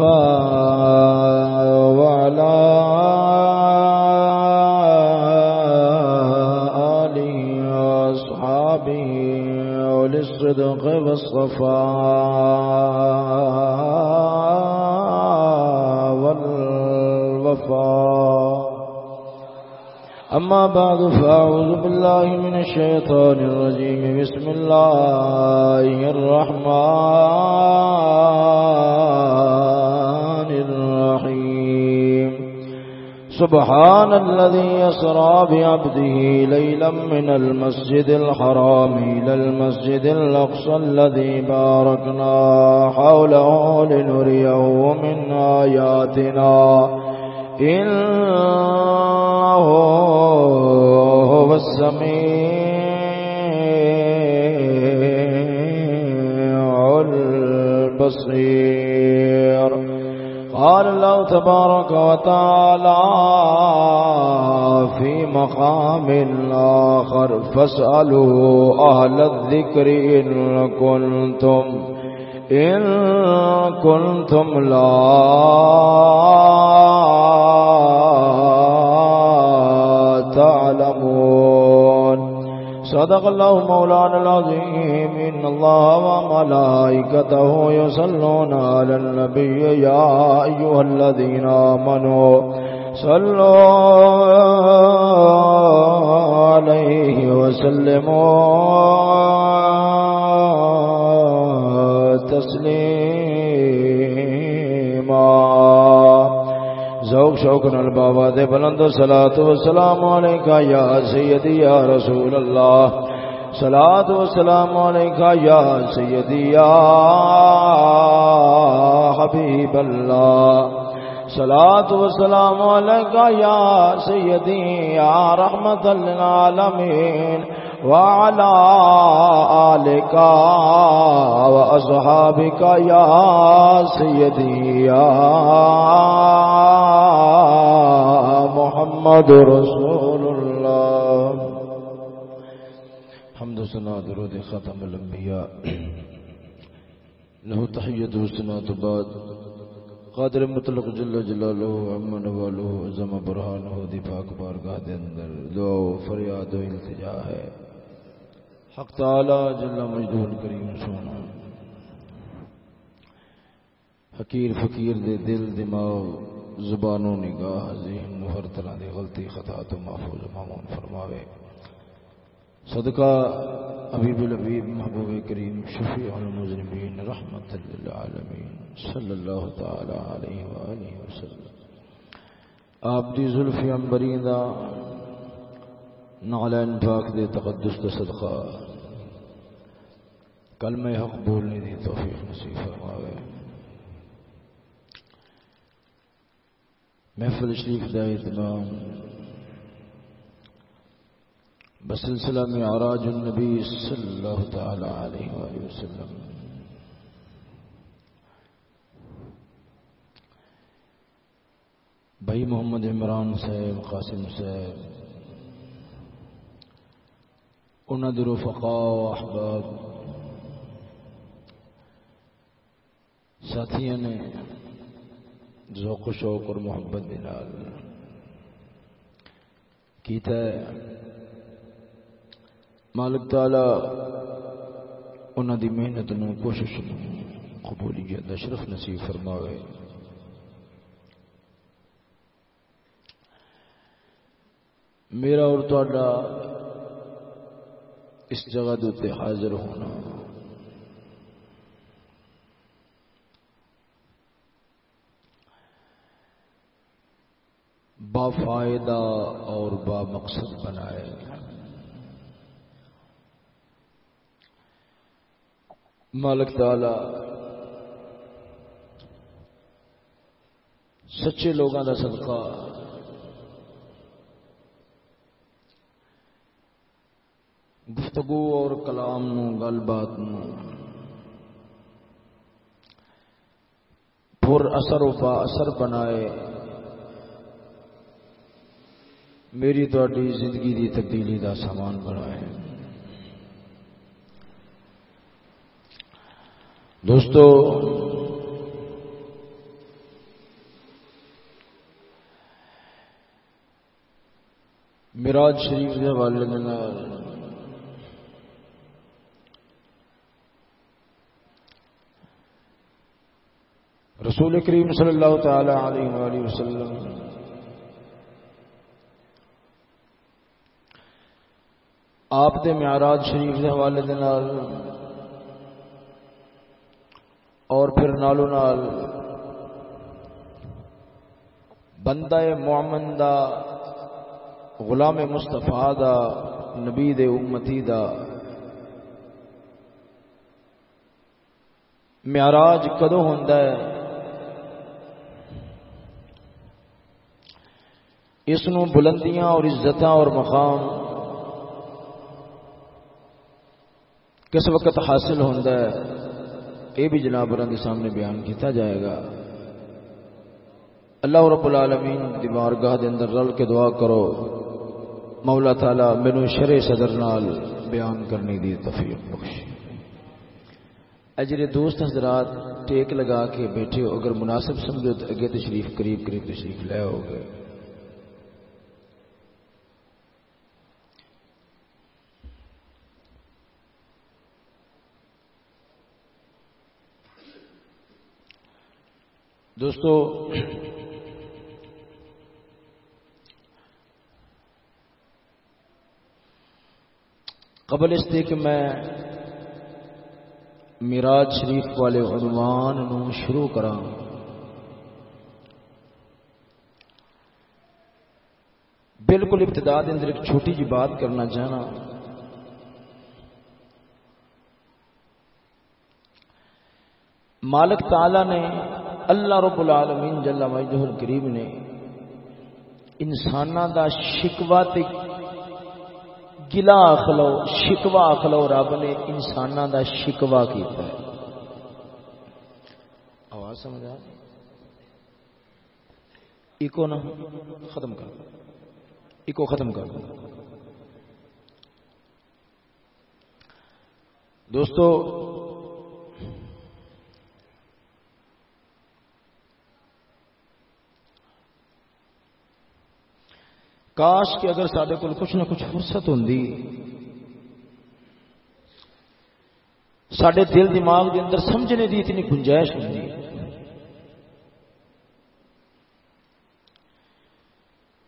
المصطفى وعلى آله وأصحابه وللصدق والصفاء والوفاء. أما بعد، فأعوذ بالله من الشيطان الرجيم. بسم الله الرحمن سبحان الذي يسرى بعبده ليلا من المسجد الحرام إلى المسجد الأقصى الذي باركنا حوله لنريه من آياتنا. إنه هو السميع تبارك وتعالى في مقام آخر. فاسألوا أهل الذكر إن كنتم إن كنتم لا صدق الله مولانا العظيم. إن الله وملائكته يصلون على النبي يا أيها الذين آمنوا صلوا عليه وسلموا تسليما. ذوق شوق نال بابا دے بلند صلوات و سلام علیکہ یا سیدی یا رسول اللہ صلوات و سلام علیکہ یا سیدی یا حبیب اللہ صلوات و سلام علیکہ یا سیدی یا رحمت للعالمین وعلى آلك وأصحابك يا سيدي يا محمد رسول الله حمد و سنة درود ختم الأنبياء له تحية وسنة بعد۔ قادر مطلق جل جلالہ امن والہ عظم برہانہ دی پاک بارگاہ دے اندر۔ دعا و فریاد و التجا ہے۔ حق تعالی جل مجدول کریم سونا حقیر فقیر دے دل، دماغ۔ زبان و نگاہ ذہن ہر طرح دی غلطی خطا تو محفوظ معمون فرماوے۔ صدقہ حبیب الحبیب محبوب کریم شفیع المذنبین رحمت للعالمین صلی اللہ تعالی علیہ وآلہ وسلم۔ آپ دی ظلفی انبرین دا نعلین پاک دے تقدس دا صدقہ۔ کلمہ حق بولنے دی توفیق نصیب فرماوے۔ محفل شریف دا اہتمام۔ بسلسلہ میں عراج النبی صلی اللہ تعالی علیہ وآلہ وسلم۔ بھائی محمد عمران صاحب، قاسم صاحب۔ انہوں نے رفقا و احباب۔ ساتھیوں نے ذوق و شوق اور محبت دلال کیتا ہے مالک تعالی انہوں دی محنت نو کوشش نو قبولیت اشرف نصیب فرماوے۔ میرا اور تھوڑا اس جگہ دے حاضر ہونا۔ با فائدہ اور با مقصد بنائے مالک تعالی، سچے لوگوں کا صدقہ، گفتگو اور کلام نو، گل بات نو پر اثر و با اثر بنائے میری تاری زندگی دی تبدیلی دا سامان بڑا ہے۔ دوستو مراج شریف کے حوالے رسول کریم صلی اللہ تعالی علیہ وآلہ وسلم آپ دے معراج شریف کے حوالے اور پھر نالو نال بندہ معمن دا، غلام مستفا دا، نبی دے امتی دا معراج کدو ہوندا ہے؟ اس نو بلندیاں اور عزتاں اور مقام کس وقت حاصل ہوتا ہے یہ بھی جناب کے سامنے بیان کیتا جائے گا۔ اللہ رب العالمین دی بارگاہ دے اندر رل کے دعا کرو۔ مولا تعالی مینو شرے صدر نال بیان کرنے دی تفیق بخش اجرے دوست حضرات ٹیک لگا کے بیٹھے ہو، اگر مناسب سمجھو تو اگے تشریف قریب قریب تشریف لے ہو گئے دوستو، قبل اس کہ میں میراج شریف والے عنوان نو شروع کرا بالکل ابتدا اندر ایک چھوٹی جی بات کرنا چاہنا۔ مالک تعالی نے اللہ رب العالمین جل مجدہ الکریم نے انسانوں دا شکوا گلا آخ لو شکوا آخ رب نے انسان دا شکوا کیتا ہے۔ آواز سمجھ آ ایکو نہ ختم کر۔ ایکو ختم کر۔ دوستو کاش کہ اگر سارے کو کچھ نہ کچھ فرصت ہوں سڈے دل دماغ کے اندر سمجھنے کی اتنی گنجائش ہوں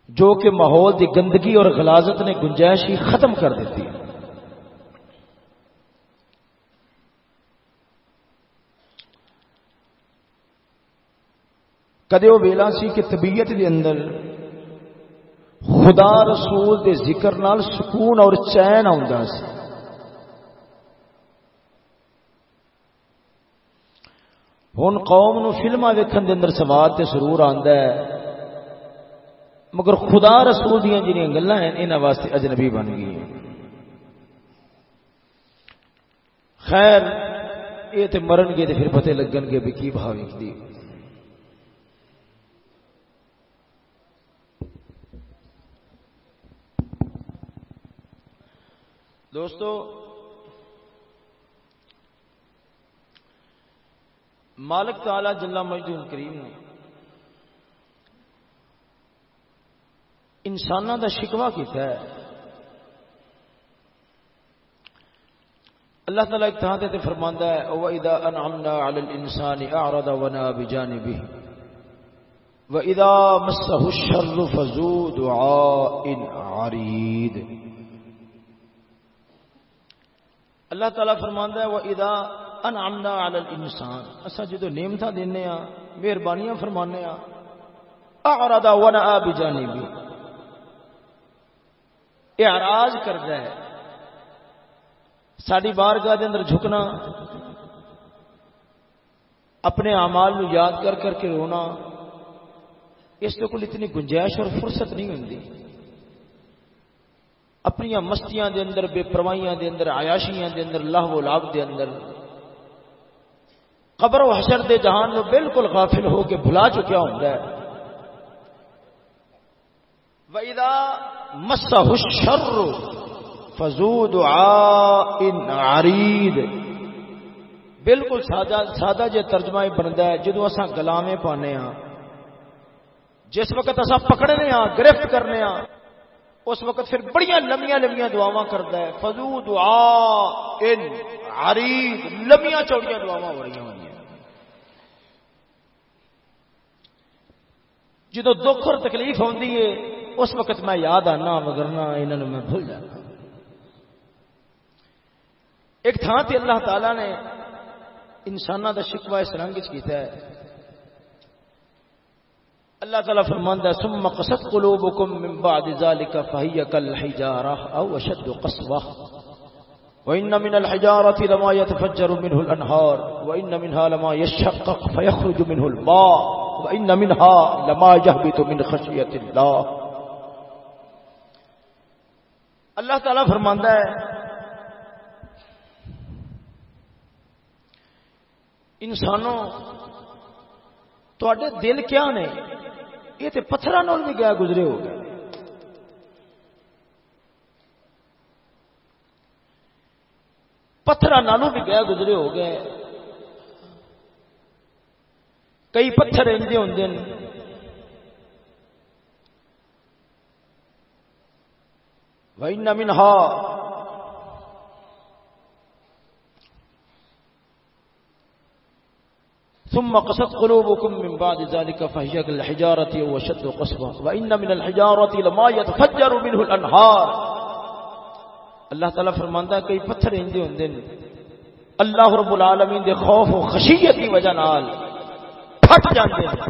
جو کہ ماحول کی گندگی اور غلازت نے گنجائش ہی ختم کر دیتی۔ کدے وہ ویلا سی کہ طبیعت کے اندر خدا رسول دے ذکر نال سکون اور چین آ ہوں قوم نو فلما ویکن دے اندر سواد تے سرور آندا ہے۔ مگر خدا رسول دیا جنیاں گلاں ہیں، انہاں واسطے اجنبی بن گئی خیر، یہ تے مرن گے تے پھر پتہ لگن گے بھی کی بھاوی ویکھدی دوستو، مالک تعالی جلا مجدور کریم نے انسانوں کا شکوا کیتا ہے۔ اللہ تعالیٰ ایک تھان سے فرماندہ ہے، او وَإِذَا أَنْعَمْنَا عَلَى الْإِنسَانِ أَعْرَضَ وَنَا بِجَانِبِهِ وَإِذَا مَسَّهُ الشَّرُّ فَزُو دُعَاءٍ عَرِيدٍ اللہ تعالیٰ فرماندا ہے وہ ادا ان آمنا علی الانسان اسا جدو نعمتاں دینے ہاں مہربانیاں فرمانے ہاں اعرض ونا بجانبی۔ اعراض کردا ہے۔ ساری بارگاہ دے اندر جھکنا، اپنے اعمال نو یاد کر کر کے رونا، اس کے کول اتنی گنجائش اور فرصت نہیں ہوندی۔ اپنی مستیاں دے اندر، بے پروائیاں دے اندر، عیاشیاں دے اندر اللہ و لاب دے اندر۔ قبر و حشر دے جہان نو بالکل غافل ہو کے بھلا چکیا ہوتا ہے۔ وَإِذَا مَسَّهُ الشَّرُّ فَزُو دُعَاءٍ عَرِيدٍ بالکل سادہ سادہ جے ترجمہ ہی بنتا ہے جدو اساں گلاویں پانے ہاں جس وقت اساں پکڑنے ہاں گرفت کرنے ہاں اس وقت پھر بڑی لمیاں لمیاں دعوا کرتا ہے۔ فضو دعا ان عریض لمیاں چوڑیاں دعوا ہو رہی ہوں جدو دکھ اور تکلیف ہوتی ہے، اس وقت میں یاد آنا مگرنا انہوں میں بھول جانا۔ ایک تھان سے اللہ تعالی نے انسانوں کا شکوا اس رنگ چیتا ہے۔ اللہ تعالیٰ فرماندا ہے، ثم قصد قلوبكم من بعد ذلك فهي كالحجارة او اشد قسوة وان من الحجارة لما يتفجر منه الانهار وان منها لما يشقق فيخرج منه الماء وان منها لما يهبط من خشية الله۔ اللہ تعالیٰ فرماندا ہے، انسانوں تو دل کیا نے؟ یہ تو پتھر بھی گیا گزرے ہو گئے۔ پتھر بھی گیا گزرے ہو گئے۔ کئی پتھر ایجے ہوں بھائی نمنہا ثم قصد قلوبكم من بعد ذلك فهي كالحجارة وشد قصوى وإن من الحجارة لما يتفجر منه الأنهار. اللہ تعالیٰ فرماندا ہے، کئی پتھر اندے ہوندے نے اللہ رب العالمین دے خوف و خشیت دی وجہ نال پھٹ جاندے ہیں۔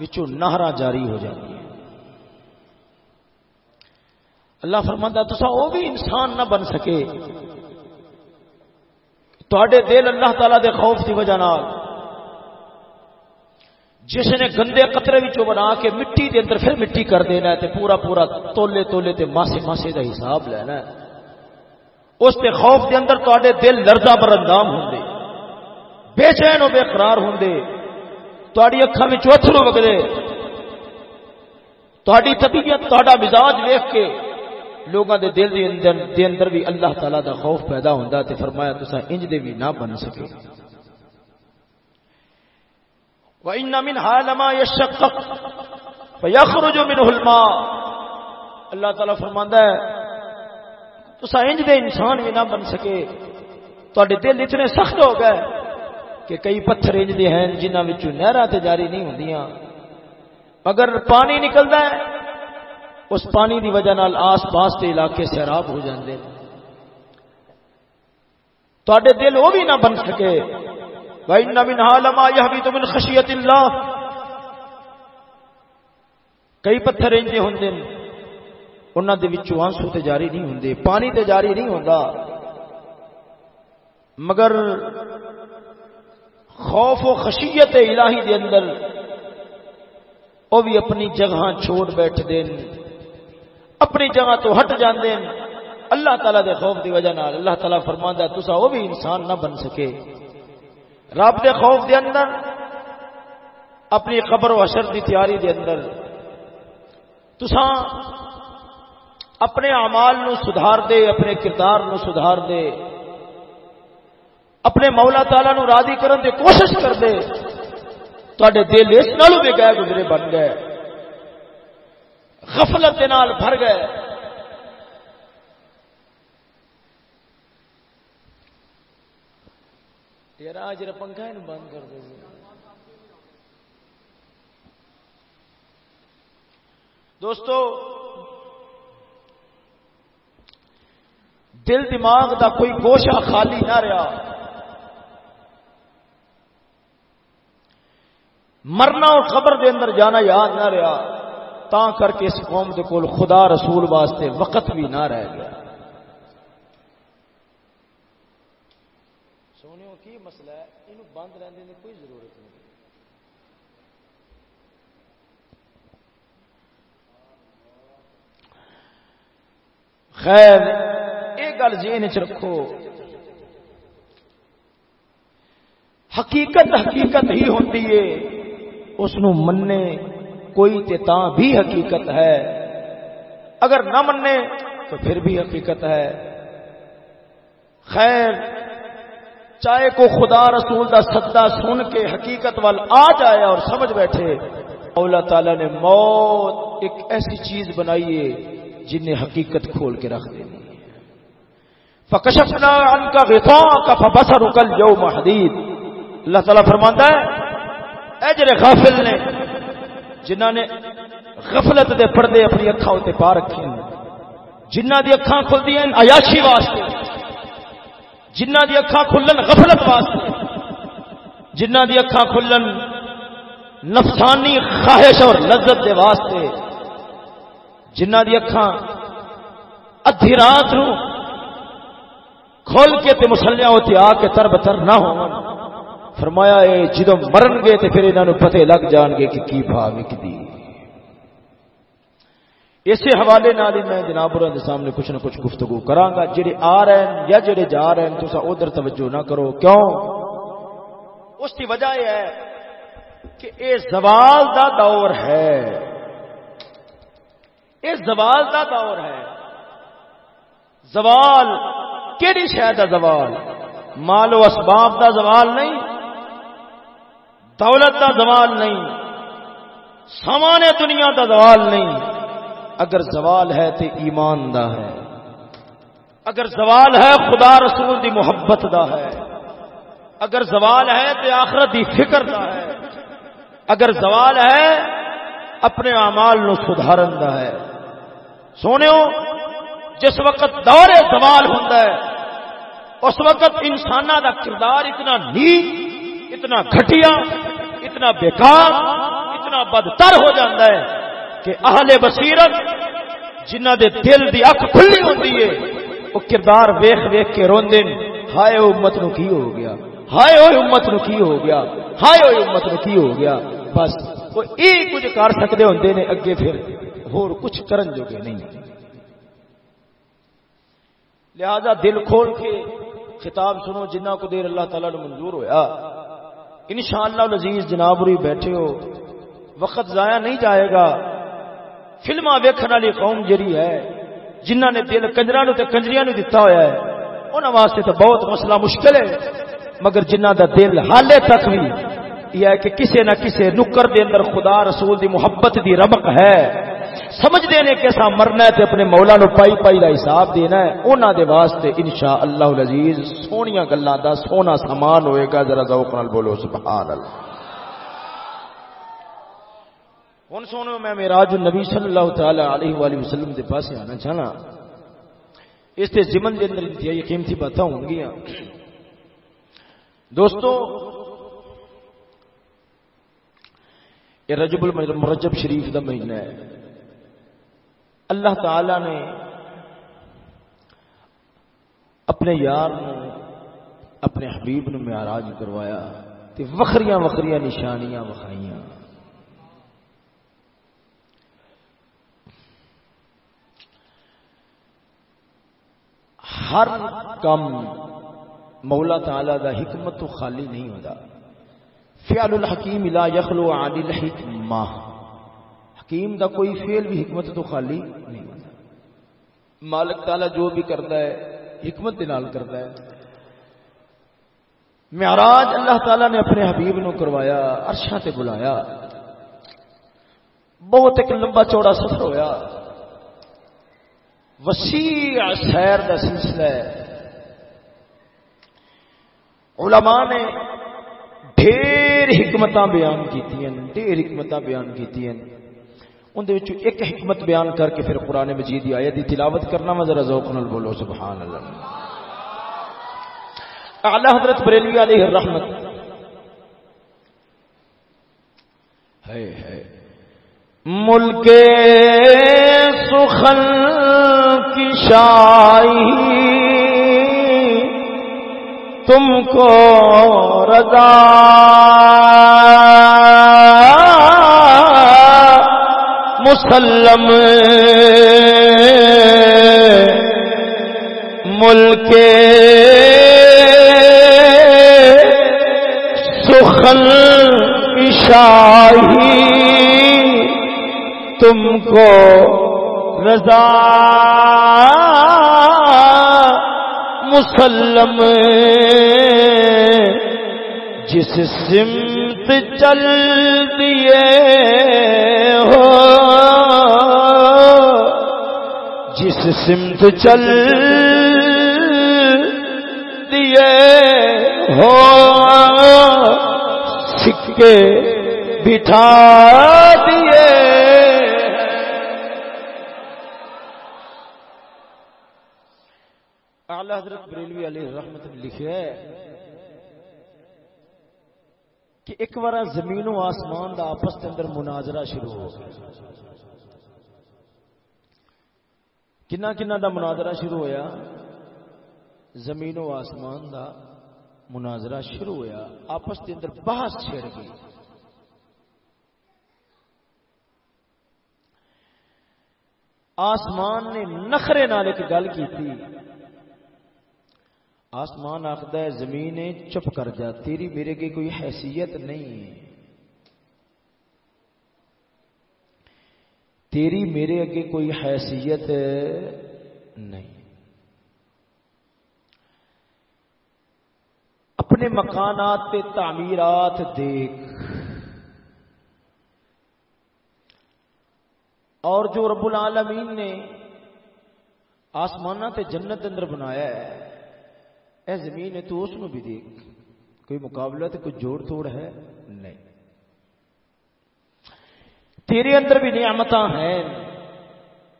وچوں نہراں جاری ہو جاندی ہیں۔ اللہ فرماندا تسا او بھی انسان نہ بن سکے۔ تواڈے دل اللہ تعالیٰ دے خوف دی وجہ نال جس نے گندے قطرے بھی بنا کے مٹی دے اندر پھر مٹی کر دینا ہے تے پورا پورا تولے تولے تے ماسے ماسے دا حساب لینا ہے۔ اس تے خوف دے اندر تے دل لرزا پر اندام ہوں بے چین و بے قرار ہوں تاری اکھا میں چوتھرو وگدے تاری طبیعت تا مزاج ویخ کے لوگوں دے دل دے اندر, دے اندر بھی اللہ تعالیٰ دا خوف پیدا ہوتا تے فرمایا تسا انج دے بھی نہ بن سکے۔ وَإِنَّ مِنْهَا لَمَا يَشَّقَّقْ فَيَخْرُجُ مِنْهُ الْمَاءُ۔ اللہ تعالیٰ فرماندا ہے تو سائنج دے انسان بھی نہ بن سکے۔ تو دل اتنے سخت ہو گئے کہ کئی پتھر انج دے ہیں جنہاں وچوں نہراں تے جاری نہیں ہوندیاں۔ اگر پانی نکلدا ہے، اس پانی دی وجہ نال آس پاس کے علاقے سیراب ہو جاندے۔ تو دل وہ بھی نہ بن سکے۔ وَإِنَّ مِنْهَا لَمَا يَحْبِطُ مِنْ خَشِيَةِ اللَّهِ کئی پتھر انجے ہوندے نے انہاں دے وچوں آنسو تے جاری نہیں ہوندے پانی تے جاری نہیں ہوندا مگر خوف و خشیت الہی دے اندر وہ بھی اپنی جگہ چھوڑ بیٹھ دین اپنی جگہ تو ہٹ جاندے اللہ تعالیٰ دے خوف دی وجہ نال اللہ تعالیٰ فرماندا تسا وہ بھی انسان نہ بن سکے رب دے خوف دے اندر، اپنی قبر و اشر دی تیاری دے اندر۔ تساں اپنے اعمال نو سدھار دے، اپنے کردار نو سدھار دے۔ اپنے مولا تعالی نو راضی کرن دی کوشش کر دے۔ تے دل اس نالوں بھی گئے گزرے بن گئے۔ غفلت دے نال بھر گئے۔ یار آج پنکھا ہی بند کر دو دوستو، دل دماغ دا کوئی گوشہ خالی نہ رہا۔ مرنا اور قبر دے اندر جانا یاد نہ رہا تا کر کے اس قوم دے کول خدا رسول واسطے وقت بھی نہ رہ گیا مسئلہ ہے یہ بند رہنے کی کوئی ضرورت نہیں۔ خیر، یہ گل جین چ رکھو۔ حقیقت حقیقت ہی ہوتی ہے۔ اس مننے کوئی تے تاں بھی حقیقت ہے۔ اگر نہ مننے تو پھر بھی حقیقت ہے۔ خیر چاہے کو خدا رسول دا سدا سن کے حقیقت وال آ جائے اور سمجھ بیٹھے۔ اللہ تعالی نے موت ایک ایسی چیز بنائی ہے جن نے حقیقت کھول کے رکھ دینی ہے۔ فکشفنا ان کا غطا کا فبصر کل یوم حدید اللہ تعالیٰ فرماتا ہے، اے جڑے غافل نے جنہ نے غفلت دے پردے اپنی اکھا ہوتے پا رکھے ہیں جنہ دی اکھاں کھل دی ہیں عیاشی واسطے۔ جنہ دی اکھاں کھلن غفلت واسطے، جنہ دی اکھاں کھلن نفسانی خواہش اور لذت دے واسطے، جنہ دی اکھاں ادھی رات نو کھول کے تے مسلیاں ہوتی آ کے تر بتر نہ ہو فرمایا، اے جدو مرن گے تے پھر انہوں پتے لگ جان گے کہ کی بھا وکدی اسی حوالے نال ہی میں جناب اور دے سامنے کچھ نہ کچھ گفتگو کراں گا، جڑے آ رہے ہیں یا جڑے جا رہے ہیں تسا ادھر توجہ نہ کرو۔ کیوں؟ اس کی وجہ یہ ہے کہ اے زوال دا دور ہے۔ اے زوال دا دور ہے۔ زوال کیڑی شہ دا زوال؟ مال و اسباب دا زوال نہیں، دولت دا زوال نہیں، سامان دنیا دا زوال نہیں۔ اگر زوال ہے تو ایمان دا ہے۔ اگر زوال ہے، خدا رسول دی محبت دا ہے۔ اگر زوال ہے تو آخرت دی فکر دا ہے۔ اگر زوال ہے، اپنے اعمال نو سدھارن دا ہے۔ سونے جس وقت دور زوال ہوتا ہے، اس وقت انسان دا کردار اتنا نی اتنا گھٹیا، اتنا بیکار، اتنا بدتر ہو جاتا ہے۔ کہ اہل بصیرت جنہ دے دل دی اکھ کھلی ہوتی ہے، وہ کردار ویخ ویخ کے روندے ہائے امت نو کی ہو گیا؟ ہائے ہوئے امت نو کی ہو گیا؟ ہائے ہوئے امت نو کی ہو گیا؟ بس، وہ ایک کچھ کر سکتے ہوندے نے اگے پھر اور کچھ کرن جو نہیں۔ لہذا دل کھول کے خطاب سنو جنہ کو دیر اللہ تعالیٰ نے منظور ہویا۔ انشاءاللہ العزیز جناب روی بیٹھے ہو، وقت ضائع نہیں جائے گا۔ فلما ویکھن والی قوم جری ہے جنہ نے دل کنجرا نو تے کنجریاں نو دتا ہویا ہے، انہاں واسطے تو بہت مسئلہ مشکل ہے۔ مگر جنہ دا دل حالے تک بھی یہ ہے کہ کسے نہ کسے نکر دے اندر خدا رسول دی محبت دی رمق ہے۔ سمجھ دینے کیسا مرنا ہے تے اپنے مولا نو پائی پائی دا حساب دینا ہے۔ انہاں دے واسطے انشاءاللہ العزیز سونیاں گلاں دا سونا سامان ہوئے گا۔ ذرا ذوق نال بولو، سبحان اللہ۔ ہوں سونو میں میراج النبی صلی اللہ تعالی علیہ وآلہ وسلم دے پاسے آنا چاہنا۔ اس تے زمن دے اندر انتہائی قیمتی باتاں ہوں گیا دوستو، یہ رجب المرجب شریف دا مہینہ ہے۔ اللہ تعالی نے اپنے یار نے اپنے حبیب نے معراج کروایا۔ تے وکھریاں وکھریاں نشانیاں وکھائیاں۔ ہر کم مولا تعالی دا حکمت تو خالی نہیں ہوتا فعل الحکیم لا یخلو عن الحکمہ۔ حکیم دا کوئی فعل بھی حکمت تو خالی نہیں ہوتا مالک تعالی جو بھی کرتا ہے، حکمت دے نال کرتا ہے۔ معراج اللہ تعالی نے اپنے حبیب نو کروایا عرشاں تے بلایا۔ بہت ایک لمبا چوڑا سفر ہویا۔ وسیع سیر کا سلسلہ ہے۔ علماء نے ڈھیر حکمت بیان کی ڈھیر حکمت بیان کی اندر ایک حکمت بیان کر کے پھر قرآن مجید آیت دی تلاوت کرنا میں ذرا ذوق نال بولو، سبحان اللہ۔ اعلی حضرت بریلوی علیہ الرحمت۔ ہے ہے ملک سخن شاہی تم کو رضا مسلم ملک سخن شاہی تم کو رضا مسلم جس سمت چل دیے ہو جس سمت چل دیے ہو سکے بٹھا حضرت بریلوی علیہ رحمت نے لکھا ہے کہ ایک بار زمین و آسمان دا آپس کے اندر مناظرہ شروع ہو گیا۔ کنا کنا دا مناظرہ شروع ہویا زمین و آسمان دا مناظرہ شروع ہویا، آپس کے اندر بحث چھڑ گئی۔ آسمان نے نخرے نال ایک گل کی تھی آسمان آخد ہے زمین چپ کر جا، تیری میرے کی کوئی حیثیت نہیں۔ ہے تیری میرے اگے کوئی حیثیت نہیں۔ اپنے مکانات تے تعمیرات دیکھ۔ اور جو رب العالمین نے آسمان تے جنت اندر بنایا ہے اے زمین ہے، تو اس میں بھی دیکھ۔ کوئی مقابلہ تے کوئی جوڑ توڑ ہے؟ نہیں۔ تیرے اندر بھی نعمت ہیں۔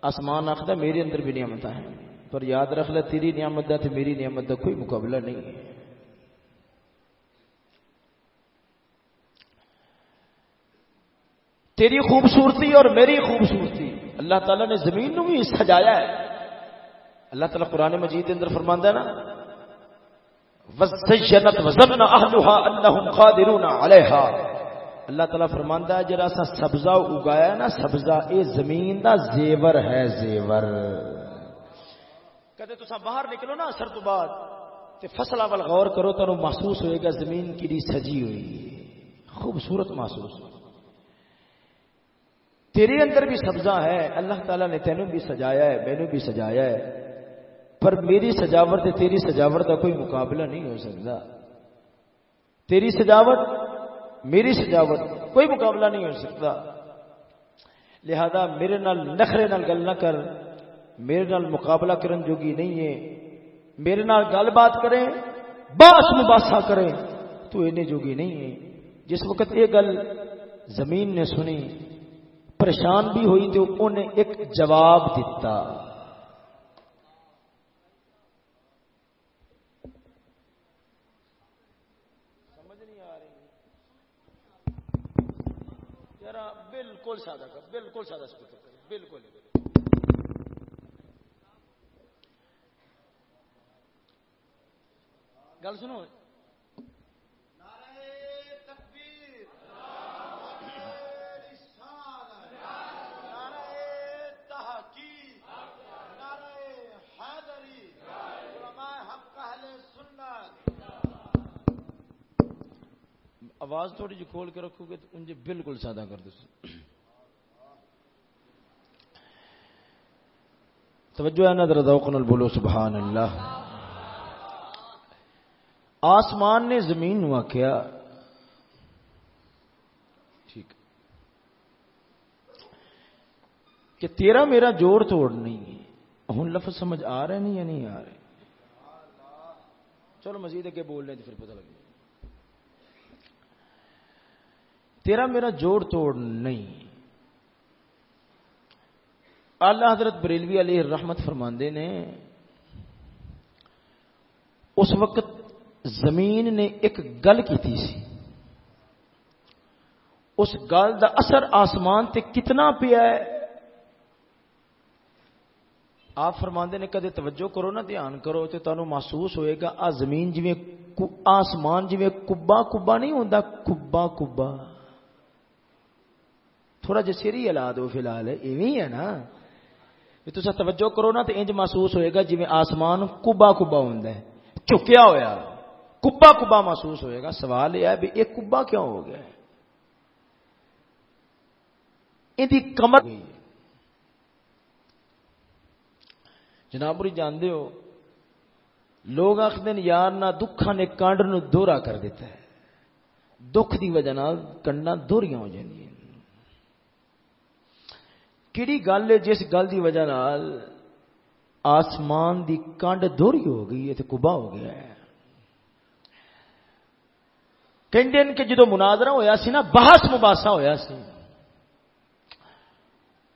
آسمان آخر میرے اندر بھی نعمت ہیں۔ پر یاد رکھ لے، تیری نعمت دا تو میری نعمت دا کوئی مقابلہ نہیں۔ ہے تیری خوبصورتی اور میری خوبصورتی۔ اللہ تعالیٰ نے زمین نو بھی سجایا ہے۔ اللہ تعالیٰ قرآن مجید اندر فرماندہ نا وزینت وزن اہلها انہم قادرون علیہا اللہ تعالیٰ فرماندا ہے جڑا سا سبزہ اگایا نا، سبزہ اے زمین دا زیور ہے، زیور۔ کدے تسا باہر نکلو نا اثر تو بعد، تے فصل اول غور کرو تو محسوس ہوئے گا زمین کی سجی ہوئی۔ خوبصورت محسوس۔ تیرے اندر بھی سبزہ ہے، اللہ تعالیٰ نے تینوں بھی سجایا ہے، میں نے بھی سجایا ہے۔ پر میری سجاوٹ تیری سجاوٹ کا کوئی مقابلہ نہیں ہو سکتا۔ تیری سجاوٹ، میری سجاوٹ، کوئی مقابلہ نہیں ہو سکتا۔ لہذا میرے نال نخرے نال گل نہ کر۔ میرے نال مقابلہ کرن جوگی نہیں ہے۔ میرے نال گل بات کریں باس مباسا کریں، تو اینے جوگی نہیں ہے۔ جس وقت یہ گل زمین نے سنی، پریشان بھی ہوئی تو انہیں ایک جواب دیتا بالکل سادہ کر بالکل سادہ اسپیکر کر بالکل۔ گل سنو۔ آواز تھوڑی جی کھول کے رکھو گے تو انجے بالکل سادہ کر دو۔ توجہ ہے نظر ذوق نال بولو سبحان اللہ آسمان نے زمین نو آخیا ٹھیک۔ کہ تیرا میرا جوڑ توڑ نہیں ہے۔ ہوں لفظ سمجھ آ رہے نہیں یا نہیں آ رہے؟ چلو مزید اگے بول رہے پھر پتہ لگے۔ تیرا میرا جوڑ توڑ نہیں۔ اللہ حضرت بریلوی علیہ رحمت فرماندے نے، اس وقت زمین نے ایک گل کی تھی سی۔ اس گل دا اثر آسمان تے کتنا پیا ہے۔ آپ فرماندے نے، کدے توجہ کرو نا دھیان کرو تو تمہیں محسوس ہوئے گا، آ زمین جی آسمان جی کبا کبا نہیں ہوتا کبا کبا تھوڑا جہ سر ہی ہلا دو فی الحال، ایویں ہے نا۔ تو توجہ کرو نا تو انج محسوس ہوئے گا جی آسمان کبا کبا ہوں چکیا ہوا کبا کبا محسوس ہوئے گا۔ سوال یہ ہے بھی یہ کبا کیوں ہو گیا یہ کمر جناب جانتے ہو۔ لوگ آخر یار، نہ دکھا نے کانڈ نو دوہرا کر دیتا ہے۔ دکھ دی وجہ کنڈا دوہریاں ہو جائیں کیڑی گل ہے جس گل دی وجہ نال آسمان دی کنڈ دوری ہو گئی ہے کبا ہو گیا ہے کہیں کہ جدو مناظرہ ہویا سی نا بحث مباسا ہویا سی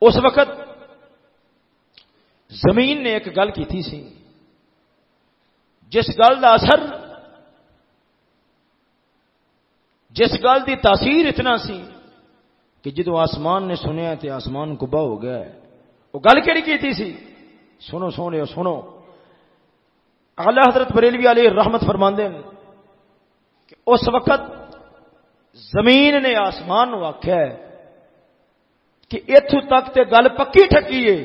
اس وقت زمین نے ایک گل کی تھی سی جس گل کا اثر جس گل کی تاثیر اتنا سی کہ جدو آسمان نے سنیا تو آسمان کبا ہو گیا ہے۔ وہ گل کہڑی کی تھی سی؟ سنو سونے سنو۔ اللہ حضرت بریلوی علیہ رحمت فرماندے کہ اس وقت زمین نے آسمان آخیا ہے کہ اتو تک تے گل پکی ٹھکی ہے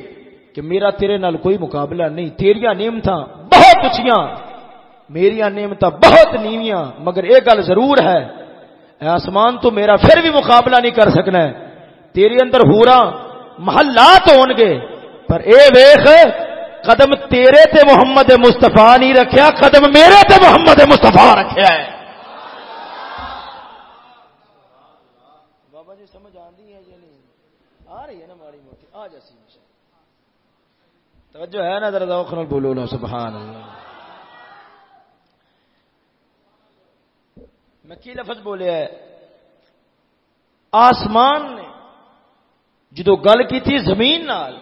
کہ میرا تیرے نال کوئی مقابلہ نہیں۔ تیریا نعمت بہت اچھیاں میری نعمت بہت نیویاں، مگر یہ گل ضرور ہے آسمان تو میرا پھر بھی مقابلہ نہیں کر سکنا ہے۔ تیرے اندر ہورا محلات ہون گے۔ پر اے ویخ، قدم تیرے تے محمد مستفا نہیں رکھیا، قدم میرے تے محمد مستفا رکھیا ہے۔ بابا جی سمجھ آتی ہے یا نہیں؟ آ رہی ہے نا ماڑی موٹی۔ آ جاسی توجہ ہے نا ذرا بولو نا، سبحان اللہ۔ میں کی لفظ بولیا ہے؟ آسمان نے جدو گل کی تھی زمین نال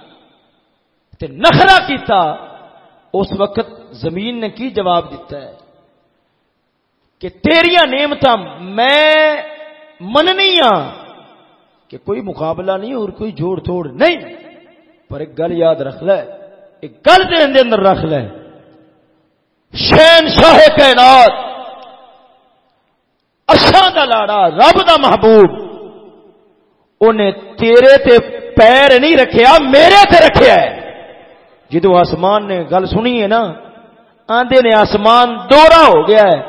تے نخرا کیتا، اس وقت زمین نے کی جواب دیتا ہے؟ کہ تیریا نعمت میں مننی ہاں کہ کوئی مقابلہ نہیں، اور کوئی جوڑ توڑ نہیں، پر ایک گل یاد رکھ لے، ایک گل دے اندر رکھ لے۔ شین شاہ کائنات اشاں دا لاڑا رب دا محبوب انہیں تیرے تے پیر نہیں رکھیا میرے تے رکھیا ہے جدو آسمان نے گل سنی ہے نا آندے نے آسمان دورا ہو گیا ہے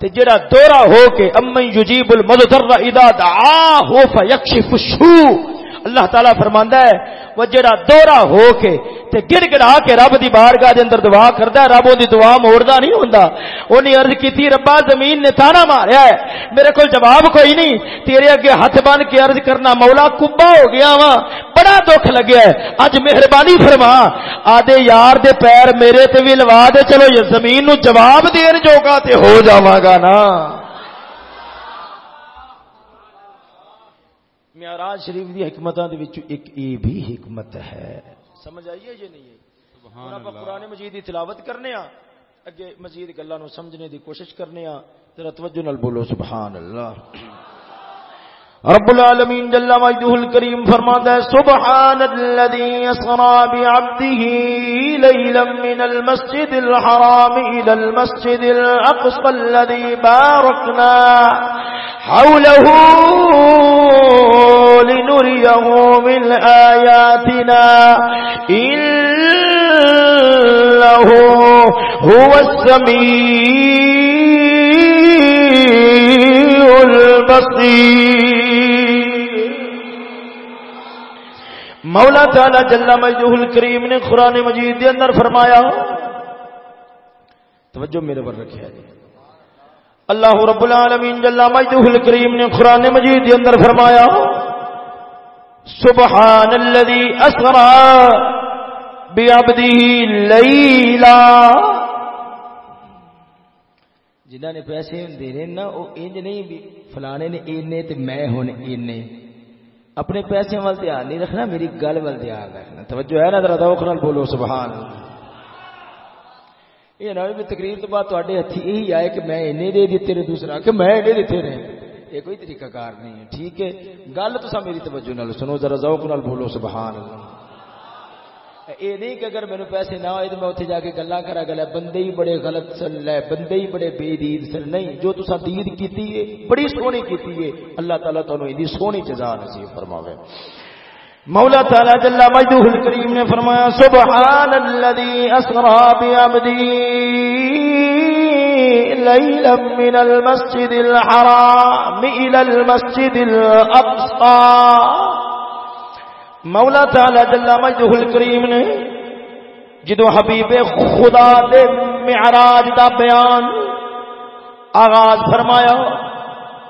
تے جڑا دورا ہو کے امن یجیب المدر اذا دعاه فيكشف السوء اللہ تعالیٰ فرماندا ہے، وہ جڑا دورا ہو کے تے گڑ گڑا کے رب دی بارگاہ دے اندر دعا کردا ہے، رب دی دعا موڑدا نہیں ہوندا۔ اونی عرض کیتی، ربا زمین نے تانا ماریا ہے۔ میرے کول جواب کوئی نہیں، تیرے اگے ہاتھ بن کے عرض کرنا، مولا کبا ہو گیا وا بڑا دکھ لگیا ہے۔ اج مہربانی فرما آدے یار دے پیر میرے تے وی لوا دے، چلو یہ زمین نو جواب دین جوگا تے ہو جاواں گا نا۔ معراج شریف دی حکمتاں دے وچ ایک اے بھی حکمت ہے۔ سمجھ آئیے یہ نہیں ہے؟ سبحان اللہ۔ قرآن مجید دی تلاوت کرنے ہاں۔ اگے مزید گلاں نو سمجھنے دی کوشش کرنے ہاں۔ ذرا توجہ نال بولو سبحان اللہ۔ رب العالمین جل مجدہ الکریم فرماتا ہے، سبحان الذي اسرا بعبده ليلا من المسجد الحرام الى المسجد الاقصى الذي باركنا حوله لنريه من آياتنا إنه هو السميع البصير مولا تعالی جل مجدہ الکریم نے قرآن مجید کے اندر فرمایا، توجہ میرے پر رکھا جی اللہ رب العالمین جل مجدہ الکریم نے قرآن مجید کے اندر فرمایا، سبحان الذي اسرا بعبده ليلا جنہاں نے پیسے دے رہے نا، وہ انج نہیں بھی، فلانے نے اینے تے میں ہن اینے۔ اپنے پیسے وال دھیان نہیں رکھنا، میری گل وال دھیان رکھنا۔ توجہ ہے نا، ذرا ذوق نال بولو، سبحان یہ نہ بھی تقریر تو بعد تے ہاتھی یہی آئے کہ میں انہیں دے دیتے رہے، دوسرا کہ میں انہیں دیتے رہے۔ یہ کوئی طریقہ کار نہیں ہے، ٹھیک ہے۔ گل تو میری توجہ نال سنو، ذرا ذوق نال بولو، سبحان اللہ۔ یہ نہیں کہ اگر میرے پیسے نہ ہوئے تو میں اتنے جا کے گلا کرا گلا، بندے ہی بڑے غلط سن لے، بندے ہی بڑے بے دید سن۔ نہیں، جو تسا دید کیتی ہے، بڑی سونی کیتی ہے۔ اللہ تعالیٰ تعالیٰ یہ سونی جزا نصیب فرماوے۔ مولا تعالی جل مجدہ الکریم نے فرمایا سبحان الذي اسرا بعبده ليلا من المسجد الحرام الى المسجد الاقصى مولا تعالی جل مجدہ الکریم نے جدو حبیب خدا دے معراج دا بیان آغاز فرمایا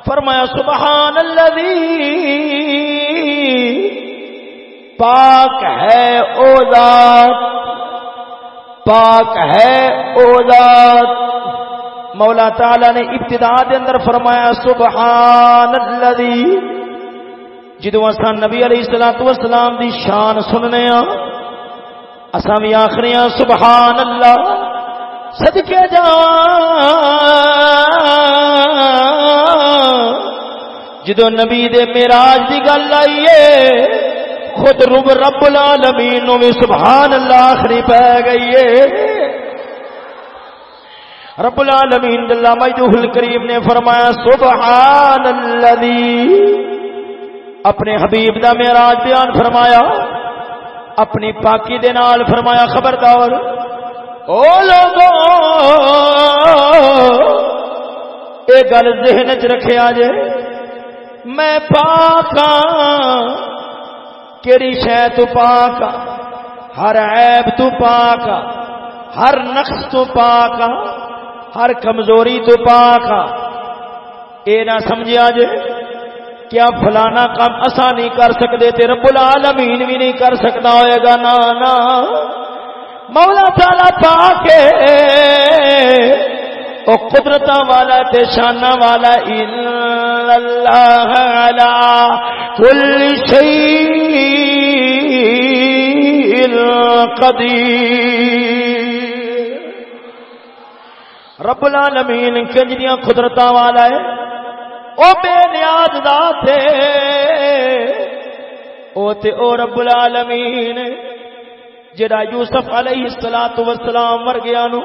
فرمایا سبحان الذي پاک ہے او ذات، پاک ہے او ذات۔ مولا تعالی نے ابتدا دے اندر فرمایا سبحان الذی جدو اساں نبی علیہ الصلوۃ والسلام دی شان سننے ہاں اساں بھی آخری ہاں سبحان اللہ صدقے جا۔ جدو نبی دے معراج دی گل آئی ہے خود رب رب العالمین نو بھی سبحان اللہ آخری پہ گئی ہے رب العالمین جل مجدہ الکریم نے فرمایا سبحان الذی اپنے حبیب دا معراج بیان فرمایا، اپنی پاکی دے نال فرمایا، خبردار، او لوگو، اے گل ذہن چ رکھیا جے میں پاک ہاں کیڑی شے تو پاک ہاں، ہر عیب تو پاک ہاں، ہر نقص تو پاک ہاں، ہر کمزوری تو پاک اے نہ سمجھا جے کیا فلانا کام اسا نہیں کر سکتے تے رب العالمین بھی نہیں کر سکتا ہوئے گا۔ نا نا۔ مولا تعالی پاک او قدرت والا تے شان والا اللہ علی کل شیء قدیر۔ رب العالمین کنجریاں قدرتاں والا ہے؟ او بے نیاز ذات ہے۔ او تے او رب العالمین، جڑا یوسف علیہ الصلات والسلام مر گیا نو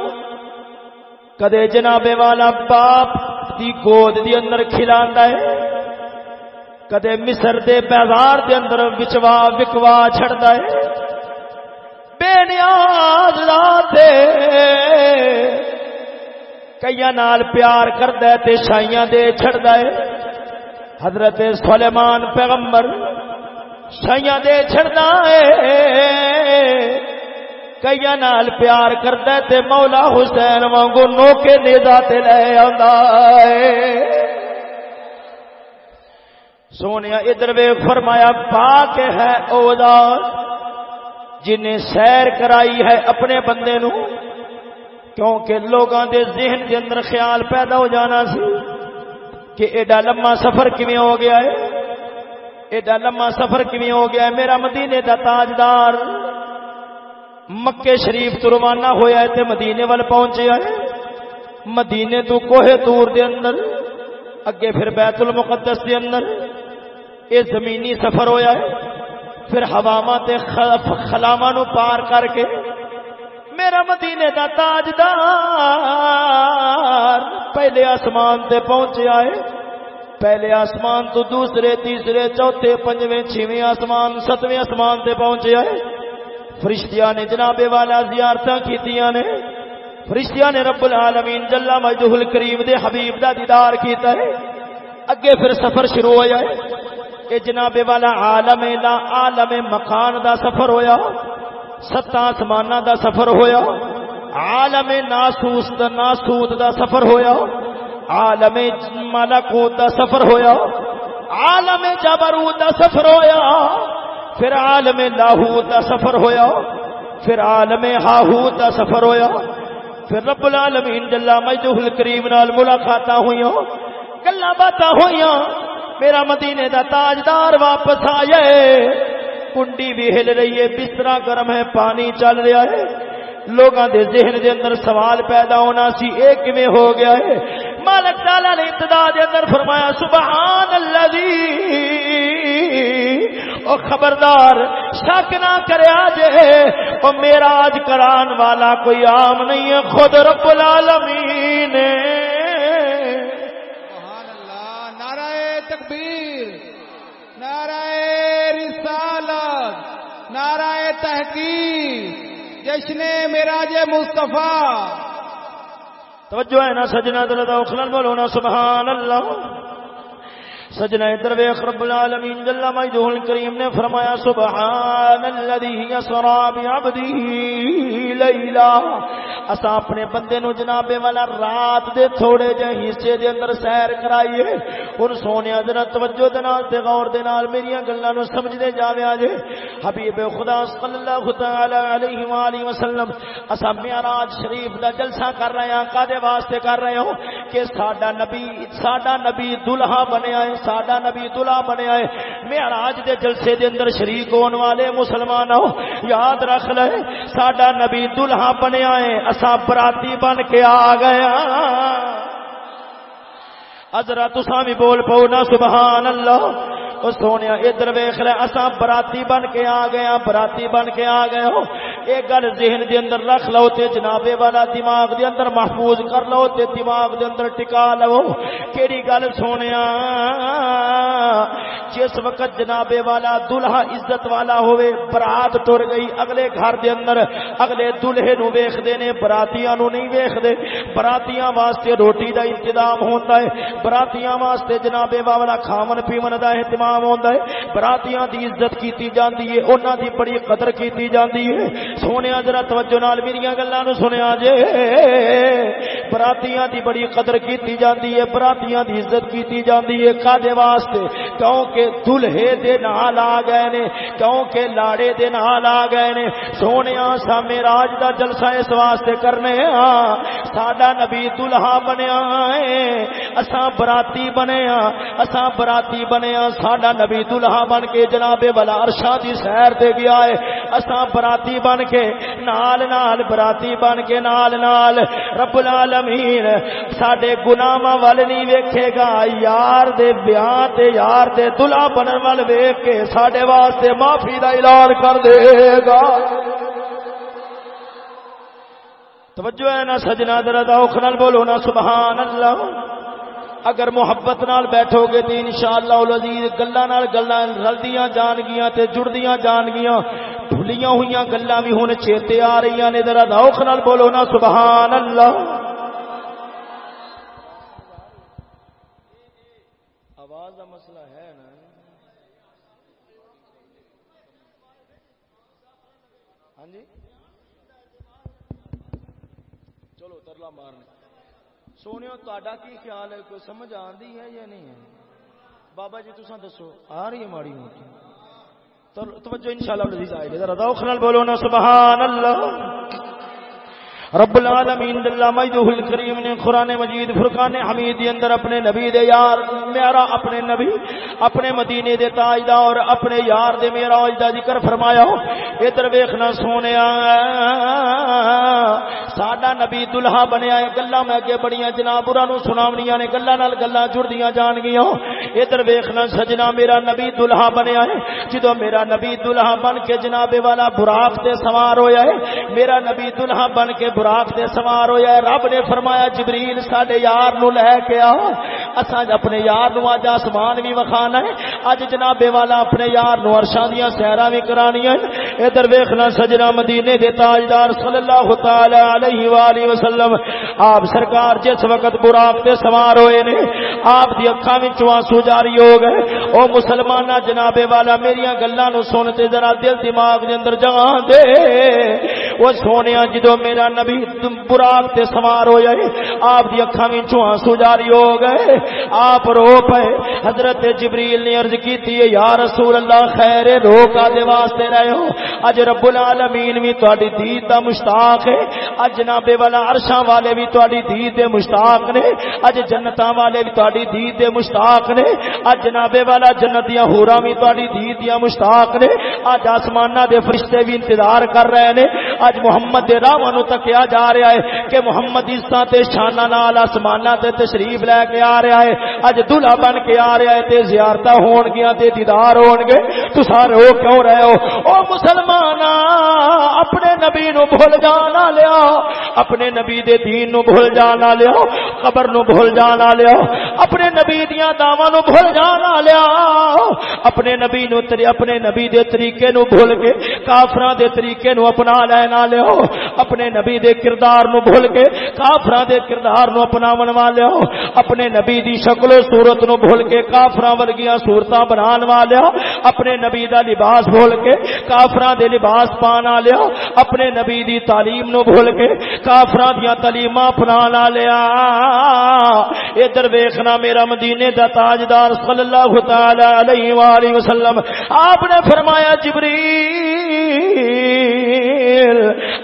کدے جناب والا باپ دی گود دی اندر کھلاندا ہے، کدے مصر دے بازار دے اندر وچوا وکوا چھڑدا ہے۔ بے نیاز ذات ہے۔ کئی نال پیار کردا تے شائیاں دے چھڑدا حضرت سلیمان پیغمبر شائیاں دے چھڑدا ہے کئی نال پیار کردا تے مولا حسین وانگو نوکے نیزا تے لے آندا ہے سونیا ادھر وے فرمایا پاک ہے او ذات جن سیر کرائی ہے اپنے بندے نو کیونکہ لوگوں دے ذہن دے اندر خیال پیدا ہو جانا سی کہ ایڈا لمبا سفر کیویں ہو گیا ہے؟ ایڈا لمبا سفر کیویں ہو گیا ہے؟ میرا مدینے دا تاجدار مکے شریف تو روانہ ہویا ہے تے مدینے وال پہنچیا ہے۔ مدینے تو کوہ تور دے اندر، اگے پھر بیت المقدس دے اندر اے زمینی سفر ہویا ہے۔ پھر ہواواں تے خلاواں نو پار کر کے میرا مدینے دا تاجدار پہلے آسمان تے پہنچیا ہے پہلے آسمان تو دوسرے، تیسرے، چوتھے، پنجویں، چھویں آسمان، ستویں آسمان تے پہنچیا ہے فرشتیاں نے جناب والا زیارت کیتیاں نے۔ فرشتیاں نے رب العالمین جل مجدہ الکریم دے حبیب دا دیدار کیتا ہے۔ اگے پھر سفر شروع ہو جائے کہ جناب والا عالم، لا عالم مکان دا سفر ہویا۔ ست آسمان دا سفر ہویا، عالم ناسوس دا ناسود دا سفر ہویا، عالم ملکوت دا سفر ہویا، عالم جبروت دا سفر ہویا، پھر عالم لاہوت دا سفر ہویا، پھر عالم ہاہوت دا سفر ہویا، پھر رب العالمین جلا مجدہ الکریم نال ملاقاتاں ہویاں گلاں باتاں ہویاں میرا مدینے دا تاجدار واپس آئے۔ کنڈی بھی ہل رہی ہے بستر گرم ہے، پانی چل رہا ہے۔ لوگاں دے ذہن دے اندر سوال پیدا ہونا سی اے کیویں ہو گیا ہے؟ مالک تعالی نے ابتدا دے اندر فرمایا سبحان الذی او خبردار، شک نہ کریا جے او معراج کران والا کوئی عام نہیں ہے، خود رب العالمین۔ سبحان اللہ نعرہ تکبیر۔ نعرہ رسالت، نعرہ تحقیق، جشن میراج مصطفیٰ۔ توجہ ہے نا سجنا دل دا اخلال بولو نا سبحان اللہ سجنا درویخ رب العالمین، جل مجدہ الکریم نے فرمایا سبحان الذي اسرا بعبده ليلا اسا اپنے بندے نو جناب والا رات دے تھوڑے جے حصے دے اندر سیر کرائیے ہن سونیا ذرا توجہ دے نال تے غور دے نال میریاں گلاں نو سمجھدے جاویا جے حبیب خدا صلی اللہ تعالی علیہ والہ وسلم اسا معراج شریف دا جلسہ کر رہے ہیں۔ کدے واسطے کر رہے ہو؟ کہ ساڈا نبی ساڈا نبی دلہا بنیا ہے، ساڈا نبی دلہا بنیا ہے۔ معراج دے جلسے دے اندر شریک ہون والے مسلمانوں، یاد رکھ لے، ساڈا نبی دلہا بنیا ہے اسا براتی بن کے آ گئے ہاں۔ ازرا تسا بھی بول پاؤ نا، سبحان اللہ او سونیا، ادھر ویکھ لے اسا براتی بن کے آ گئے ہاں براتی بن کے آ گئے ہو۔ ایک گل ذہن دے اندر رکھ لو تے جنابے والا دماغ دے اندر محفوظ کر لو تے دماغ دے اندر ٹکا لو۔ کیڑی گل سونیا، جس وقت جنابے والا دلہا عزت والا ہوئے، برات ٹر گئی، اگلے گھر دے اندر اگلے دلہے نو ویکھدے نے، براتیاں نو نہیں ویکھدے براتیاں واسطے روٹی دا انتظام ہوندا ہے، براتیاں واسطے جنابے والا کھاون پیون دا اہتمام ہوندا ہے۔ براتیاں دی عزت کیتی جاندی ہے، انہاں دی بڑی قدر کیتی جاندی ہے۔ سونے ذرا توجہ نال میری گلاں نو سنیا جے۔ براتیاں دی بڑی قدر کیتی جاندی ہے براتیاں دی عزت کیتی جاندی ہے۔ کادے واسطے؟ کیونکہ دلہے دے نال آ گئے نے، کیونکہ لاڑے دے نال آ گئے نے۔ سونے سا میراج دا جلسہ اس واسطے کرنے ہاں ساڈا نبی دلہا بنیا ہے، اساں براتی بنے ہاں اساں براتی بنے ہاں ساڈا نبی دلہا بن کے جناب والا عرشاں دی جی سیر تے گیا ہے اساں براتی بن کے نال نال براتی بن کے نال نال رب العالمین ساڈے گناہاں ول نہیں ویکھے گا۔ یار دے بیاہ تے یار دے دلہا بنن ول ویکھ کے ساڈے واسطے معافی دا اعلان کر دے گا۔ توجہ ہے نا سجنا درد اوکھنال بولو نا، سبحان اللہ۔ اگر محبت نال بیٹھو گے تو انشاءاللہ العزیز گلاں نال گلاں رلدیاں جان گیاں تے جڑدیاں جان گیاں بھلیاں ہویاں گلاں بھی ہن چیتے آ رہی نے، ذرا ذوق نال بولو نا، سبحان اللہ آواز دا مسئلہ ہے نا ہاں جی چلو ترلا مارنے سونے تا کی خیال ہے کوئی سمجھ آتی ہے یا نہیں ہے بابا جی تسا دسو آ رہی ہے ماڑی موٹی توجہ ان شاء اللہ آئے گا ذرا بولو نا سبحان اللہ رب العالمین اللہ مجدہ الکریم نے قرآن مجید فرقان حمید دے اندر اپنے نبی دے یار، میرا اپنے نبی، اپنے مدینے دے تاج دا اور اپنے یار دے میرا دا ذکر فرمایا۔ ہو ادھر ویکھنا سونیا، ساڈا نبی دلہا بنیا ہے، گلاں میں اگے بڑیاں جناب نو سناونیاں نے، گلاں نال گلاں جڑدیاں جان گیاں ادھر ویکھنا سجنا، میرا نبی دلہا بنیا ہے۔ جدوں میرا نبی دلہا بن کے جناب والا براق تے سوار ہویا ہے، میرا نبی دلہا بن کے براق دے سوار ہویا ہے، رب نے فرمایا، جبریل ساڈے یار نو لے کے آ اساں اپنے یار نو اج آسمان وی وکھانا ہے۔ اج جناب والا اپنے یار نو عرشاں دیاں سیراں وی کرانیاں ادھر ویکھنا سجنا مدینے دے تاجدار صلی اللہ تعالی علیہ والہ وسلم۔ آپ سرکار جس وقت براق تے سوار ہوئے نے، آپ دی اکھاں وچوں آنسو جاری ہو گئے۔ او مسلمانہ جناب والا، میریاں گلاں نو سن تے ذرا دل دماغ دے اندر جگہ دے او سونیا جدوں میرا نبی براق تے سوار ہو جائے، آپ دی اکھاں وچوں آنسو جاری ہو گئے، آپ رو پئے۔ حضرت جبریل نے عرض کیتی ہے یا رسول اللہ، خیر رو کا دے واسطے رہے ہو۔ اج رب العالمین وی تہاڈی دید دا مشتاق ہے۔ اج جناب والا عرشاں والے وی تہاڈی دید دے مشتاق نے۔ اج جنتاں والے وی تہاڈی دید دے مشتاق نے۔ اج جناب والا جنت جنتیاں ہوراں وی تہاڈی دید دیاں مشتاق نے۔ اج آسماناں دے فرشتے وی انتظار کر رہے نے۔ اج محمد دے راواں نو تکیا جا رہا ہے کہ محمد عزت تے شانہ نال آسماناں تے تشریف لے کے آ رہا ہے۔ اج دلہا بن کے آ رہا ہے تے زیارتاں ہون گیاں تے دیدار ہون گے۔ تو سارے ہو کیوں رہے ہو؟ او مسلمان اپنے نبی نو بھول جانا لیا۔ اپنے نبی دے دین نو بھول جانا لیا۔ قبر نو بھول جانا لیا۔ اپنے نبی دیاں دعواں نو بھول جانا لیا۔ اپنے نبی نو تری، اپنے نبی دے طریقے نو بھول کے کافراں دے طریقے نو اپنا لینا لیا۔ اپنے نبی دے دے کردار نو بھول کے کافراں دے کردار نو اپنا منوا لیا اپنے نبی دی شکل و صورت نو بھول کے کافراں ورگیاں صورتاں بنان والیا اپنے نبی دا لباس بھول کے کافراں دے لباس پانا لیا اپنے نبی دی تعلیم نو بھول کے کافراں دیاں تعلیماں اپنا لیا ادھر ویکھنا میرا مدینے دا تاجدار صلی اللہ تعالی علیہ والہ وسلم۔ آپ نے فرمایا، جبریل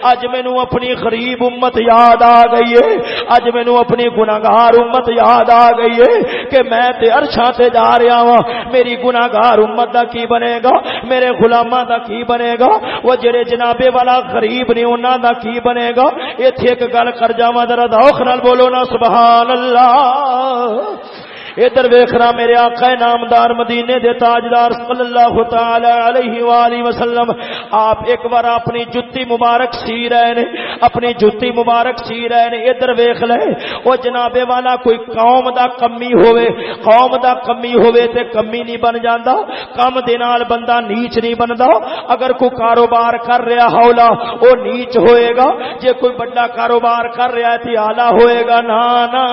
اج مینو اپنی خرید غریب امت یاد آ گئی ہے۔ اج مینو اپنی گناگار امت یاد آ گئی ہے کہ میں تے عرشاں تے جا رہا ہوں میری گناگار امت دا کی بنے گا؟ میرے غلاماں دا کی بنے گا؟ وہ جڑے جنابے والا غریب نے انہاں دا کی بنے گا؟ ایتھے ایک گل کر جاواں، ذرا ذوق نال بولو نا، سبحان اللہ۔ ادھر ویخنا میرے آقا نامدار مدینے دے تاجدار صلی اللہ تعالی علیہ وآلہ وسلم، آپ ایک بار اپنی جتی مبارک سی رہے نے، اپنی جتی مبارک سی رہے نے، ادھر ویخ لے۔ او جنابے والا، کوئی قوم دا کمی ہوئے، قوم دا کمی ہوئے تے کمی نہیں بن جاندا، کم دے نال بندہ نیچ نہیں بندا۔ اگر کوئی کاروبار کر رہا ہولا، او نیچ ہوئے گا۔ جے کوئی بڑا کاروبار کر رہا ہے تے اعلی ہوئے گا، نا نا۔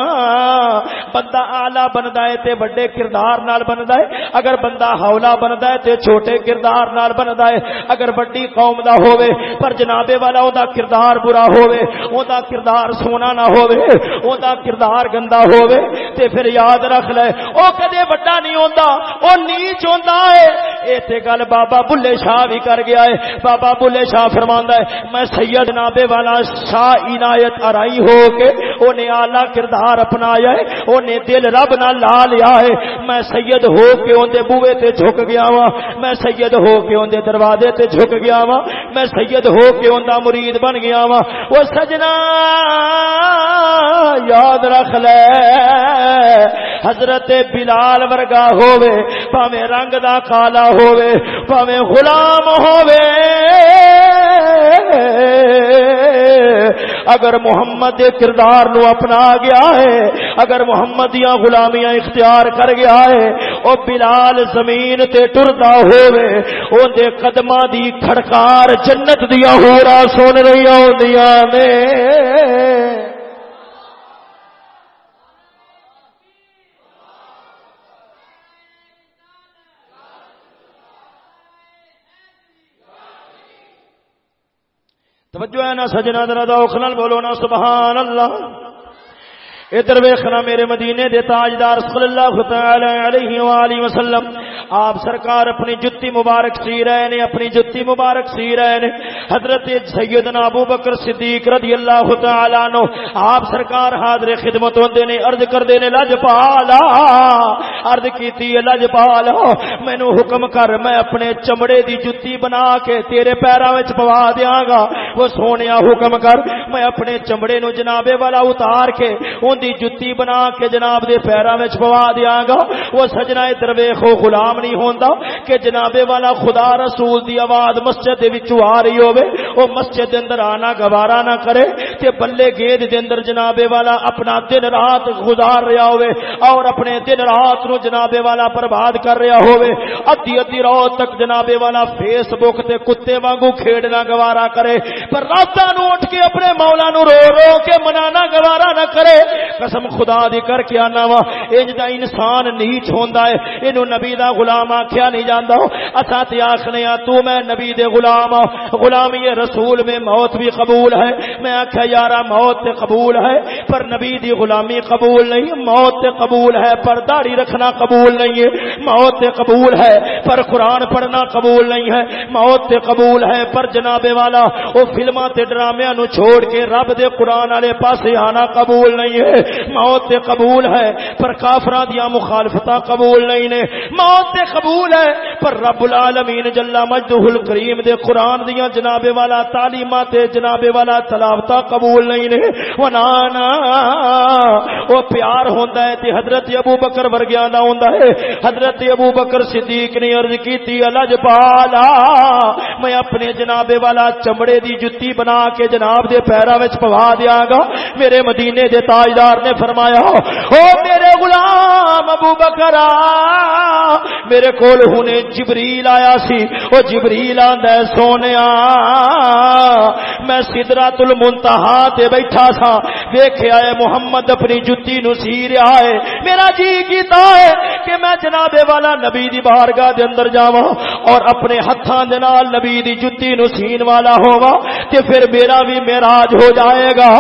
بندہ اعلی بن بنتا ہے تے بڑے کردار نال بنتا ہے۔ اگر بندہ ہولا بنتا ہے تے چھوٹے کردار نال بنتا ہے۔ اگر بڑی قوم دا ہووے، پر جنابے والا او دا کردار برا ہووے، او دا کردار سونا نہ ہووے، او دا کردار گندا ہووے، تے پھر یاد رکھ لے۔ او کدے بڑا نہیں ہوندا، او نیچ ہوندا ہے۔ اے تے گل بابا بلے شاہ بھی کر گیا ہے۔ بابا بلے شاہ فرماندا ہے، میں سید نابے والا شاہ عنایت ارائی ہو کے او نے اعلی کردار اپنایا ہے او نے دل رب نال لا لیا ہے۔ میں سید ہو کے اندے بوے تے جھک گیا وا میں سید ہو کے اندے دروازے تے جھک گیا وا میں سید ہو کے اوندا مرید بن گیا وا او سجنا، یاد رکھ لے۔ حضرت بلال ورگا ہووے، پاویں رنگ دا کالا ہووے، پاویں غلام ہووے۔ اگر محمد دے کردار نو اپنا گیا ہے، اگر محمد دیا غلامیاں اختیار کر گیا ہے، او بلال زمین تے ٹردا ہوے اون دے قدماں دی کھڑکار جنت دیا ہورا سن رہی ہوندیاں نے۔ توجہ ہے نا سجنا درد اوکھنل بولو نا سبحان اللہ ادھر ویخنا میرے مدینے دے تاجدار صلی اللہ تعالی علیہ وآلہ وسلم، آپ سرکار اپنی جتی مبارک سی رہے نے، اپنی جتی مبارک سی رہے نے۔ حضرت سیدنا ابو بکر صدیق رضی اللہ تعالی عنہ، آپ سرکار حاضر خدمت ہوندے نے عرض کردے نے لج پالا عرض کیتی ہے لج پالا مینوں حکم کر، میں اپنے چمڑے دی جتی بنا کے تیرے پیراں وچ پوا دیاں گا۔ وہ سونیا حکم کر، میں اپنے چمڑے نو جنابے والا اتار کے اون دی جتی بنا کے جناب دے پیراں وچ پوا دیاں گا۔ وہ سجنا ادھر ویکھو، غلام نہیں ہوندا کہ جنابے والا خدا رسول دی آواز مسجد دے وچوں آ رہی ہوے او مسجد دے اندر آنا گوارا نہ کرے تے بلے گید دے اندر جنابے والا اپنا دن رات گزار رہا ہوے اور اپنے دن رات نو جنابے والا برباد کر رہا ہوے ادھی ادھی رات تک جنابے والا فیس بک تے کتے وانگو کھیڈنا گوارا کرے۔ پر راتاں نو اٹھ کے اپنے مولا نو رو رو کے منانا گوارا نہ کرے۔ قسم خدا دی کر کے آنا وا۔ انج دا انسان نیچ ہوندا ہے۔ اینو نبی دا غلام آکھیا نہیں جاندا۔ اساں تے آکھنے آ تو میں نبی دے غلام غلامی رسول میں موت بھی قبول ہے۔ میں آکھیا یارا، موت تے قبول ہے۔ پر نبی دی غلامی قبول نہیں، موت تے قبول ہے۔ پر داڑھی رکھنا قبول نہیں ہے۔ موت تے قبول ہے۔ پر قرآن پڑھنا قبول نہیں ہے۔ موت تے قبول ہے۔ پر جناب والا، او فلماں تے ڈرامیاں نو چھوڑ کے رب دے قرآن والے پاسے آنا قبول نہیں ہے۔ موت تے قبول ہے۔ پر کافراں دیاں مخالفتاں قبول نہیں نے۔ موت تے قبول ہے۔ پر رب العالمین جل مجدہ الکریم دے قرآن دیاں جناب والا والا تعلیمات، جناب والا تلاوت قبول نہیں نے وہ نانا وہ پیار ہوندا ہے تے حضرت ابو بکر ورگیاں دا ہوندا ہے۔ حضرت ابو بکر صدیق نے عرض کیتی الج پالا، میں اپنے جناب والا چمڑے دی جُتی بنا کے جناب دے پیراں وچ پوا دیاں گا۔ میرے مدینے دے تاجدار نے فرمایا، او میرے غلام ابو بکر، میرے کول ہنے جبریل آیا سی۔ او جبریل آندا ہے، سونیا۔ میں سدرات المنتہا تے بیٹھا سا ویکھیا اے محمد اپنی جُتی نو سی رہا ہے میرا جی کیتا ہے کہ میں جناب والا نبی دی بارگاہ دے اندر جاواں اور اپنے ہتھاں دے نال نبی دی جُتی نو سین والا ہوواں تے پھر میرا بھی معراج ہو جائے گا۔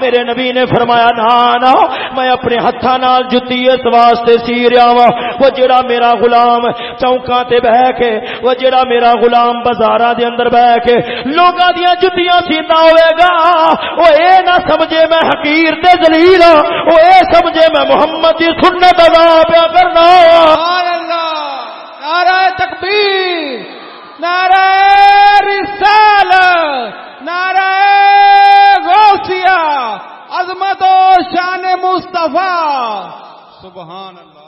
میرے نبی نے فرمایا نا نا میں اپنے ہتھاں نال جُتی اس واسطے سی رہا وا وہ جڑا میرا غلام چوکاں تے بیٹھ کے وہ جڑا میرا غلام بازاراں دے اندر بیٹھ کے لوکاں دیاں جُتیاں سیندا ہوے گا۔ او اے نہ سمجھے میں حقیر تے ذلیل ہاں۔ او اے سمجھے میں محمد دی سنت ادا پیا کرنا سبحان اللہ۔ نعرہ تکبیر نعرہ رسالت نعرہ غوثیہ عظمت و شان مصطفیٰ۔ سبحان اللہ۔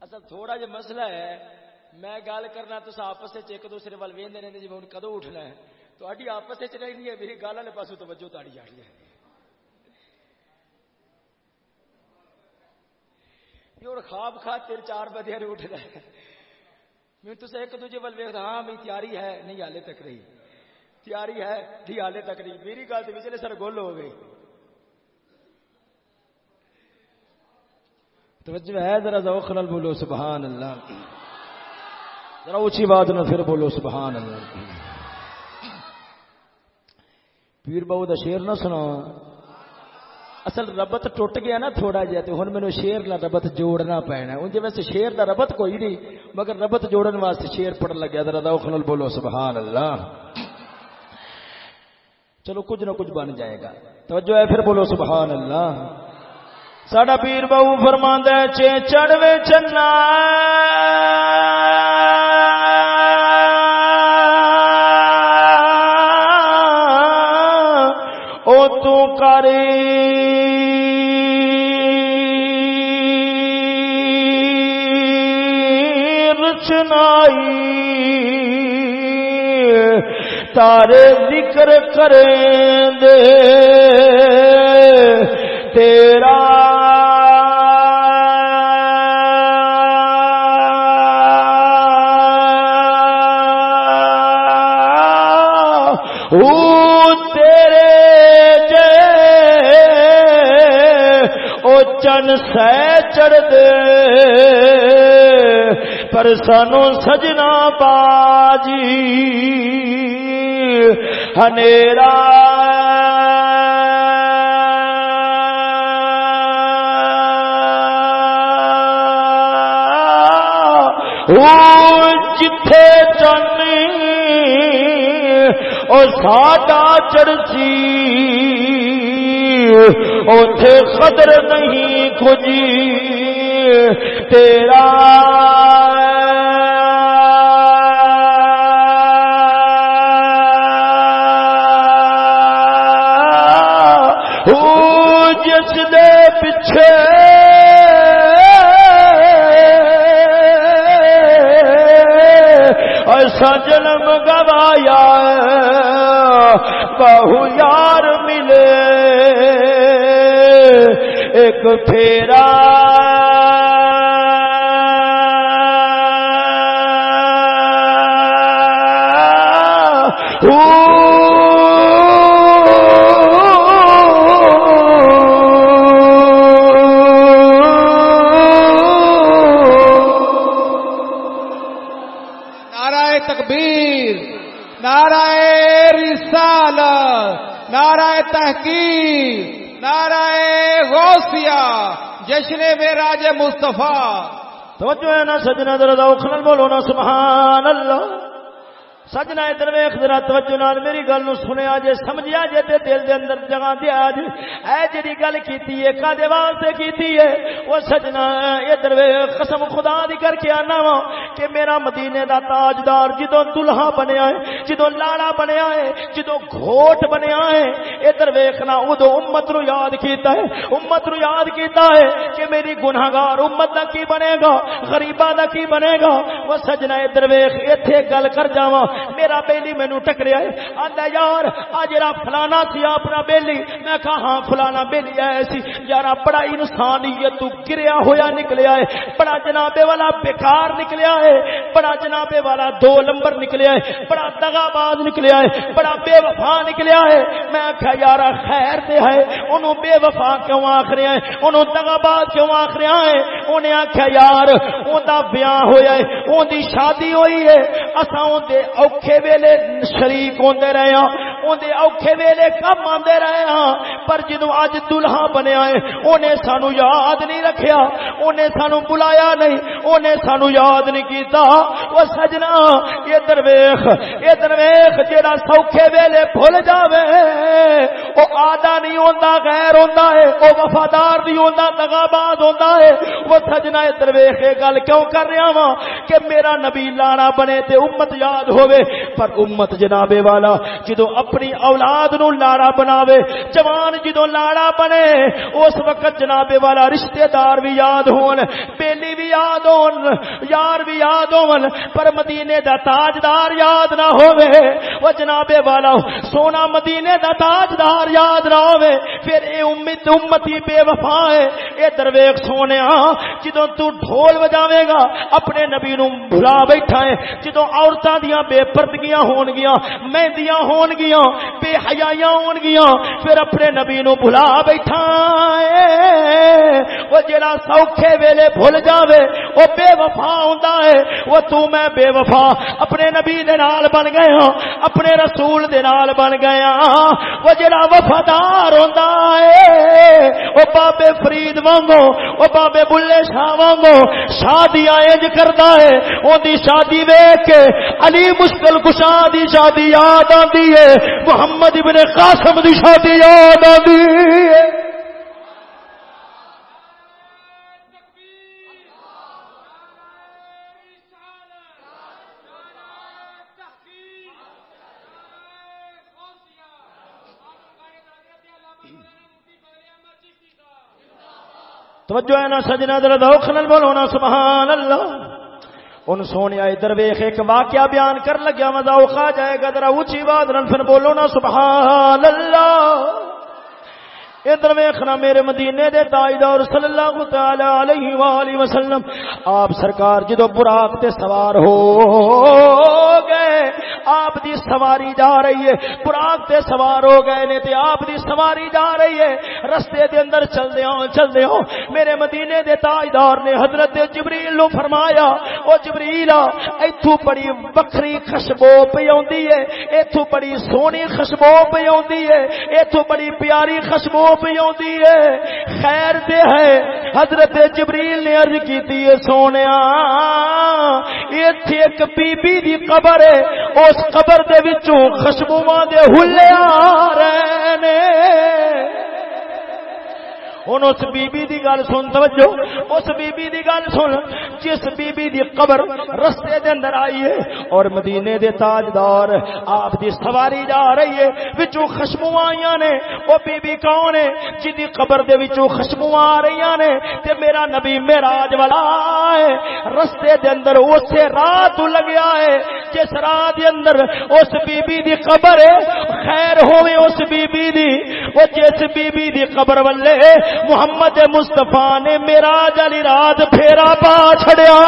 اصل تھوڑا جا مسئلہ ہے۔ میں گل کرنا تو آپس ایک دوسرے وال وہدے رہتے جی ہوں کدو اٹھنا ہے؟ تو آپس رہی ہے، میری گل والے پاس توجہ تاڑی جا رہی ہے۔ یہ ہوں خواب کھا تیر چار بجے اٹھنا ہے۔ میں تو ایک دوجے وال ویخ ہاں میری تیاری ہے، نہیں ہالے تک رہی۔ تیاری ہے، نہیں ہالے تک رہی۔ میری گل تو پچھلے سر گول ہو گئی توجہ ہے، ذرا ذوق نال بولو، سبحان اللہ۔ ذرا اونچی بات نہ پھر بولو، سبحان اللہ۔ پیر بہو دا شیر نہ سنا اصل ربط ٹوٹ گیا نا تھوڑا جہا، تو ہوں مینو شیر کا ربط جوڑنا پینا۔ ان ویسے شیر دا ربط کوئی نہیں، مگر ربط جوڑن واسطے شیر پڑھن لگیا۔ ذرا ذوق نال بولو، سبحان اللہ۔ چلو، کچھ نہ کچھ بن جائے گا۔ توجہ ہے، پھر بولو، سبحان اللہ۔ ساڈا پیر بہو فرماندہ چے چڑوے چنا۔ تو کری رچنائی۔ تارے ذکر کریں دے۔ تیرا چن سہ چڑھ دے پر سانو سجنا باجی ہنیرا جتھے چنی او ساڈا چڑسی اوتھے قدر نہیں کھجی۔ تیرا جس دے پچھے ایسا جنم گوایا بہو یار ملے۔ ایک پھیرا۔ نعرہ تکبیر تحقیق۔ نعرہ غوثیہ، جشن معراج مصطفیٰ۔ توجہ ہے نا سجنا درد اوکھنل بولو نا، سبحان اللہ۔ سجنا ادھر ویخ ذرا توجہ نال میری گل نو سنیا جے سمجھیا جے تے دل دے اندر جگہ دیا جے اے جڑی گل کیتی ہے کدے واسطے کیتی ہے او سجنا ادھر ویخ قسم خدا دی کر کے آنا وا کہ میرا مدینے دا تاجدار جدوں دلہا بنیا ہے، جدوں لاڑا بنیا ہے، جدوں گھوٹ بنیا ہے ادھر ویکھنا ادو امت نو یاد کیتا ہے۔ امت نو یاد کیتا ہے کہ میری گناہگار امت دا کی بنے گا؟ غریباں دا کی بنے گا؟ وہ سجنا ادھر ویخ ایتھے گل کر جاواں۔ میرا بیلی مینو ٹکریا ہے۔ آندا یار آ جڑا فلانا سی اپنا بیلی۔ میں کہا ہاں فلانا بیلی آیا سی؟ یار بڑا انسانیت تو گریا ہویا نکلیا ہے، بڑا جنابے والا بیکار نکلیا ہے، بڑا جنابے والا دو لمبر نکلیا ہے، بڑا دغا باز نکلیا ہے، بڑا بے وفا نکلیا ہے۔ میں کہا یار خیر دے ہے انہوں بے وفا کیوں آخر ہے انہوں دغا باز کیوں آخر ہے انہیں آخیا یار، اوندا بیاہ ہویا ہے اون دی شادی ہوئی ہے، اساں اون دے اوکھے ویلے شریک ہوندے رہے ہاں۔ اندے اوکھے ویلے کم آندے رہے ہاں پر جدو اج دلہا بنیا ہے انہیں سانو یاد نہیں رکھیا انہیں سانو بلایا نہیں انہیں سانو یاد نہیں کیتا۔ وہ سجنا یہ درویخ یہ درویخ جیڑا سوکھے ویلے بھول جاوے وہ آدھا نہیں ہوندا، غیر ہوندا ہے وہ وفادار نہیں ہوندا دغاباد ہوندا ہے۔ وہ سجنا یہ درویخ یہ گل کیوں کر رہا ہاں کہ میرا نبی لانا بنے تے امت یاد ہوئے پر امت جنابے والا جدو اپنی اولاد نو لاڑا بناوے۔ جوان جدو لاڑا بنے، اس وقت جنابے والا رشتہ دار بھی یاد ہون، بیلی بھی یاد ہون، یار بھی یاد ہون، پر مدینے دا تاجدار یاد نہ ہووے۔ وہ جنابے والا سونا مدینے دا تاجدار یاد نہ ہووے۔ پھر اے امت، امتی بے وفا ہے۔ اے درویش سونے جدو تو ڈھول بجاوے گا، اپنے نبی نو بھلا بیٹھا ہے۔ جدو عورتاں دیاں بے پردگیاں ہون گیاں، مہندیاں ہون گیاں بے حیائیاں ہون گیاں، پھر اپنے نبی نو بھلا بیٹھا وہ جڑا سوکھے ویلے بھول جاوے، وہ بے وفا ہوندا ہے وہ تو میں بے وفا اپنے نبی دے نال بن گئے ہاں اپنے رسول دے نال بن گئے ہاں۔ وہ جڑا وفادار ہوندا ہے وہ بابے فرید وانگو، وہ بابے بلے شاہ وانگو شادی انج کردا ہے اون دی شادی ویکھ کے علی مشکل کشا دی شادی یاد آندی ہے محمد ابن قاسم دی شادی یاد آندی توجہ ہے نا سجنا در دوخ نل بولو نا، سبحان اللہ۔ ان سونے ادھر ویخ ایک واقعہ بیان کر لگیا مزہ اوکھا جائے گا ذرا اونچی بات رن بولو نا، سبحان اللہ۔ ادھر ویخنا میرے مدینے دے تاجدار صلی اللہ تعالی علیہ والہ وسلم۔ آپ سرکار جدو براق تے سوار ہو گئے، آپ دی سواری جا رہی ہے۔ براق تے سوار ہو گئے نے تے آپ دی سواری جا رہی ہے۔ رستے دے اندر چل دے ہوں چل دے ہوں میرے مدینے دے تاجدار نے حضرت جبریل نو فرمایا، او جبریل ایتھو بڑی بکری خشبو پی ہوندی ہے۔ ایتھو بڑی سونی خشبو پی ہوندی ہے۔ ایتھو بڑی پیاری خشبو پی آتی ہے۔ خیر دے ہے۔ حضرت جبریل نے عرض کیتی ہے سونے ایتھے ایک بی بی دی قبر ہے۔ اس قبر دے وچوں خوشبوواں دے ہلے آ رہے نے۔ ہوں اس بی بی دی گل سن، توجہ، اس بی بی دی گل سن، جس بی بی دی قبر رستے دے اندر آئی ہے اور مدینے دے تاجدار آپ دی سواری جا رہی ہے، وچوں خشبو آئیاں نے۔ او بی بی کون ہے؟ جی دی قبر دے وچوں خشبو آ رہی نے، تے میرا نبی معراج والا ہے۔ رستے دے اندر اسے رات لگیا ہے، جس رات دے اندر اس بی بی دی قبر ہے۔ خیر ہوے اس بی بی دی او جس بی بی دی قبر والے محمد مصطفیٰ نے میرا جلی رات پھیرا پا چھڑیا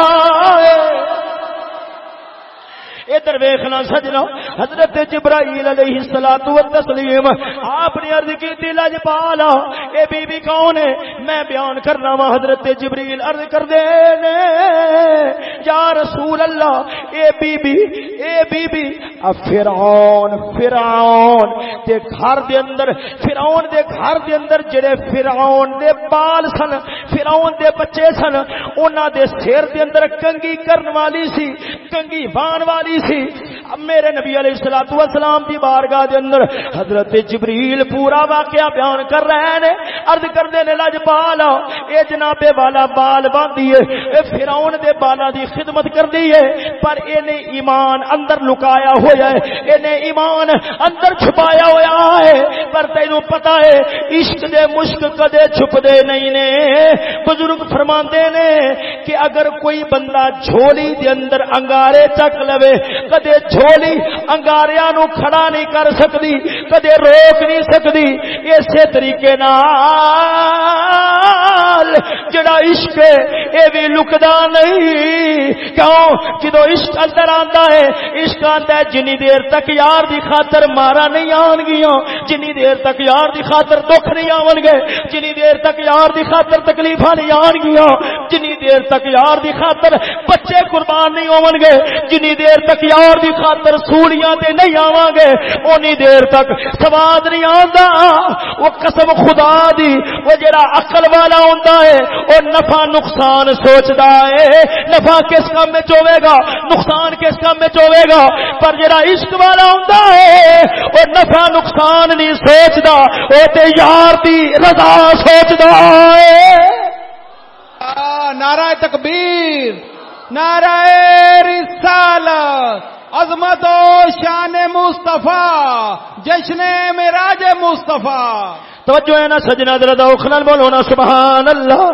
ادھر ویخنا سجنا۔ حضرت جبرائیل علیہ الصلوۃ والتسلیم آپ نے عرض کی تھی لج اے بی بی کون ہے؟ میں بیان کرنا وا حضرت جبریل عرض کر دے نے۔ یا رسول اللہ، اے بی بی اے بی بی فرعون فرعون تے گھر دے اندر، فرعون دے گھر دے اندر جڑے فرعون دے بال سن، فرعون دے بچے سن، انہاں دے سر دے اندر کنگھی کرن والی سی، کنگھی بان والی سی میرے نبی علیہ الصلوۃ والسلام دی بارگاہ دے اندر حضرت جبریل پورا واقعہ بیان کر رہے نے۔ عرض کردے نے لجپال اے جناب والا بال باندھی ہے، اے فرعون دے بالا دی خدمت کردی ہے، پر اینے ایمان اندر لکایا ہویا ہے اینے ایمان اندر چھپایا ہویا ہے۔ پر تینو پتا ہے، عشق دے مشک کدے چھپ دے نہیں نے۔ بزرگ فرماندے نے کہ اگر کوئی بندہ جھولی دے اندر انگارے چک لوے کدے جھولی انگاریاں نو کھڑا نہیں کر سکتی کدے روک نہیں سکتی اسی طریقے نال جڑا عشق ہے، اے بھی لکدا نہیں۔ کیوں؟ جدو عشق اندر آندا ہے، عشق آندا ہے، جنی دیر تک یار دی خاطر مارا نہیں آن گیا جنی دیر تک یار دی خاطر دکھ نہیں آون گے جنی دیر تک یار دی خاطر تکلیفاں نہیں آن گیا جنی دیر تک یار دی خاطر بچے قربان نہیں ہون گے جنی دیر تک یار دی خاطر سوڑیاں تے نہیں آواں گے، اونی دیر تک سواد نہیں آندا۔ وہ قسم خدا دی، وہ جڑا عقل والا ہوندا ہے او نفع نقصان سوچدا ہے۔ نفع کس کام میں ہوے گا؟ نقصان کس کام میں ہوے گا؟ پر جڑا عشق والا ہوندا ہے او نفع نقصان نہیں سوچدا او تے یار دی رضا سوچدا ہے۔ نعرہ تکبیر۔ نعرہ رسالت، عظمت و شان مصطفیٰ، جشن مراج مصطفیٰ۔ توجہ ہے نا سجنا در دوخنل بولو نا، سبحان اللہ۔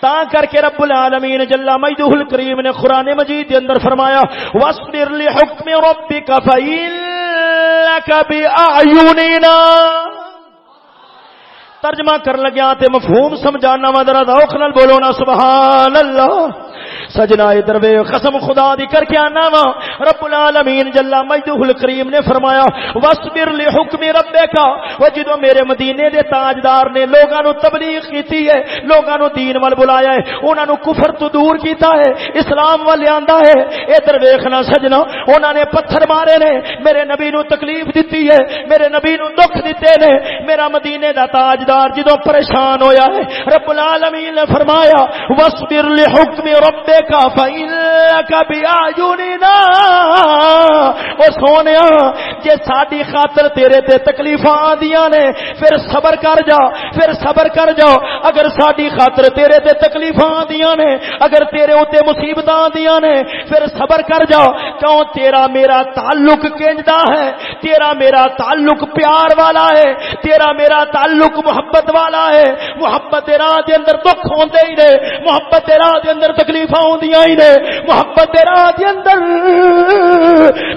تا کر کے رب العالمین جل مجدہ الکریم نے قرآن مجید کے اندر فرمایا، وَاصْبِرْ لِحُكْمِ رَبِّكَ فَإِنَّكَ بِأَعْيُنِنَا ترجمہ کر لگیا تے مفہوم سمجھانا مدرہ دوخنل بولو نا سبحان اللہ سجنا ادھر وے قسم خدا دی کر کے آنا وا۔ رب العالمین جل مجدہ الکریم نے فرمایا، واسبر لحکم ربک و جدو میرے مدینے دے تاجدار نے لوگاں نو تبلیغ کیتی ہے، لوگاں نو دین ول بلایا ہے، انہاں نو کفر تو دور کیتا ہے، اسلام ول لاندا ہے۔ ادھر ویکھنا سجنا، انہاں نے پتھر مارے نے، میرے نبی نو تکلیف دتی ہے، میرے نبی نو دکھ دتے نے۔ میرا مدینے دا تاجدار سرکار جدو پریشان ہویا ہے، رب العالمین نے فرمایا واسبر لحکم ربک کا فَإِنَّكَ بِآجُنِنَا او سونیا، جے ساڈی خاطر تیرے تے تکلیفاں آندیاں نے، پھر صبر کر جا، پھر صبر کر جا۔ اگر ساڈی خاطر تیرے تے تکلیفاں آندیاں نے، اگر تیرے اوتے مصیبتاں آندیاں نے، پھر صبر کر جا۔ کیوں تیرا میرا تعلق کینجدا ہے؟ تیرا میرا تعلق پیار والا ہے۔ تیرا میرا تعلق محبت محبت والا ہے۔ محبت راہ دے اندر دکھ ہوندے ہی نے۔ محبت راہ دے اندر تکلیفاں ہوندیاں ہی نے۔ محبت راہ دے اندر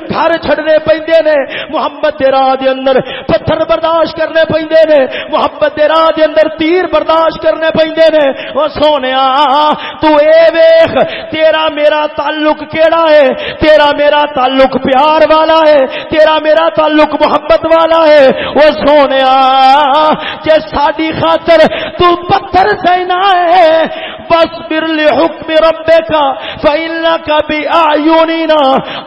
گھر چھڑنے پیندے نے۔ محبت راہ دے اندر پتھر برداشت کرنے پیندے نے۔ محبت راہ دے اندر تیر برداشت کرنے پیندے نے۔ او سونیا تو اے ویکھ، تیرا میرا تعلق کیڑا ہے؟ تیرا میرا تعلق پیار والا ہے؟ تیرا میرا تعلق محبت والا ہے؟ او سونیا جے ساڈی خاطر تو پتھر سینا ہے۔ بس برل حکم ربے کا فائلہ کا بھی آیونینا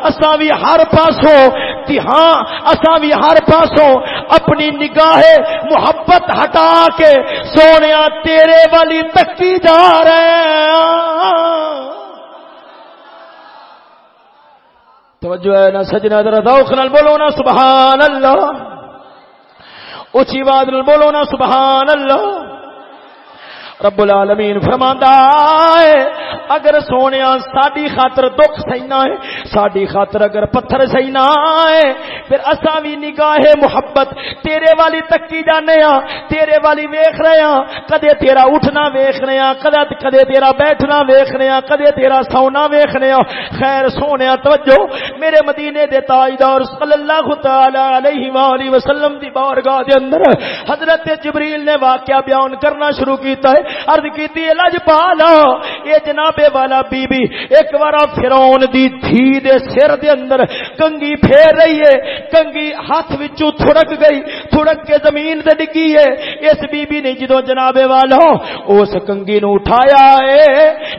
اسا بھی ہر پاسوں جی ہاں اسا بھی ہر پاسوں اپنی نگاہ محبت ہٹا کے سونے تیرے والی تکی جا رہے ہیں۔ توجہ ہے نا سجنا در دوخ نال بولو نا سبحان اللہ۔ اچھی بات بولو نا سبحان اللہ۔ رب العالمین فرماندا ہے، اگر سونے ساڈی خاطر دکھ سہنا ہے، ساڈی خاطر اگر پتھر سہنا ہے، پھر اساں بھی نگاہ محبت تیرے والی تکی جانے ہاں تیرے والی ویکھ رہے ہاں کدے تیرا اٹھنا ویکھ رہے ہاں کدے کدے تیرا بیٹھنا ویکھ رہے ہاں کدے تیرا سونا ویکھ رہے ہاں۔ خیر سونے توجہ، میرے مدینے دے تاجدار صلی اللہ تعالی علیہ والہ وسلم دی بارگاہ دے اندر حضرت جبریل نے واقعہ بیان کرنا شروع کیتا ہے۔ عرض کیتی ہے لج پالا اے جناب والا بی بی ایک بار فرعون دی دھی دے سر دے اندر کنگی پھیر رہی ہے کنگی ہاتھ وچوں تھڑک گئی، تھڑک کے زمین تے ڈگی ہے۔ اس بی بی نے جدوں جناب والا اس کنگی نو اٹھایا ہے،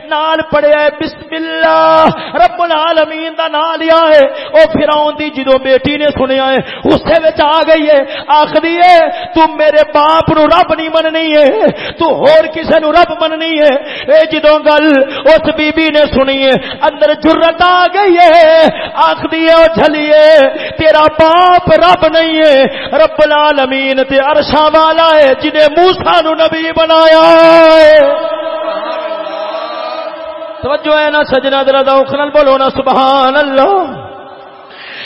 نال پڑھیا ہے، بسم اللہ، رب العالمین دا نام لیا ہے۔ او فرعون دی جدو بیٹی نے سنیا ہے، غصے وچ آ گئی ہے، آخری ہے، تو میرے باپ نو رب نہیں مننی ہے، تو ہور کسے نو رب مننی ہے؟ اے جدو گل اس بی بی نے سنی ہے، اندر جرت آ گئی ہے۔ آخری ہے، او جھلیے تیرا باپ رب نہیں ہے۔ رب العالمین تے عرشاں والا ہے جنے موسی نو نبی بنایا۔ ہے توجہ ہے نا سجنا درا دا بولو نا، سبحان اللہ۔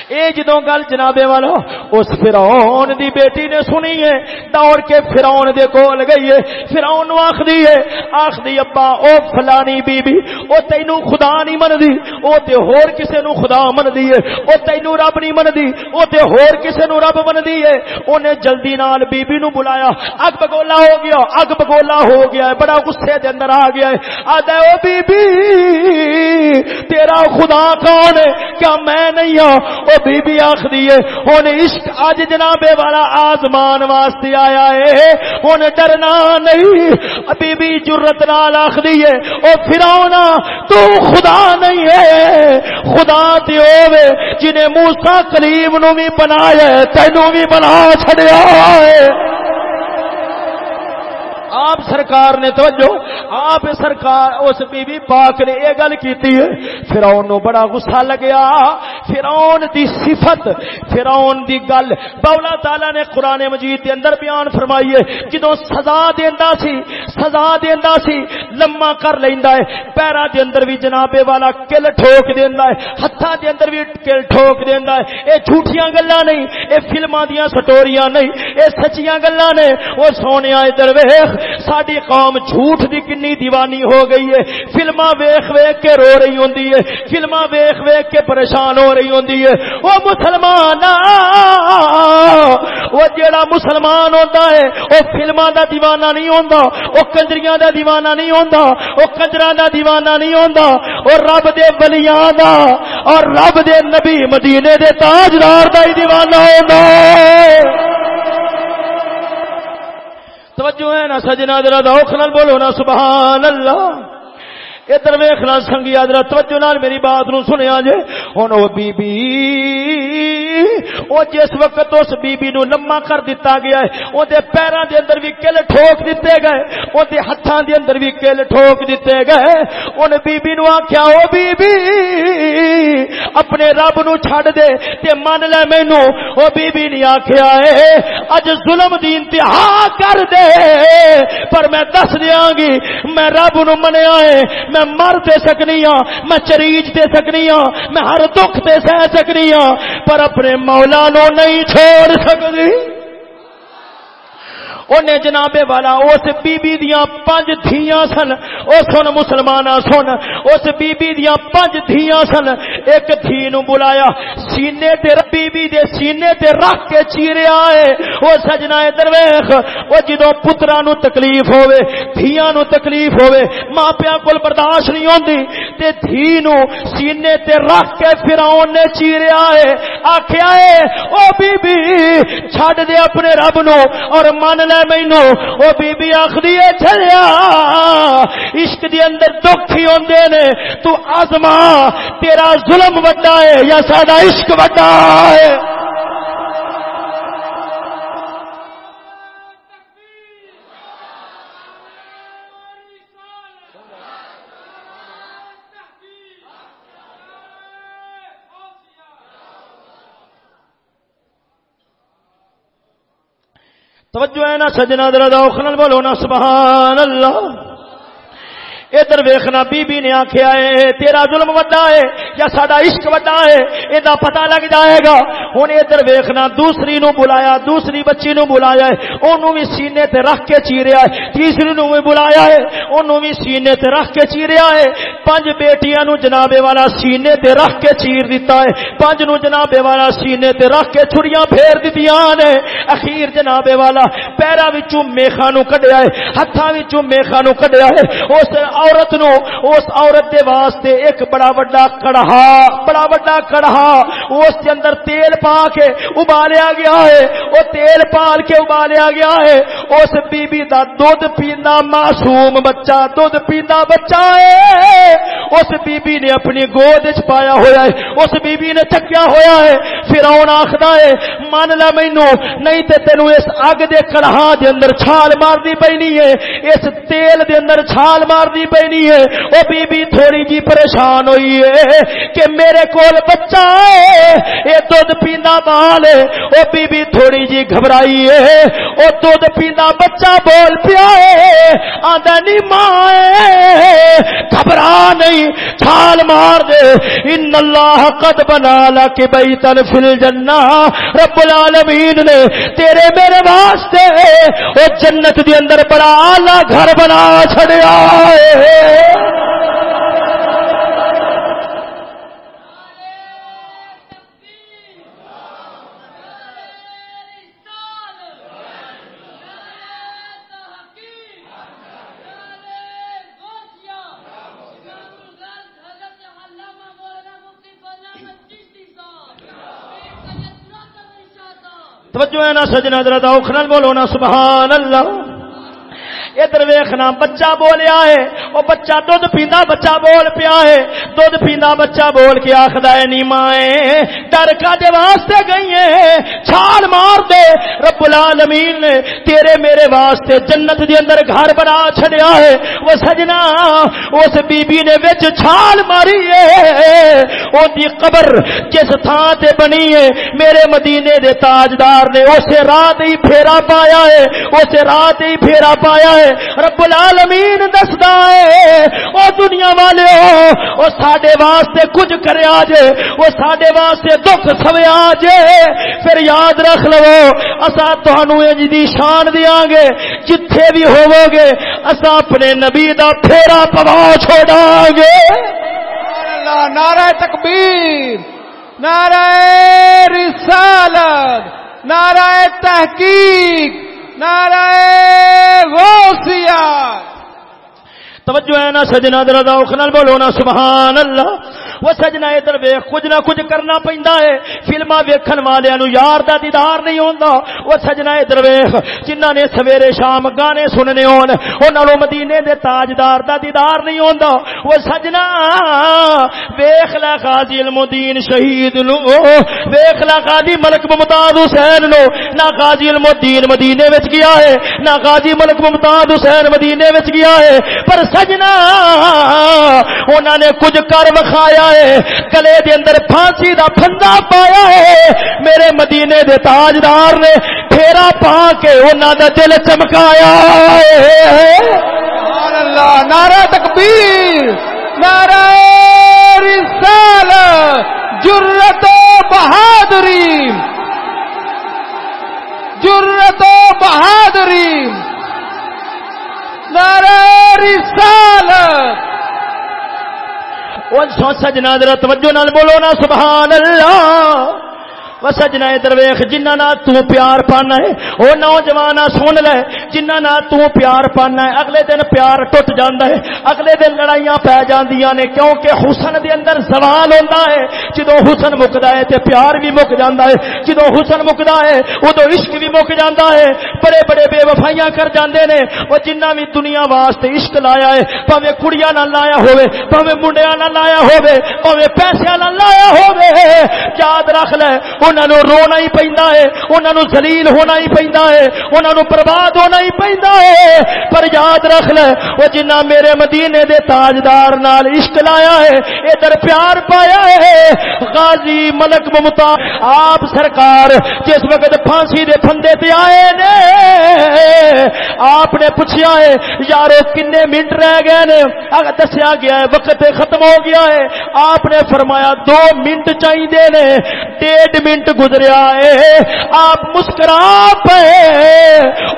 اے جدو گل جنابے والا اس فرعون دی بیٹی نے سنی ہے، دوڑ کے فرعون دے کول گئی ہے فرعون نو آکھ دی ہے آکھ دی ابا، او فلانی بی بی او تینو خدا نہیں مندی او تے ہور کسے نو خدا مندی ہے، او تینو رب نہیں مندی او تے ہور کسے نو رب مندی ہے۔ اونے جلدی نال بی بی نو بلایا، اگ بگولا ہو گیا، اگ بگولا ہو گیا ہے، بڑا غصے دے اندر آ گیا ہے۔ آدا او بی بی تیرا خدا کون ہے؟ کیا میں نہیں ہوں او بی بی آخری ہے ہوں عشق اج جنابے والا آزمان واسطے آیا ہے ہوں ڈرنا نہیں بی بی جرت نال آخری ہے او فراؤنا تو خدا نہیں ہے، خدا تے ہوے جنہیں موسی کلیم نو بھی بنایا تینوں بھی بنا چھڑیا ہے۔ آپ سرکار نے توجہ، آپ سرکار، اس بی بی پاک نے یہ گل کیتی ہے، فرعون نو بڑا غصہ لگیا، فرعون دی صفت، فرعون دی گل۔ مولا تعالی نے قران مجید دے اندر بیان فرمائی ہے، جدوں سزا دیندا سی، سزا دیندا سی لمما کر لیندا ہے پیراں دے اندر بھی جناب والا کل ٹھوک دیندا ہے، ہتھاں دے اندر بھی کل ٹھوک دیندا ہے۔ اے جھوٹیاں گلاں نہیں، اے فلماں دیاں سٹوریاں نہیں، اے سچیاں گلاں نے، او سونیا ادھر ویکھ ساری قوم جھوٹ دی کنی دیوانی ہو گئی ہے۔ فلما ویخ ویخ کے رو رہی ہوں فلما ویخ ویخ کے پریشان ہو رہی ہوں وہ مسلمان وہ جیڑا مسلمان ہوتا ہے وہ فلما دا دیوانہ نہیں ہوتا وہ کنجریاں دا دیوانہ نہیں ہوتا وہ کنجرا دا دیوانہ نہیں ہوتا وہ رب دے بلیاں دا، اور رب دے نبی مدینے دے تاجدار دا ہی دیوانہ ہوتا توجہ ہے نا سجنا درا دوکھ بولو نا سبحان اللہ۔ ادھر ویخنا سنگی آدر توجہ نال میری بات نو سنیا جے۔ ہن او بی بی او جس وقت اس بی بی نو لما کر دیتا گیا ہے، او دے پیراں دے اندر بھی کل ٹھوک دتے گئے۔ او دے ہتھاں دے اندر بھی کل ٹھوک دتے گئے۔ اون بی بی نو آکھیا، او بی بی اپنے رب نو چھڈ دے تے من لے مینوں۔ او بی بی نے آکھیا اے اج ظلم دی انتہا کر دے۔ پر میں دس دیاں گی، میں رب نو منیا ہے میں مر دے سکنی ہاں میں چریج دے سکنی ہاں میں ہر دکھ دے سہ سکنی ہاں پر اپنے مولا نو نہیں چھوڑ سکتی۔ انہیں جنابے والا اس بی بی دیاں پانچ دھیاں سن۔ او سن مسلمانہ سن۔ اس بی بی دیاں پانچ دھیاں سن۔ ایک دھی نو بلایا۔ سینے تے بی بی دے سینے تے رکھ کے چیرے آئے او سجنا درویخ او جدو پترا نو تکلیف ہوئے دھیاں نو تکلیف ہوئے ماں پیا کول برداشت نہیں ہوندی۔ تے دھی نو سینے تے رکھ کے فراؤن نے چیرے آئے آکھیا اے او بی بی چھڑ دے اپنے رب نو اور مان لے مینو وہ بی بی آخری ہے چلیا عشق دی اندر دکھ ہی ہوندے نے۔ تو آزما، تیرا ظلم وڈا ہے یا ساڈا عشق وڈا ہے؟ توجہ ہے نا سجنا دردا اوکھل بولو نا سبحان اللہ ادھر ویخنا بی بی نے آخیا ہے تیرا ظلم وڈا ہے یا سڈا عشق وڈا ہے؟ یہ پتا لگ جائے گا۔ ہوں ادھر ویخنا دوسری نو بلایا، دوسری بچی نو بلایا ہے۔ انہوں بھی سینے تے رکھ کے چیریا ہے۔ تیسری نو بھی بلایا ہے۔ انہوں بھی سینے تے رکھ کے چیریا ہے۔ پانچ بیٹیاں نو جنابے والا سینے تے رکھ کے چیر دیتا ہے۔ پانچ نو جنابے والا سینے تے رکھ کے چھڑیاں پھیر دیتیاں نے۔ اخیر جنابے والا پیرا وچوں میخا نو کڈیا ہے، ہتھاں وچوں میخا نو کڈیا ہے۔ اس عورت نو، اس عورت دے واسطے ایک بڑا بڑا کڑھا، بڑا بڑا کڑھا، اس کے اندر تیل پا کے ابالیا گیا ہے، وہ تیل پال کے ابالیا گیا ہے، اس بی بی دا دودھ پینا معصوم بچہ، دودھ پینا بچہ ہے، اس بی بی نے اپنی گود چ پایا ہوا ہے، اس بی بی نے چکیا ہوا ہے پھر آن آخر ہے، من لا مینو، نہیں تے تینو اس اگ دے کڑہا دے اندر چھال مار دی پینی ہے، اس تیل دے اندر چھال مار دی پینی ہے۔ او بی بی تھوڑی جی پریشان ہوئی ہے کہ میرے کول بچہ ہے اے دودھ پیندا بال ہے۔ او بی بی تھوڑی جی گھبرائی ہے، او دودھ پیندا بچہ بول پیا ہے۔ آندا نہیں ماں گھبرا نہیں، چھال مار دے۔ ان اللہ قد بنا لک بیتن فی الجنہ۔ رب العالمین نے تیرے میرے واسطے او جنت دے اندر بڑا اعلی گھر بنا چھڑیا ہے۔ توجہ ہے نا سجنا درد اوکھنل بولو نا سبحان اللہ۔ ادھر ویخنا بچہ بولیا ہے وہ بچہ دھد پیندا، بچہ بول پیا ہے۔ دھد پیندا، بچہ بول کے آخد ہے نی مائیں، ڈر کا دے واسطے گئی ہے چھال مار دے۔ رب العالمین نے تیرے میرے واسطے جنت دے اندر گھر بنا چھڑیا ہے۔ وہ سجنا، اس بی بی نے وچ چھال ماری ہے۔ او دی قبر جس تھان تے بنی ہے؟ میرے مدینے دے تاجدار نے اسے رات ہی پھیرا پایا ہے۔ اسے رات ہی پھیرا پایا ہے۔ رب العالمین دسدا ہے، او دنیا والے او ساڈے واسطے کچھ کریا جے او ساڈے واسطے دکھ سویا جے پھر یاد رکھ لو، اسا تانوں انج دی شان دیاں گے، جتھے بھی ہوو گے، اسا اپنے نبی دا پھیرا پوا چھوڑاں گے۔ نعرہ تکبیر، نعرہ رسالت، نعرہ تحقیق۔ نعرہ غوثیہ۔ توجہ ہے نا سجنا دردا اخنال بولو نا سبحان اللہ وہ سجنا ادھر ویخ کچھ نہ کچھ کرنا پہندا ہے۔ فلما ویکھن والے نو یار دا دیدار نہیں ہوندا۔ وہ سجنا ادھر ویخ جنہاں نے سویرے شام گانے سننے ہون انہاں نو مدینے دے تاجدار دا دیدار نہیں ہوندا۔ وہ سجنا ویخ لا غازی المدین شہید نو۔ ویخ لا غازی ملک ممتاز حسین نو۔ نہ غازی المدین مدینے وچ گیا ہے، نہ غازی ملک ممتاز حسین مدینے وچ گیا ہے۔ پر سجنا۔ انہوں نے کچھ کر وکھایا ہے۔ گلے دے اندر پھانسی دا پھندا پایا ہے۔ میرے مدینے دے تاجدار نے پھیرا پا کے انہوں دا دل چمکایا اللہ، نعرہ تکبیر، نعرہ رسال جرت و بہادری جرت و بہادری نعرہ رسالت۔ وہ سجنا توجہ نال بولو نا سبحان اللہ۔ وہ سجنا ادھر جنہ نہ تو پیار پانا ہے وہ نوجوان سن لے جنہ نہ تو پیار پانا ہے اگلے دن پیار ٹوٹ جانا ہے اگلے دن لڑائیاں پی جاندیاں نے کیونکہ حسن دے اندر سوال ہوتا ہے جدو حسن مکدا ہے تے پیار بھی مک جاتا ہے جدو حسن مکدا ہے ادو عشق بھی مک جاتا ہے بڑے بڑے بے وفائیاں کر جاندے نے وہ جنہ بھی دنیا واسطے عشق لایا ہے پاوے کڑیاں نہ لایا ہوے پاوے منڈیاں نہ لایا ہوے پاوے پیسے نہ لایا ہوے یاد رکھ لے انہوں رونا ہی پہنتا ہے انہوں نے زلیل ہونا ہی پہنتا ہے انہوں نے برباد ہونا ہی پہنتا ہے پر یاد رکھ لے وہ جنہ میرے مدینے دے تاجدار نال عشق لایا ہے ادھر پیار پایا ہے غازی ملک ممتا آپ سرکار جس وقت پھانسی دے پھندے تے آئے نے آپ نے پوچھا ہے یارو کنے منٹ رہ گئے نے اگر دسیا گیا ہے وقت ختم ہو گیا ہے آپ نے فرمایا دو منٹ چاہیے نے ڈیڑھ منٹ منٹ گزریا ہے۔ آپ مسکرا پے۔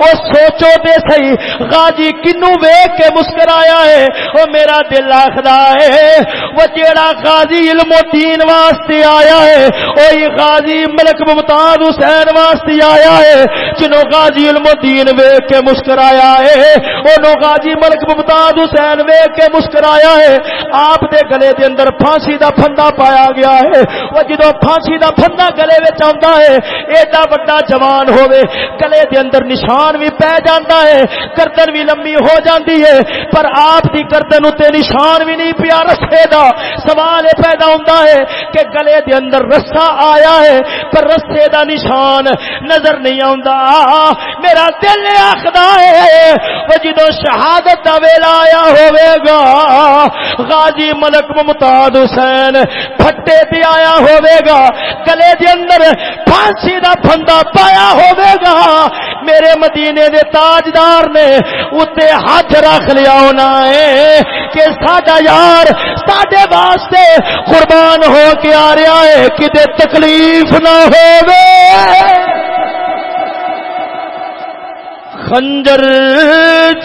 وہ سوچو دے سی غازی کنو ویک کے مسکرایا ہے۔ وہ میرا دل آخر ہے، وہ جیڑا غازی علم و دین واسطے آیا ہے وہی غازی ملک ممتاز حسین واسطے آیا ہے۔ جنوں غازی علم الدین ویکھ کے مسکرایا ہے اونوں غازی ملک ممتاز حسین ویکھ کے مسکرایا ہے۔ آپ دے گلے دے اندر پھانسی دا پھندا پایا گیا ہے۔ وہ جدو پھانسی دا پھندا گلے وچ آندا ہے، ایڈا بڑا جوان ہوے گلے دے اندر نشان بھی پہ جاندا ہے، گردن بھی لمبی ہو جاندی ہے، پر آپ دی گردن تے نشان بھی نہیں پیا رسے دا۔ سوال یہ پیدا ہوتا ہے کہ گلے دے اندر رسا آیا ہے، پر رسے دا نشان نظر نہیں آتا میرا دل آخر ہے وہ جدو شہادت کا ویلا آیا ہوئے گا، غازی ملک ممتاز حسین پھٹے پہ آیا ہوئے گا۔ گلے دے اندر پھانسی دا پھندا پایا ہوئے گا۔ میرے مدینے دے تاجدار نے اتنے ہاتھ رکھ لیا ہونا ہے کہ ساڈا یار ساڈے واسطے قربان ہو کے آ رہا ہے کتنے تکلیف نہ ہو خنجر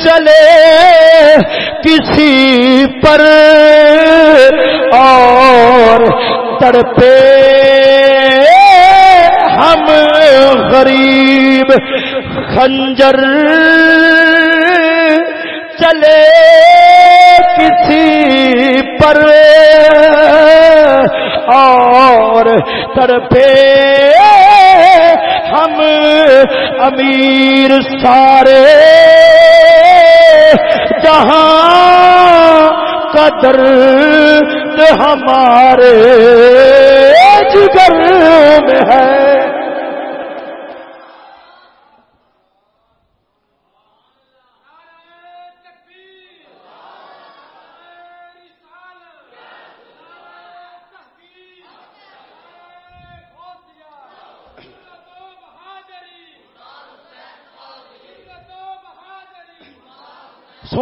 چلے کسی پر اور تڑپے۔ غریب خنجر چلے کسی پر اور تڑپے ہم امیر سارے جہاں قدر ہمارے جگر میں ہے۔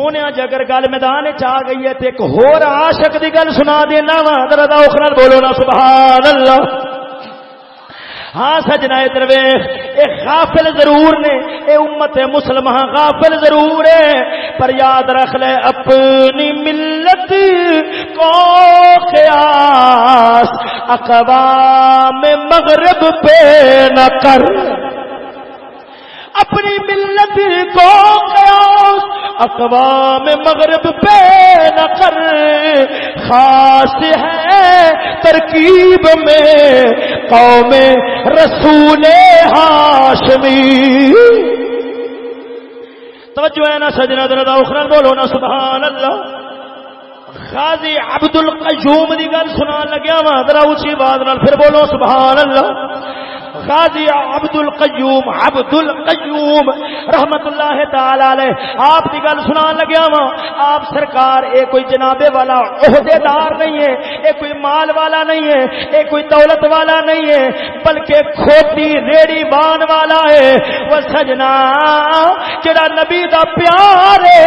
سونے جگر گل میدان چ گئی ہے تو ایک ہور عاشق دی گل سنا دینا وا، ذرا اوکھنا بولو نا سبحان اللہ ہاں سجنا ادھر اے غافل ضرور نے، اے امت مسلم غافل ضرور ہے۔ پر یاد رکھ لے اپنی ملت کو قیاس، اقوام مغرب پہ نہ کر۔ اپنی ملت کو قیاس، اقوام مغرب پہ نہ کر۔ خاص ہے ترکیب میں قوم رسول ہاشمی۔ توجہ ہے نا سجنا دردا اخرا بولو نا سبحان اللہ غازی عبد القیوم دی گل سنان لگیا وا، ذرا اونچی آواز نال پھر بولو سبحان اللہ غازی عبد القیوم عبد القیوم رحمت اللہ تعالی علیہ، آپ کی گل سنا لگیا وا آپ سرکار اے کوئی جنابے والا عہدے دار نہیں ہے، اے کوئی مال والا نہیں ہے، اے کوئی دولت والا نہیں ہے، بلکہ کھوتی ریڑی بان والا ہے۔ وہ سجنا، جڑا نبی دا پیار ہے،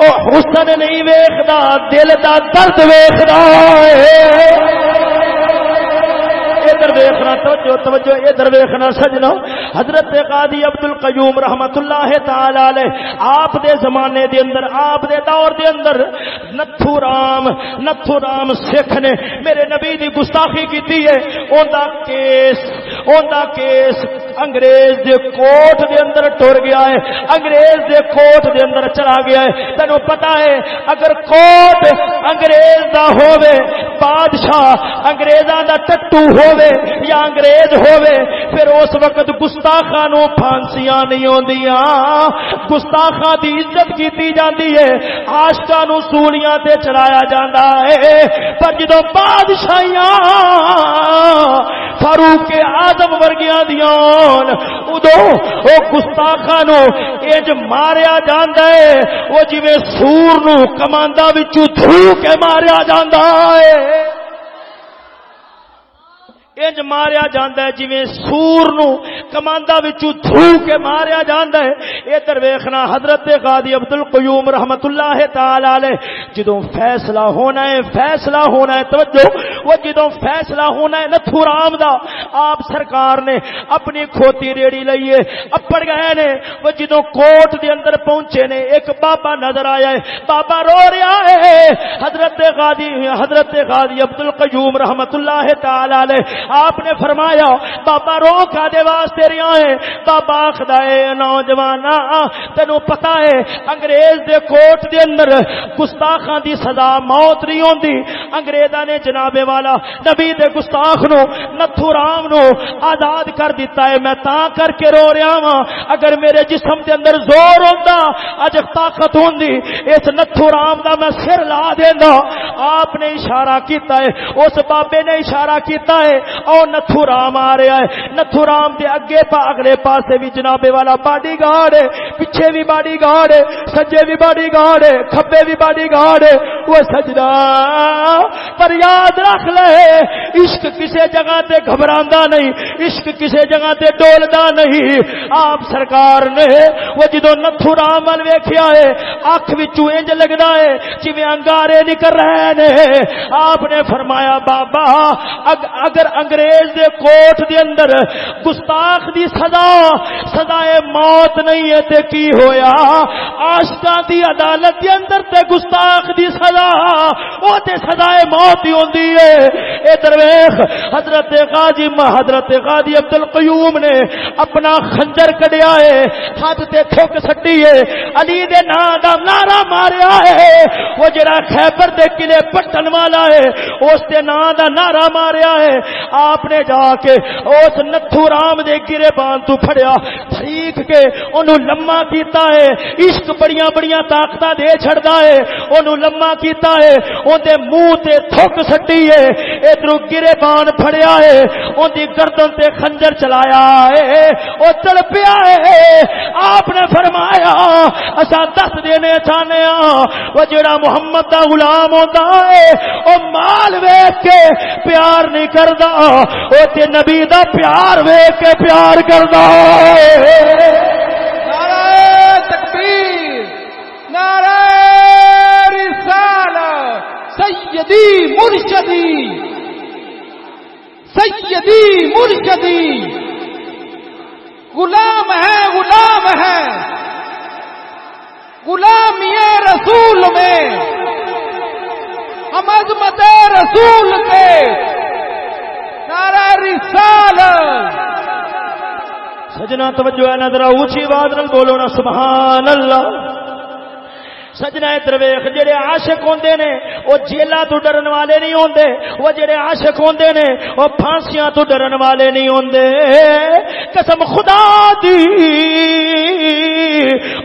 او حسن نہیں ویکھدا، دل دا درد ویکھدا ہے۔ ادھر ویخنا توجہ توجہ، ادھر ویخنا سجنا حضرت قاضی عبد القیوم رحمت اللہ تعالی علیہ آپ دے زمانے دے اندر، آپ دے دور دے اندر نتھو رام نتھو رام سکھ نے میرے نبی دی گستاخی کیتی ہے۔ اوندا کیس اوندا کیس انگریز دے کوٹ دے اندر ٹر گیا ہے۔ انگریز دے کوٹ دے اندر چلا گیا ہے۔ تینوں پتا ہے، اگر کوٹ انگریز دا ہووے، بادشاہ انگریزاں دا ٹٹو ہو ہووے یا انگریز ہووے، پھر اس وقت گستاخاں نو پھانسیاں نہیں ہوندیاں۔ گستاخاں دی عزت کیتی جاندی ہے عاشقاں نو سولیاں تے چڑھایا جاندا ہے۔ پر جدوں بادشاہیاں فاروق اعظم ورگیاں دیاں ادو وہ گستاخا نو اج ماریا جاندہ ہے۔ وہ جی سور نو کماندا وچوں تھو کے ماریا جاندہ ہے۔ انج ماریا جاندا ہے جویں سور نو کماندا وچوں تھو کے ماریا جاندا ہے۔ ادھر ویکھنا حضرت قاضی عبد القیوم رحمت اللہ تعالی علیہ، جدوں فیصلہ ہونا ہے، فیصلہ ہونا ہے، توجہ، وہ جدوں فیصلہ ہونا ہے، نتھو رام دا۔ آپ سرکار نے اپنی کھوتی ریڑی لئیے اپڑ گئے نے، وہ جدوں کوٹ دے اندر پہنچے نے، ایک بابا نظر آیا ہے، بابا رو رہا ہے۔ حضرت قاضی حضرت قاضی عبد القیوم رحمت اللہ تعالی علیہ آپ نے فرمایا، بابا رو کا دے واسطے رہا ہے بابا آخدا ہے نوجوان تینوں پتہ ہے، انگریز دے کوٹ دے اندر گستاخاں دی سزا موت نہیں ہوندی. انگریزاں نے جناب والا، نبی دے گستاخ نو، نتھو رام نو آزاد کر دیتا ہے، میں تا کر کے رو رہا ہاں اگر میرے جسم دے اندر زور ہوندا، اج طاقت ہوندی، اس نتھو رام دا میں سر لا دیندا. آپ نے اشارہ کیتا ہے، اس بابے نے اشارہ کیتا ہے او نتھو رام آ رہا ہے۔ نتھو رام دے اگے پا اگلے پاسے بھی جنابے والا باڈی گارڈ ہے۔ پیچھے بھی باڈی گارڈ ہے۔ سجے بھی باڈی گارڈ ہے۔ کھبے بھی باڈی گارڈ ہے۔ وہ سجدہ پر یاد رکھ لے۔ عشق کسے جگہ تے گھبراندا نہیں۔ عشق کسے جگہ تے ڈولدا نہیں۔ آپ سرکار نے وہ جدو نتھو رام ول ویکھیا ہے، اکھ وچوں انج لگدا ہے، جویں انگارے نکل رہے نے، آپ نے فرمایا، بابا اگر انگریز دے کوٹ دے اندر گستاخ دی سزا، سزائے موت نہیں ہے تے کی ہویا؟ عاشقاں دی عدالت دے اندر تے گستاخ دی سزا، او تے سزائے موت ہی ہوندی ہے۔ اے درویش، حضرت غازی حضرت غازی عبد القیوم نے اپنا خنجر کڈیا ہے، ہاتھ تے تھوک سٹی ہے۔ علی دے نام دا نعرہ ماریا ہے۔ وہ جڑا خیبر دے قلعے پٹن والا ہے، اس دے نام دا نعرہ ماریا ہے۔ آپ نے جا کے اس نتھو رام دے گرے بان تو پھڑیا۔ طریق کے انہوں لمما کیتا ہے، عشق بڑیاں بڑیاں طاقتاں دے چھڑدا ہے۔ انہوں لمما کیتا ہے اون دے منہ تے تھوک سٹی ہے۔ ادھروں گرے بان پھڑیا ہے اون دی گردن تے خنجر چلایا ہے۔ او چل پیا ہے، آپ نے فرمایا، اساں دس دینے چاہنے ہاں وہ جڑا محمد دا غلام ہوتا ہے وہ مال ویک کے پیار نہیں کرتا وہ تے نبی دا پیار ویک کے پیار کرتا نعرہ تکبیر، نعرہ رسالت سیدی مرشدی۔ سیدی مرشدی۔ غلام ہے غلام ہے۔ غلامی رسول میں۔ ہم عظمت رسول کے۔ نعرہ رسالت. سجنا توجہ ہے نظر اونچی آواز نال بولو نا سبحان اللہ. سجنا ادھر ویخ جڑے عاشق ہوندے نے، وہ جیلا تو ڈرن والے نہیں ہوندے۔ وہ جڑے عاشق ہوندے نے، وہ پھانسیاں تو ڈرن والے نہیں ہوندے۔ قسم خدا دی۔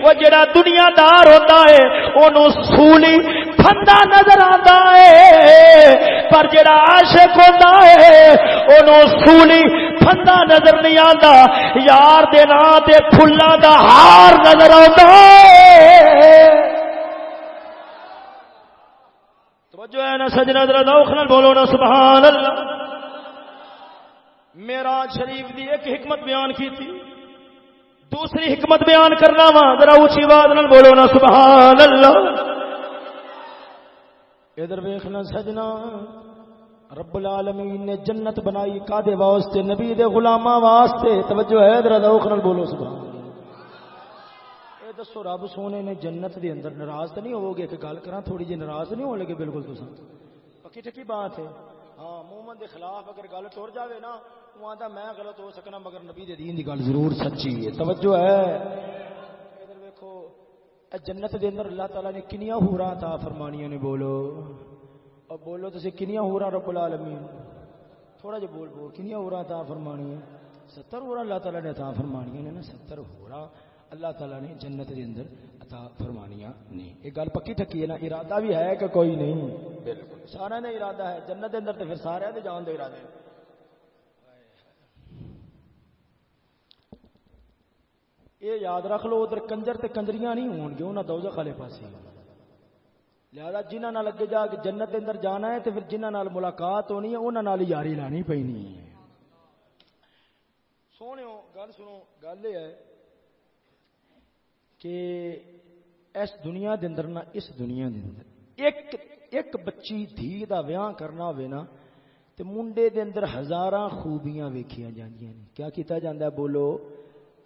وہ جڑا دنیا دار ہوتا ہے انہوں سولی پھندا نظر آتا ہے۔ پر جڑا عاشق ہوتا ہے انہوں سولی پھندا نظر نہیں آتا یار دے نا دے پھلاں دا ہار نظر آتا ہے۔ توجہ ہے نا سجنا ذرا ذوق بولو نا، سبحان اللہ۔ معراج شریف دی ایک حکمت بیان کی تھی دوسری حکمت بیان کرنا وا، ذرا اونچی آواز نال بولو نا، سبحان اللہ۔ ادھر ویکھنا سجنا۔ رب العالمین نے جنت بنائی کادے واسطے، نبی دے غلاماں واسطے، توجہ ہے، ذرا ذوق نال بولو، سبحان اللہ۔ دسو رب سونے نے جنت دے اندر ناراض تو نہیں ہوو گے کہ گل کراں تھوڑی جی ناراض نہیں ہو لگے بالکل تو پکی ٹکی بات ہے ہاں مومن دے خلاف اگر گل ٹر جاوے نا وہ آتا میں غلط ہو سکنا مگر نبی دے دین دی گل ضرور سچی ہے توجہ ہے ادھر ویکھو جنت دے اندر اللہ تعالی نے کنیاں حوراں عطا فرمانیاں نے بولو اور بولو تسی کنیاں حوراں رب العالمین تھوڑا جا بول بول کنیاں حوراں عطا فرمانیاں ستر حوراں اللہ تعالی نے عطا فرمانیاں نے نا ستر حوراں اللہ تعالیٰ نے جنت کے اندر عطا فرمانیاں نہیں یہ گل پکی ٹکی ہے نا ارادہ بھی ہے کہ کوئی نہیں۔ بالکل۔ سارا نے ارادہ ہے جنت کے اندر تو پھر سارے دے جان دے ارادے۔ یہ یاد رکھ لو ادھر کنجر تے کنجریاں نہیں ہون گے انہاں دوزخ والے پاسے۔ لہذا جنہاں نال اگے جا کے جنت کے اندر جانا ہے تے پھر جنہاں نال ملاقات ہونی ہے انہاں نال یاری لانی پینی ہے۔ سونے گل سنو گل یہ ہے کہ اس دنیا دے اندر نا اس دنیا دے اندر۔ ایک ایک بچی دھی دا ویاہ کرنا ہوئے نا، تے منڈے دے اندر ہزاراں خوبیاں ویکھیاں جاندیاں نے۔ کیا کیتا جاندا ہے؟ بولو،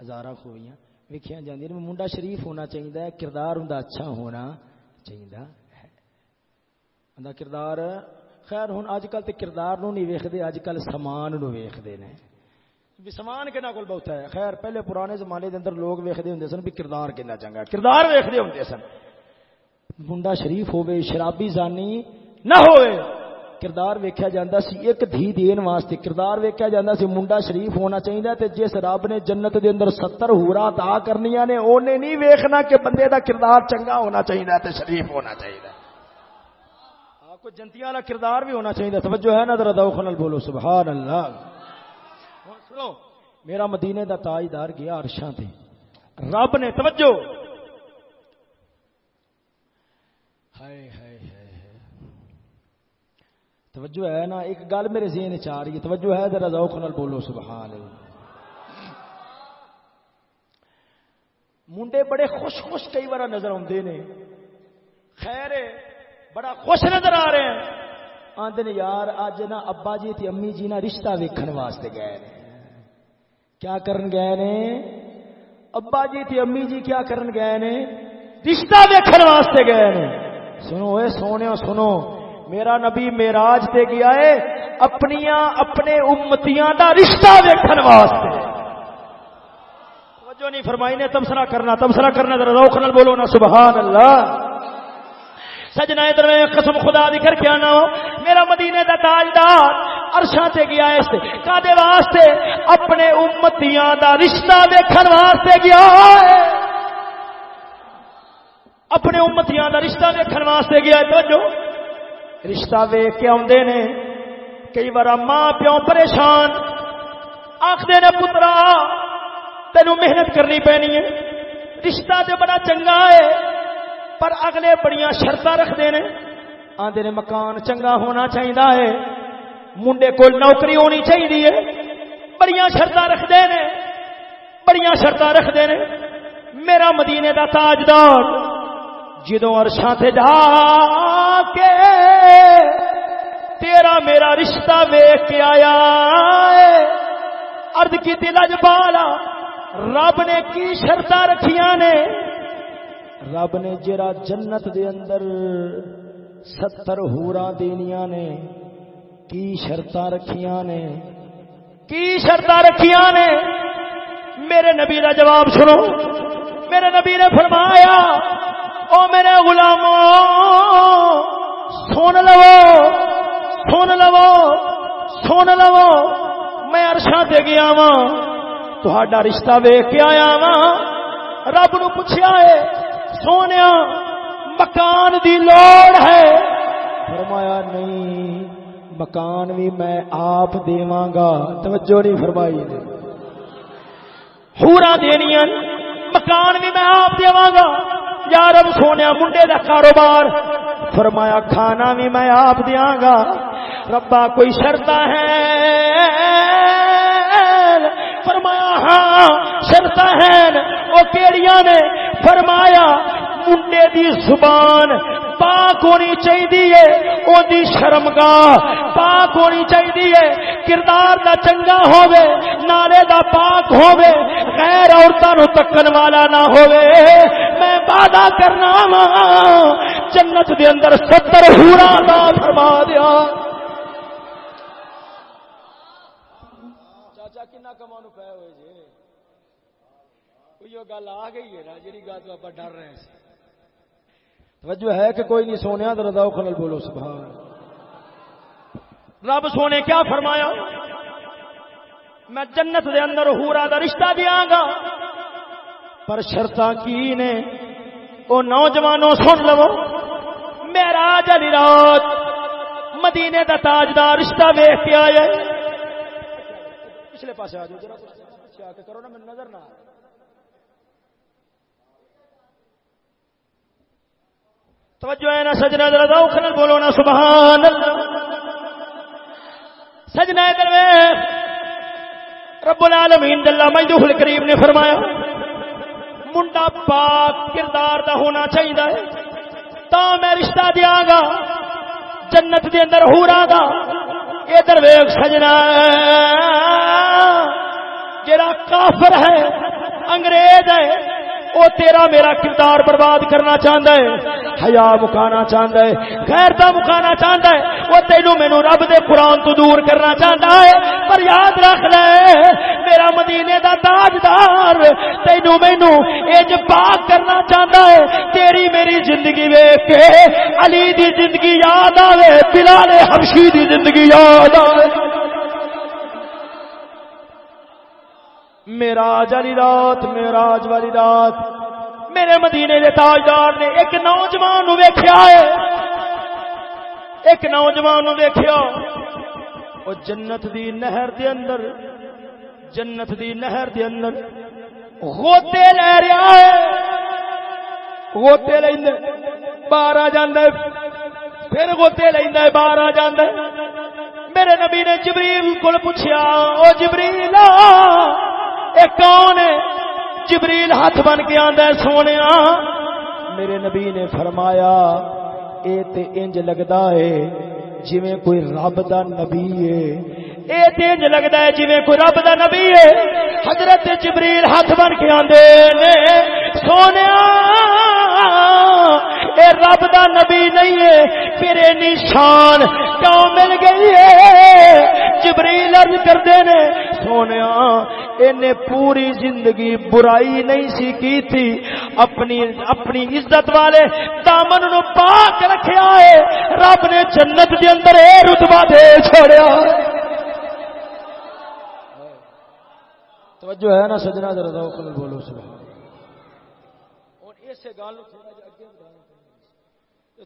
ہزاراں خوبیاں ویکھیاں جاندیاں نے۔ منڈا شریف ہونا چاہیدا ہے، کردار ہوندا اچھا ہونا چاہیدا ہے۔ اندا کردار، خیر، ہن اج کل تے کردار نو نہیں ویکھدے، اج کل سامان نو ویکھدے نے۔ بھی سامان کنا کول بہت ہے۔ خیر، پہلے پرانے زمانے دے اندر لوگ ویکھدے ہوندے سن بھی کردار کنا چنگا کردار ویکھدے ہوندے سن۔ منڈا شریف ہوے شرابی زانی نہ ہوئے کردار ویکھیا جاندا سی، ایک دھی دین واسطے کردار ویکھیا جاندا سی، منڈا شریف ہونا چاہیدا تے جس رب نے جنت دے اندر 70 حورا عطا کرنیاں نے، اونے نہیں ویکھنا کہ بندے دا کردار چنگا ہونا چاہیدا تے شریف ہونا چاہیدا آپ ہاں، کو جنتیاں والا کردار بھی ہونا چاہیدا توجہ ہے نا، ذرا ذوق نال بولو، سبحان اللہ۔ سنو میرا مدینے دا تاجدار گیا عرشاں تے۔ رب نے توجہ۔ ہائے ہائے ہائے توجہ ہے نا، ایک گل میرے ذہن چ آ رہی ہے۔ توجہ ہے، ذرا ذوق نال بولو، سبحان اللہ۔ منڈے بڑے خوش خوش کئی بار نظر آتے نے۔ خیر بڑا خوش نظر آ رہے ہیں۔ آدھے یار اج نا ابا جی تے امی جی نا رشتہ ویکھن واسطے گئے۔ نے کیا کرن گئے نے؟ ابا جی تے امی جی کیا کرن گئے نے؟ رشتہ ویکھن واسطے گئے نے۔ سنو اے سونےو سنو، میرا نبی معراج تے گیا ہے، اپنیاں اپنے امتیاں دا رشتہ ویکھن واسطے۔ توجہ نہیں فرمائی نے، تبصرہ کرنا تبصرہ کرنا، ذرا روک نال بولو نا، سبحان اللہ۔ سجنا ادھر میں قسم خدا دی کر کے آنا میرا مدینے دا تاجدار عرشاں تے گیا اس تے کادے واسطے؟ اپنے امتیاں دا رشتہ ویکھن واسطے گیا ہے۔ اپنے امتیاں دا رشتہ ویکھن واسطے گیا ہے، توجہ۔ رشتہ ویکھ کے آوندے نے، کئی بار ماں پیو پریشان۔ آخدے نے، پترا، تینوں محنت کرنی پینی ہے۔ رشتہ تے بڑا چنگا ہے۔ پر اگلے بڑیاں شرط رکھتے ہیں۔ آدھے نے مکان چنگا ہونا چاہیے ہے۔ منڈے کو نوکری ہونی چاہیے بڑیاں شرط رکھتے ہیں۔ بڑیاں شرط رکھتے ہیں۔ میرا مدینے دا تاجدار جدو ارشاں تے جا کے تیرا میرا رشتہ ویخ کے آیا ارد کی دلج بالا، رب نے کی شرط رکھیاں نے؟ رب نے جرا جنت دے اندر ستر ہورا دینیاں نے، کی شرط رکھیاں نے، کی شرط رکھیاں نے؟ میرے نبی کا جواب سنو۔ میرے نبی نے فرمایا، او میرے غلاموں سن لو سن لو سن لو، میں ارشاں دے گیا وا تہاڈا رشتہ ویخ کے آیا وا رب نو پوچھا ہے سونے مکان دی لوڑ ہے۔ فرمایا، نہیں، مکان بھی میں آپ دیواں گا توجہ نہیں فرمائی نے۔ ہورا دینیاں، مکان بھی میں آپ دیواں گا یا رب سونے منڈے دا کاروبار۔ فرمایا، کھانا بھی میں آپ دیاں گا ربا، کوئی شرط ہے؟ فرمایا ہاں شرط ہیں وہ کیڑیاں نے؟ فرمایا منڈے دی زبان پاک ہونی چاہیے ان اودی شرمگاہ پاک ہونی چاہیے کردار دا چنگا ہووے نالے دا پاک ہووے، غیر عورتوں نو تکن والا نہ ہووے۔ میں وعدہ کرنا وا جنت دے اندر ستر ہورا دا فرما دیا۔ چاچا، کنا کمانو پے ہوئے جی؟ گل آ گئی ہے نا جی گل آپ ڈر رہے ہیں۔ توجہ ہے کہ کوئی نہیں سونے تو رضا خلل بولو، سبحان رب سونے، کیا فرمایا؟ میں جنت دے اندر ہورا دا رشتہ دیا گا، پر شرط کی نے؟ وہ نوجوانوں، سن لو۔ میرا جلی رات مدینے دا تاجدار رشتہ ویخ کے آیا پچھلے پاسے آ جاؤ، ذرا کچھ کرو نا میں نظر نہ آ توجہ ہے نا سجنا ذرا ذوق نال بولو نا، سبحان اللہ۔ سجنا ادھر رب العالمین اللہ مجدوح الکریم نے فرمایا، منڈا پاک کردار دا ہونا چاہیے تا میں رشتہ دیا گا، جنت دے اندر ہورا گا۔ ادھر ویگ سجنا جڑا کافر ہے، انگریز ہے وہ تیرا میرا کردار برباد کرنا چاہتا ہے۔ حیا مکانا چاہتا ہے۔ خیرتا مکانا چاہتا ہے۔ وہ تینوں مینو رب دے قرآن تو دور کرنا چاہتا ہے۔ پر یاد رکھ لے، میرا مدینے دا تاجدار تینوں مینو اج پاک کرنا چاہتا ہے۔ تیری میری زندگی ویک کے علی دی زندگی یاد آوے، بلال حبشی دی زندگی یاد آوے۔ میراج والی رات، میراج والی رات۔ میرے مدینے کے تاجدار نے ایک نوجوان ویخیا ہے۔ ایک نوجوان ویخیا وہ جنت دی نہر دے اندر، جنت دی نہر دے اندر غوطے لے رہا ہے۔ غوطے لیند باہر آ جاندے۔ پھر غوطے لیند باہر آ جاندے میرے نبی نے جبریل کو پوچھا او جبریل، اے کون ہے؟ جبریل ہاتھ بن کے آندا ہے سونے۔ میرے نبی نے فرمایا، اے تے انج لگدا ہے جویں کوئی رب دا نبی ہے۔ اے تے انج لگدا ہے جویں کوئی رب دا نبی ہے۔ حضرت جبریل ہاتھ بن کے آندے نے اے رب دا نبی نہیں ہے پھر نشان کیوں مل گئی ہے؟ جبریل عرض کردے نے سونیا انہیں پوری زندگی برائی نہیں سی کی تھی اپنی اپنی عزت والے دامن نو پاک رکھیا ہے رب نے جنت دے اندر اے رتبہ دے چھوڑیا۔ توجہ ہے نا سجنا ذرا بولو سبحان اور اسے گل تھوڑا جا اگے بڑھانا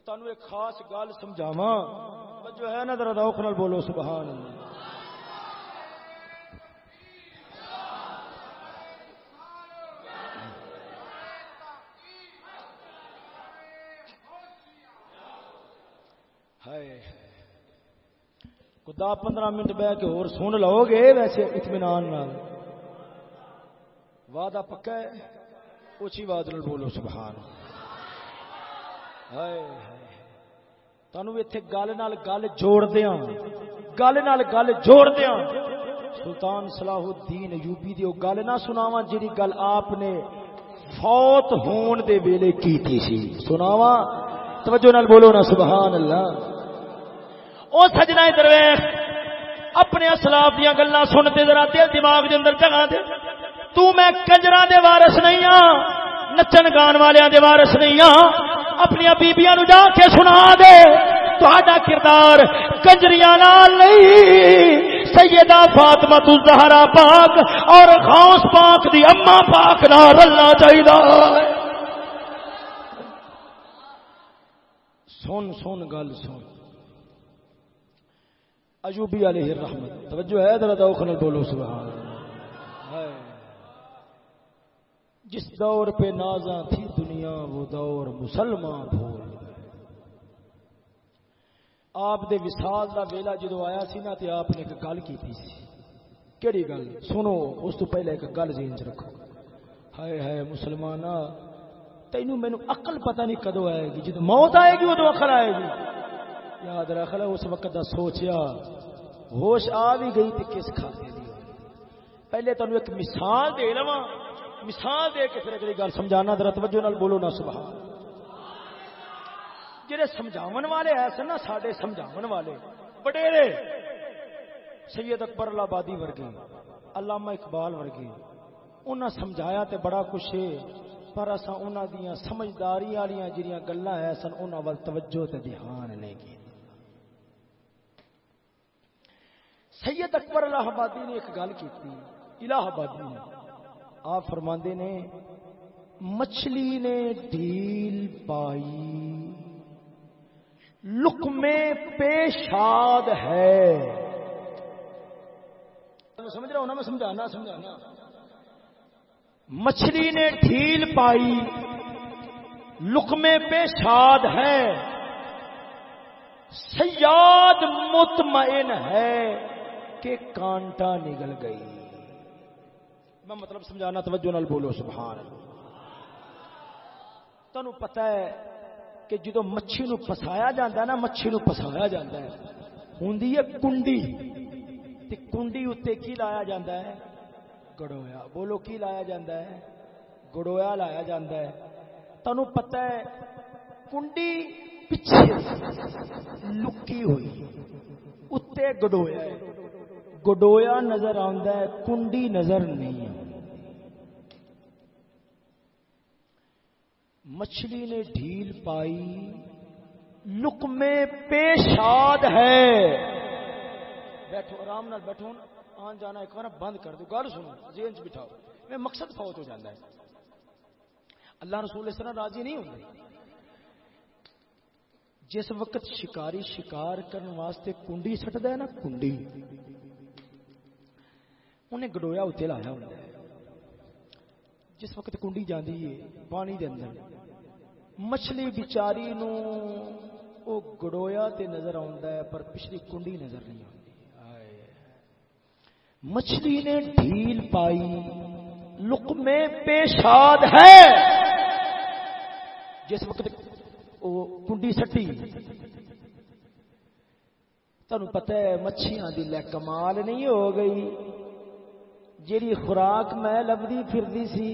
تانوں ایک خاص گل سمجھاواں۔ توجہ ہے نا ذرا ذوق نال بولو، سبحان اللہ۔ خدا پندرہ منٹ بہ کے اور سن لو گے ویسے اطمینان وعدہ پکا ہے اچھی واد نال بولو، سبحان تنوع اتنے گل نال گل جوڑ دیا گل نال گل جوڑ دیا سلطان صلاح الدین یوبی دی گل نہ سناوا جی گل آپ نے فوت ہون دے ویلے کی سی سناوا توجہ نال بولو نا سبحان اللہ او سجنا درویش اپنے اسلاف دیا گلا سنتے ذرا دل دماغ دے اندر جگہ دے تو میں کنجرا دے وارس نہیں ہاں نچن گان والے دے وارس نہیں ہاں اپنی بیبیاں نو جا کے سنا دے۔ تہاڈا کردار کنجریاں نال نہیں۔ سیدہ فاطمہ الزہرا پاک اور غوث پاک دی اما پاک نال رلنا چاہیے سن سن، گل سن۔ ایوبی علیہ الرحمت۔ توجہ ہے، ذرا دوخن بولو، سبحان جس دور پہ نازاں تھی دنیا وہ دور مسلمان بھول آپ دے وصال دا ویلا جدو آیا سی نا تے آپ نے ایک گل کی تھی کیڑی گل؟ سنو، اس تو پہلے ایک گل ذہن چ رکھو۔ ہائے ہائے مسلمان تینو مینو عقل پتہ نہیں کدو آئے گی۔ جدو موت آئے گی ادو عقل آئے گی۔ یاد رکھ لے اس وقت دا سوچیا، ہوش آ بھی گئی تے کس کھاتے دی۔ پہلے تینو ایک مثال دے لواں۔ مثال دے کے پھر اگلی گل سمجھانا، ذرا توجہ نال بولو نا، سبحان جڑے سمجھاون والے ایسے نا، ساڈے سمجھاون والے۔ وڈیرے۔ سید اکبر آبادی ورگے، علامہ اقبال ورگے۔ انہاں سمجھایا تے بڑا کچھ ہے، پر اساں انہاں دیاں سمجھداری والیاں جڑیاں گلاں ہے سن، انہاں ول توجہ تے دھیان نہیں کی سید اکبر الہ آبادی نے ایک گل کی الہ آبادی نے۔ آپ فرماندے نے، مچھلی نے ڈھیل پائی۔ لکمے پیشاد ہے۔ سمجھ رہا ہوں نا، میں سمجھانا سمجھانا مچھلی نے ڈھیل پائی۔ لکمے پیشاد ہے۔ سیاد مطمئن ہے کہ کانٹا نگل گئی۔ میں مطلب سمجھانا، توجہ نال بولو، سبحان اللہ۔ تمہیں پتہ ہے کہ جدو مچھی نو پسایا جاتا ہے نا، مچھی نو پسایا جاتا ہے۔ ہوں کنڈی، تے کنڈی اتنے کی لایا جاتا ہے؟ گڑویا۔ بولو، کی لایا جاتا ہے؟ گڑویا لایا جاتا ہے۔ تمہیں پتہ ہے کنڈی پیچھے لکی ہوئی اتنے گڈویا گڈویا نظر آتا ہے، کنڈی نظر نہیں مچھلی نے ڈھیل پائی لکمے پیشاد ہے۔ بیٹھو، آرام نال بیٹھو، آن جانا ایک بار بند کر دو۔ گل سنو جیل چ بٹھاؤ۔ میں مقصد فوت ہو جاتا ہے۔ اللہ رسول اس طرح راضی نہیں ہوتے جس وقت شکاری شکار کرنے واسطے کنڈی سٹتا ہے نا، کنڈی۔ انہیں گڈویا اتنے لایا ہوتا ہے جس وقت کنڈی جاندی ہے، پانی دے اندر۔ مچھلی بچاری نو او گڑویا تے نظر آندا ہے، پر پچھلی کنڈی نظر نہیں آتی مچھلی نے ڈھیل پائی۔ لقمے پیشاد ہے۔ جس وقت او کنڈی سٹی۔ تمہیں پتہ ہے، مچھیاں دی لے کمال نہیں ہو گئی۔ جیڑی خوراک میں لبدی پھردی سی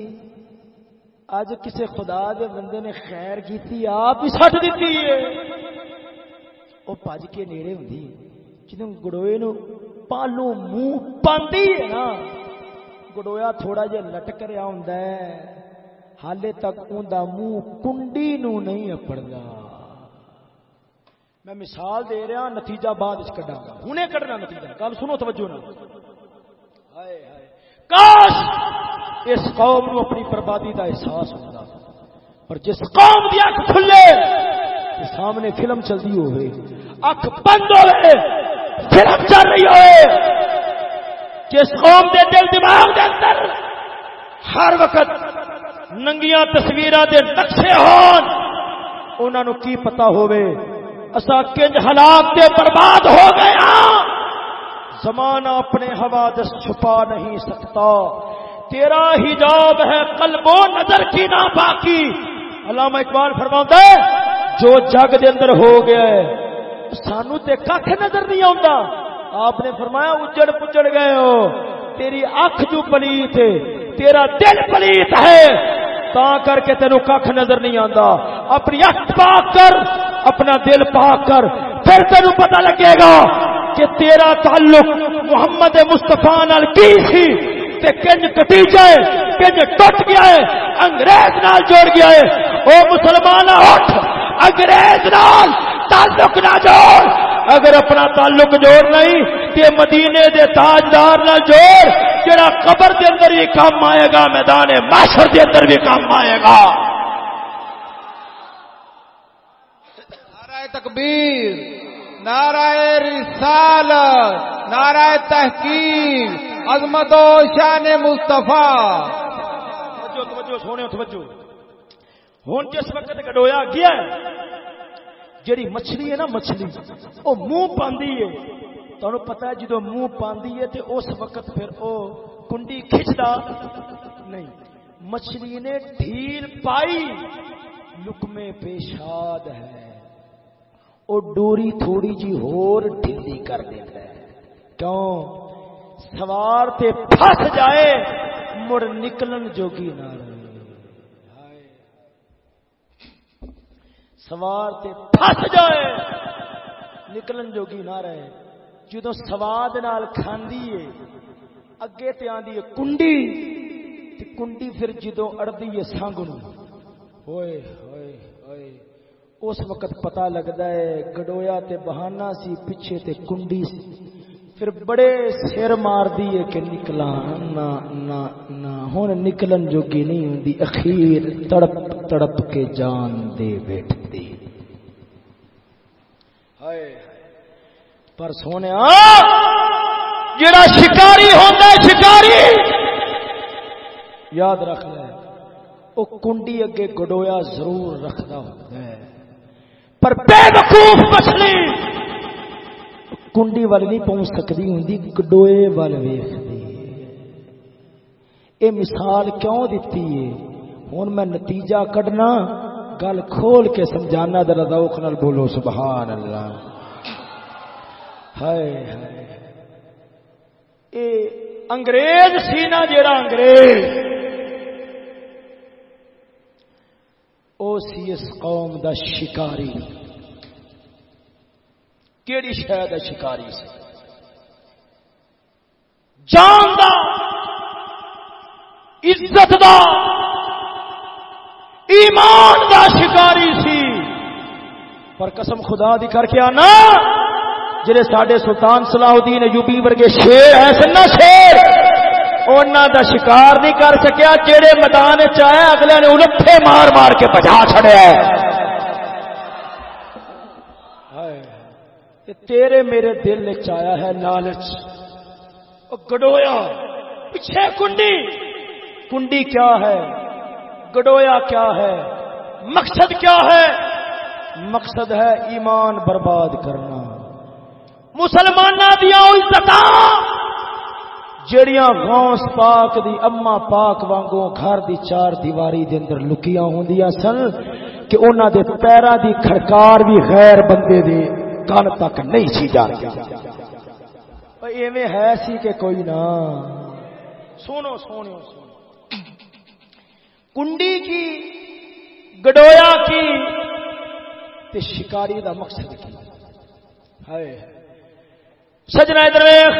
اج کسے خدا دے بندے نے خیر کیتی، آپ ہی سٹ دیتی ہے۔ وہ پج کے نیڑے ہوندی جدوں گڑوئے نو پالو منہ پاندی ہے نا۔ گڑویا تھوڑا جہا لٹک رہا ہوندا ہے، حالے تک اوندا منہ کنڈی نو نہیں اپڑدا میں مثال دے رہا، نتیجہ بعد وچ کڈاں گا ہنے کڈنا نتیجہ، گل سنو توجہ نال۔ کاش اس قوم نو اپنی بربادی دا احساس ہوتا۔ پر جس قوم دی اکھ کھلے سامنے فلم چلتی ہوئے۔ اکھ بند ہوئے فلم چل رہی ہوئے۔ جس قوم دے دل دماغ دے اندر ہر وقت ننگیاں تصویراں دے نقشے ہون انہاں نو کی پتا ہوئے اسا کنج ہلاک دے برباد ہو گیا زمانہ اپنے حوادث چھپا نہیں سکتا۔ تیرا حجاب ہے قلب و نظر کی نہ باقی علامہ اقبال فرماتا ہے جو جگ دے اندر ہو گیا ہے، سانو تے کھ نظر نہیں آتا آپ نے فرمایا، اجڑ پجڑ گئے ہو۔ تیری اکھ جو پلیت ہے، تیرا دل پلیت ہے۔ تا کر کے تینو کھ نظر نہیں آتا اپنی اکھ پاک کر، اپنا دل پاک کر، پھر تینو پتہ لگے گا کہ تیرا تعلق محمد مستفا نال کی سی تے کنج کٹی جائے کنج ٹوٹ گیا ہے، انگریز نال جوڑ گیا ہے۔ او مسلمان اٹھ، انگریز نال تعلق نہ جوڑ۔ اگر اپنا تعلق جوڑ نہیں، تے مدینے دے تاجدار نہ جوڑ، جڑا قبر دے اندر بھی کام آئے گا، میدان معاشر دے اندر بھی کام آئے گا۔ تکبیر۔ نعرہ رسالت، نعرہ تحقیق عظمت و شان مصطفیٰ۔ توجہ توجہ سونے توجہ۔ ہوں جس وقت گڈویا گیا ہے، جیڑی مچھلی ہے نا مچھلی وہ منہ پاندی ہے۔ تمہیں پتا ہے جدو منہ پاندی ہے تو اس وقت پھر وہ کنڈی کھچتا نہیں۔ مچھلی نے ڈھیل پائی، لکمے پیشاد ہے۔ وہ ڈوری تھوڑی جی ہور ڈھیلی کر دیتا ہے۔ کیوں؟ سوار تے پھس جائے، مڑ نکلن جوگی نہ رہے سوار تے پھس جائے، نکلن جوگی نہ رہے۔ جدو سواد نال کھاندی ہے، اگے تے آندی ہے کنڈی، تے کنڈی پھر جدو اڑدی ہے سنگ نو ہوئے ہوئے ہوئے۔ اس وقت پتا لگتا ہے گڈویا تے بہانا سی، پیچھے تے کنڈی سی۔ پھر بڑے سر مار دیے کہ نکلا نہ نہ نہ ہن نکلن جوگی نہیں ہوندی، اخیر تڑپ تڑپ کے جان دے بیٹھتی۔ ہائے، پر سونے، جڑا شکاری ہوندا ہے، شکاری! یاد رکھ لے، او کنڈی اگے گڈویا ضرور رکھدا ہوندا ہے۔ پر بے وقوف مچھلی کنڈی وال نہیں پہنچ سکتی ہوں گڈوئے وال ویختی یہ مثال کیوں دیتی ہے؟ ہوں میں نتیجہ کڈنا، گل کھول کے سمجھانا، ذرا ذوق نال بولو، سبحان اللہ۔ ہائے ہائے۔ اے انگریز سی نا جیڑا انگریز۔ او سی اس قوم دا شکاری۔ کیڑی شہ دا شکاری سی؟ جان دا، عزت دا، ایمان دا شکاری سی۔ پر قسم خدا دی کر کے آنا، جڑے سڈے سلطان صلاح الدین ایوبی ورگے شیر ہے سنا شیر۔ انہوں دا شکار نہیں کر سکیا جہے میدان چایا اگلے نے الٹھے مار مار کے بجا چڑیا تیرے میرے دل نے چایا ہے لالچ گڈویا، پیچھے کنڈی۔ کنڈی کیا ہے؟ گڈویا کیا ہے؟ مقصد کیا ہے؟ مقصد ہے ایمان برباد کرنا۔ مسلمان دیا عزت جڑیاں غوث پاک دی اما پاک وانگوں گھر دی چار دیواری دے اندر لکیاں ہوندیاں سن کہ انہاں دے پیرا دی کھڑکار بھی غیر بندے دے کان تک نہیں سی جا رہی۔ ایویں ہے سی کہ کوئی نہ۔ سنو سنو کنڈی کی، گڈویا کی تے شکاری دا مقصد کی۔ ہائے۔ سجنا درویش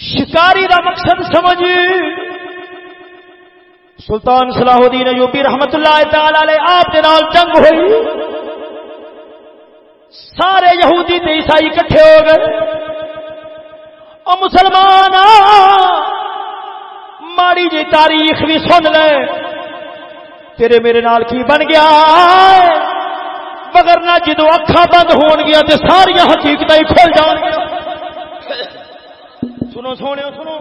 شکاری دا مقصد سمجھ سلطان صلاح الدین ایوبی رحمت اللہ تعالی علیہ آپ نال جنگ ہوئی۔ سارے یہودی تے عیسائی کٹھے ہو گئے۔ اور مسلمان ماڑی جی تاریخ بھی سن لے۔ تیرے میرے نال کی بن گیا؟ مگر نہ جدو اکھا بند ہون گیا تو ساریا حقیقت ہی کھل جان گیا سنو سونے سنو۔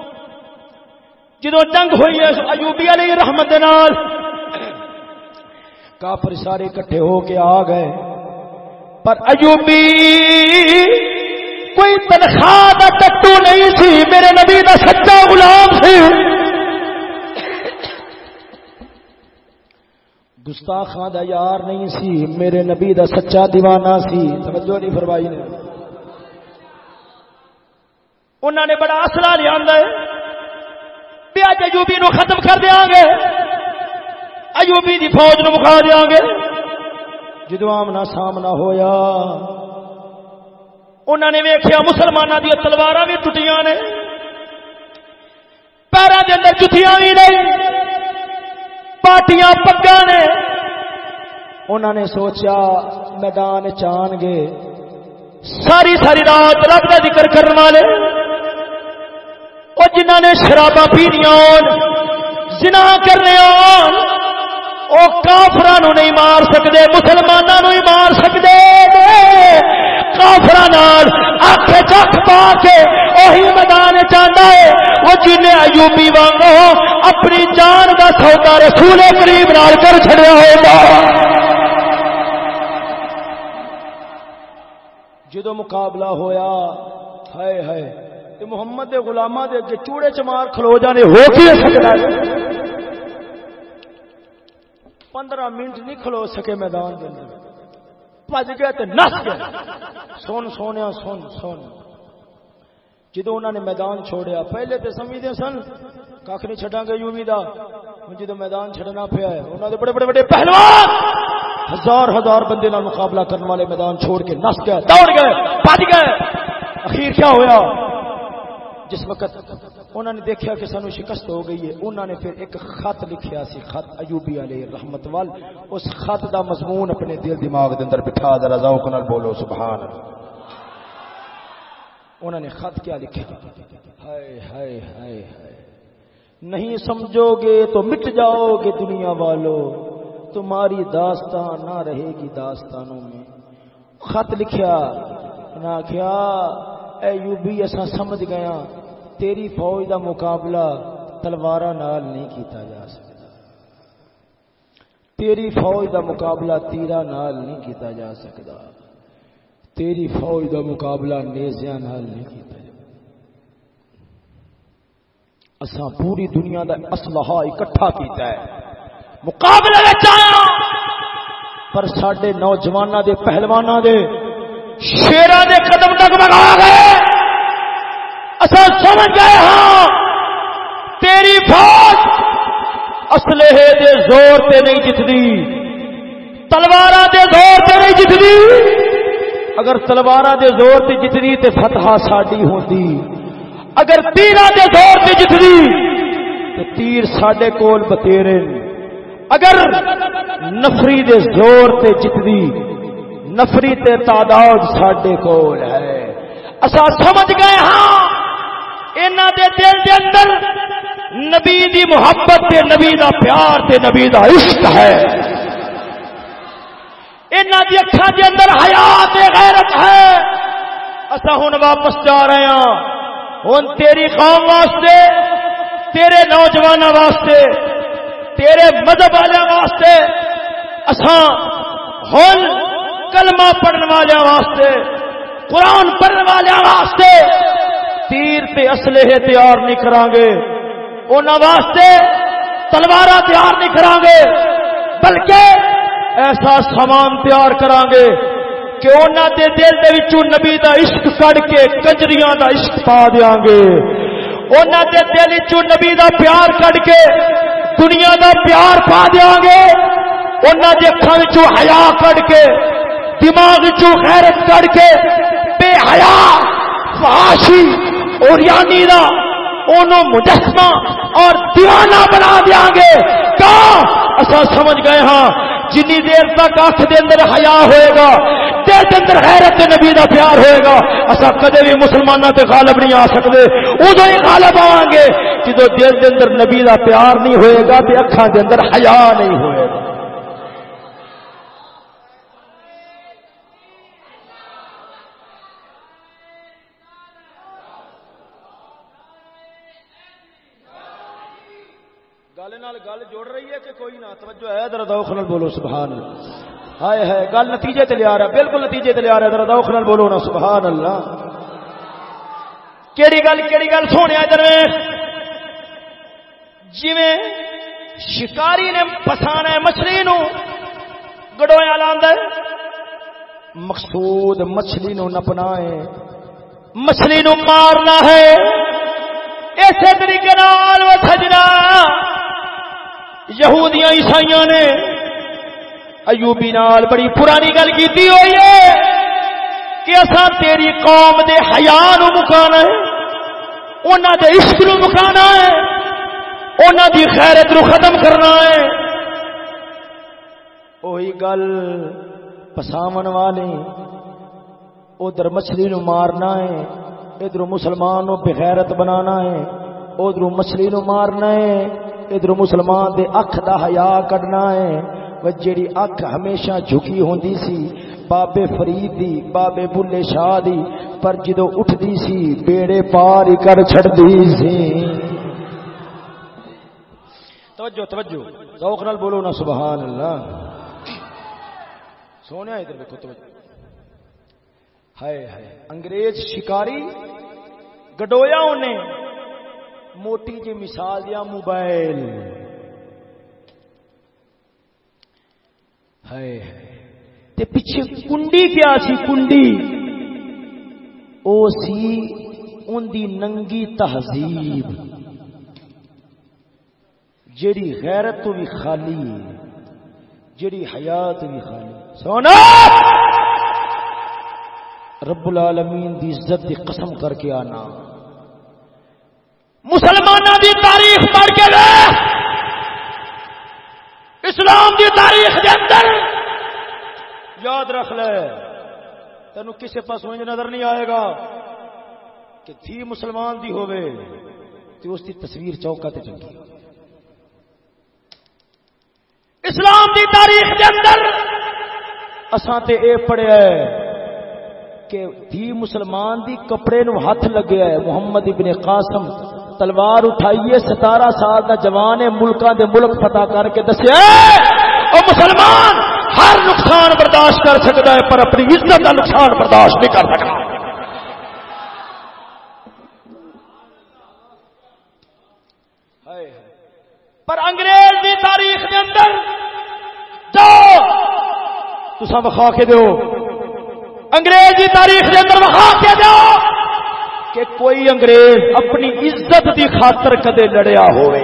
جدو جنگ ہوئی ہے ایوبی علیہ رحمت نال، کافر سارے کٹھے ہو کے آ گئے۔ پر ایوبی کوئی تنخواہ کا ٹٹو نہیں سی، میرے نبی کا سچا غلام سی۔ گستاخاں دا یار نہیں سی، میرے نبی دا سچا دیوانہ سی۔ توجہ نہیں فرمائی نے۔ انہوں نے بڑا اصلہ لیا اج ایوبی نو ختم کر دیا گے۔ ایوبی دی فوج نو مکھا دیا گے۔ جدو آمنا سامنا ہویا۔ انہوں نے ویخیا مسلمانوں دیا تلوار بھی ٹوٹیاں نے۔ پیروں کے اندر جتیاں بھی نہیں پارٹیاں پگا نے۔ انہوں نے سوچا میدان چان گے۔ ساری ساری رات رب کا ذکر کرنے والے۔ اور جنہ نے شرابا پینیا جنا کرنے وہ کافر نہیں مار سکتے مسلمانوں ہی مار سکتے کافر اک چک پا کے وہی میدان چاہتا ہے۔ وہ جن ایوبی وانگو اپنی جان کا سودا رسول کریم نال کر چڑیا ہوگا جدو مقابلہ ہویا، ہائے ہائے تے محمد دے غلامہ دے اگے چوڑے چمار کھلو جانے ہو کی سکتا ہے۔ پندرہ منٹ نہیں کھلو سکے میدان دے اندر۔ بج گیا تو نس گیا۔ سن سونے سن سن۔ جدو انہوں نے میدان چھوڑیا، پہلے تو سمجھتے ہاں سن کھ نہیں چڈا گے یو دا۔ جدو میدان چھڑنا پیا ہے انہوں نے بڑے بڑے بڑے پہلوان ہزار ہزار بندے نال مقابلہ کرنے والے میدان چھوڑ کے نس گئے، دوڑ گئے، بج گئے۔ اخیر کیا ہویا؟ جس وقت انہوں نے دیکھا کہ سانو شکست ہو گئی ہے، انہوں نے پھر ایک خط لکھیا سی، خط ایوبی علیہ رحمت وال۔ اس خط دا مضمون اپنے دل دماغ دے اندر بٹھا، ذرا ذوق نال بولو سبحان انہوں نے خط کیا لکھا؟ ہائے ہائے ہائے ہائے۔ نہیں سمجھو گے تو مٹ جاؤ گے دنیا والو۔ تمہاری داستان نہ رہے گی داستانوں میں۔ خط لکھیا نہ کیا اے یوبی اسا سمجھ گیا تیری فوج دا مقابلہ تلوار نال نہیں کیتا جا سکتا۔ تیری فوج دا مقابلہ تیرا نال نہیں کیتا جا سکتا۔ تیری فوج دا مقابلہ نیزیاں نال نہیں کیتا جا اساں پوری دنیا دا اسلحہ اکٹھا کیتا ہے۔ مقابلے وچ آیا۔ پر ساڈے نوجواناں دے پہلواناں دے شیراں دے قدم تک بگا گئے۔ اساں سمجھ گئے ہاں تیری فوج اسلحے دے زور تے نہیں جتدی تلواراں دے زور تے نہیں جتدی اگر تلواراں دے زور تے جتدی تے فتح ساڈی ہوندی۔ اگر تیراں دے زور تے جتدی تے تیر ساڈے کول بتیرے۔ اگر نفری دے زور تے جتدی نفری تے تعداد ساڈے کول ہے۔ اسا سمجھ گئے ہاں انہاں دے دل دے اندر نبی دی محبت تے نبی دا پیار تے نبی دا عشق ہے۔ انہاں دی اکھاں دے اندر حیا تے غیرت ہے۔ اسا ہن واپس جا رہے ہاں۔ ہن تیری قوم واسطے، تیرے نوجوانوں واسطے، تیرے مذہب والے واسطے، اساں ہن کلمہ پڑھن والے واسطے، قرآن پڑھن والے واسطے۔ تیر تے اسلحے تیار نہیں کران گے انہاں واسطے تلوار تیار نہیں کران گے بلکہ ایسا سامان تیار کران گے کہ انہاں دے دل دے وچوں نبی دا عشق کڈ کے کنجریاں دا عشق پا دیاں گے انہاں دے دل وچوں نبی دا پیار کڈ کے دنیا دا پیار پا دیاں گے انہاں دے اکھاں وچوں حیا کڈ کے، دماغ وچوں غیرت کڈ کے، بے حیا، فحاشی اور یعنی دا انہوں مجسمہ اور دیوانہ بنا دیاں گے۔ کہاں اسا سمجھ گئے ہاں جنی دیر تک اکھ دے اندر حیا ہوئے گا دل دے اندر غیرت نبی دا پیار ہوئے گا۔ اسا کدے بھی مسلماناں تے غالب نہیں آ سکدے، اودوں ہی غالب آواں گے۔ جدوں دل دے اندر نبی دا پیار نہیں ہوئے گا، تے اکھاں دے اندر حیا نہیں ہوئے گا گل نال گل جوڑ رہی ہے کہ کوئی نہ توجہ ہے ذرا ذوق نال بولو، سبحان اللہ۔ ہائے ہائے، گل نتیجے تے لیا رہا، بالکل نتیجے تے لیا رہا، ذرا ذوق نال بولو نا، سبحان اللہ۔ کیڑی گل کیڑی گل سونے ادھر۔ جویں شکاری نے پسانا ہے، مچھلی نو گڈویا لاندا ہے۔ مقصود مچھلی نو نپنا ہے۔ مچھلی نو مارنا ہے۔ اسی طریقے یہودیاں عیسائیاں نے ایوبی نال بڑی پرانی گل کیتی ہوئی ہے کہ اساں تیری قوم دے حیا نو مکانا ہے، انہاں دے عشق نو مکانا ہے، انہاں دی خیرت نو ختم کرنا ہے۔ وہی گل پساون والے، ادھر مچھلی نو مارنا ہے، ادھر مسلمان نو بغیرت بنانا ہے، ادھر مچھلی نو مارنا ہے۔ ادھر مسلمان دے اکھ دا حیا کڈنا ہے، وہ جیڑی اکھ ہمیشہ جھکی ہوندی سی، بابے فرید دی، بابے بلے شاہ دی، پر جدو اٹھدی سی، بیڑے پار کر چھڑدی سی۔ توجہ توجہ۔ ذوق نال بولو نا، سبحان اللہ۔ سونے ادھر دیکھو، توجہ۔ ہائے ہائے۔ انگریز شکاری گڈویا انہیں۔ موٹی جی مثال دیا موبائل۔ ہائے۔ تے پیچھے کنڈی کیا سی کنڈی؟ او سی ان دی ننگی تہذیب۔ جیڑی غیرت تو بھی خالی، جیڑی حیات بھی خالی۔ سونا! رب العالمین دی عزت دی قسم کر کے آنا۔ مسلمانوں دی تاریخ پڑھ کے لے۔ اسلام دی تاریخ دے اندر۔ یاد رکھ لے۔ تینو کسی پاس نظر نہیں آئے گا کہ تھی مسلمان دی ہوئے تو اس دی تصویر چوکا تے چنگی۔ اسلام دی تاریخ دے اندر اساں تے اے پڑھیا ہے کہ دھی مسلمان دی کپڑے نو ہاتھ لگیا ہے، محمد ابن قاسم۔ تلوار اٹھائیے، ستارہ سال دا جوان ہے، ملکاں دے ملک فتح کر کے دسیا او مسلمان، ہر نقصان برداشت کر سکتا ہے، پر اپنی عزت کا نقصان برداشت نہیں کر سکتا پر انگریز دی تاریخ دے اندر، جاؤ تسا وکھا کے دو انگریز دی تاریخ دے اندر وکھا کے دو کہ کوئی انگریز اپنی عزت دی خاطر کدے لڑیا ہوئے۔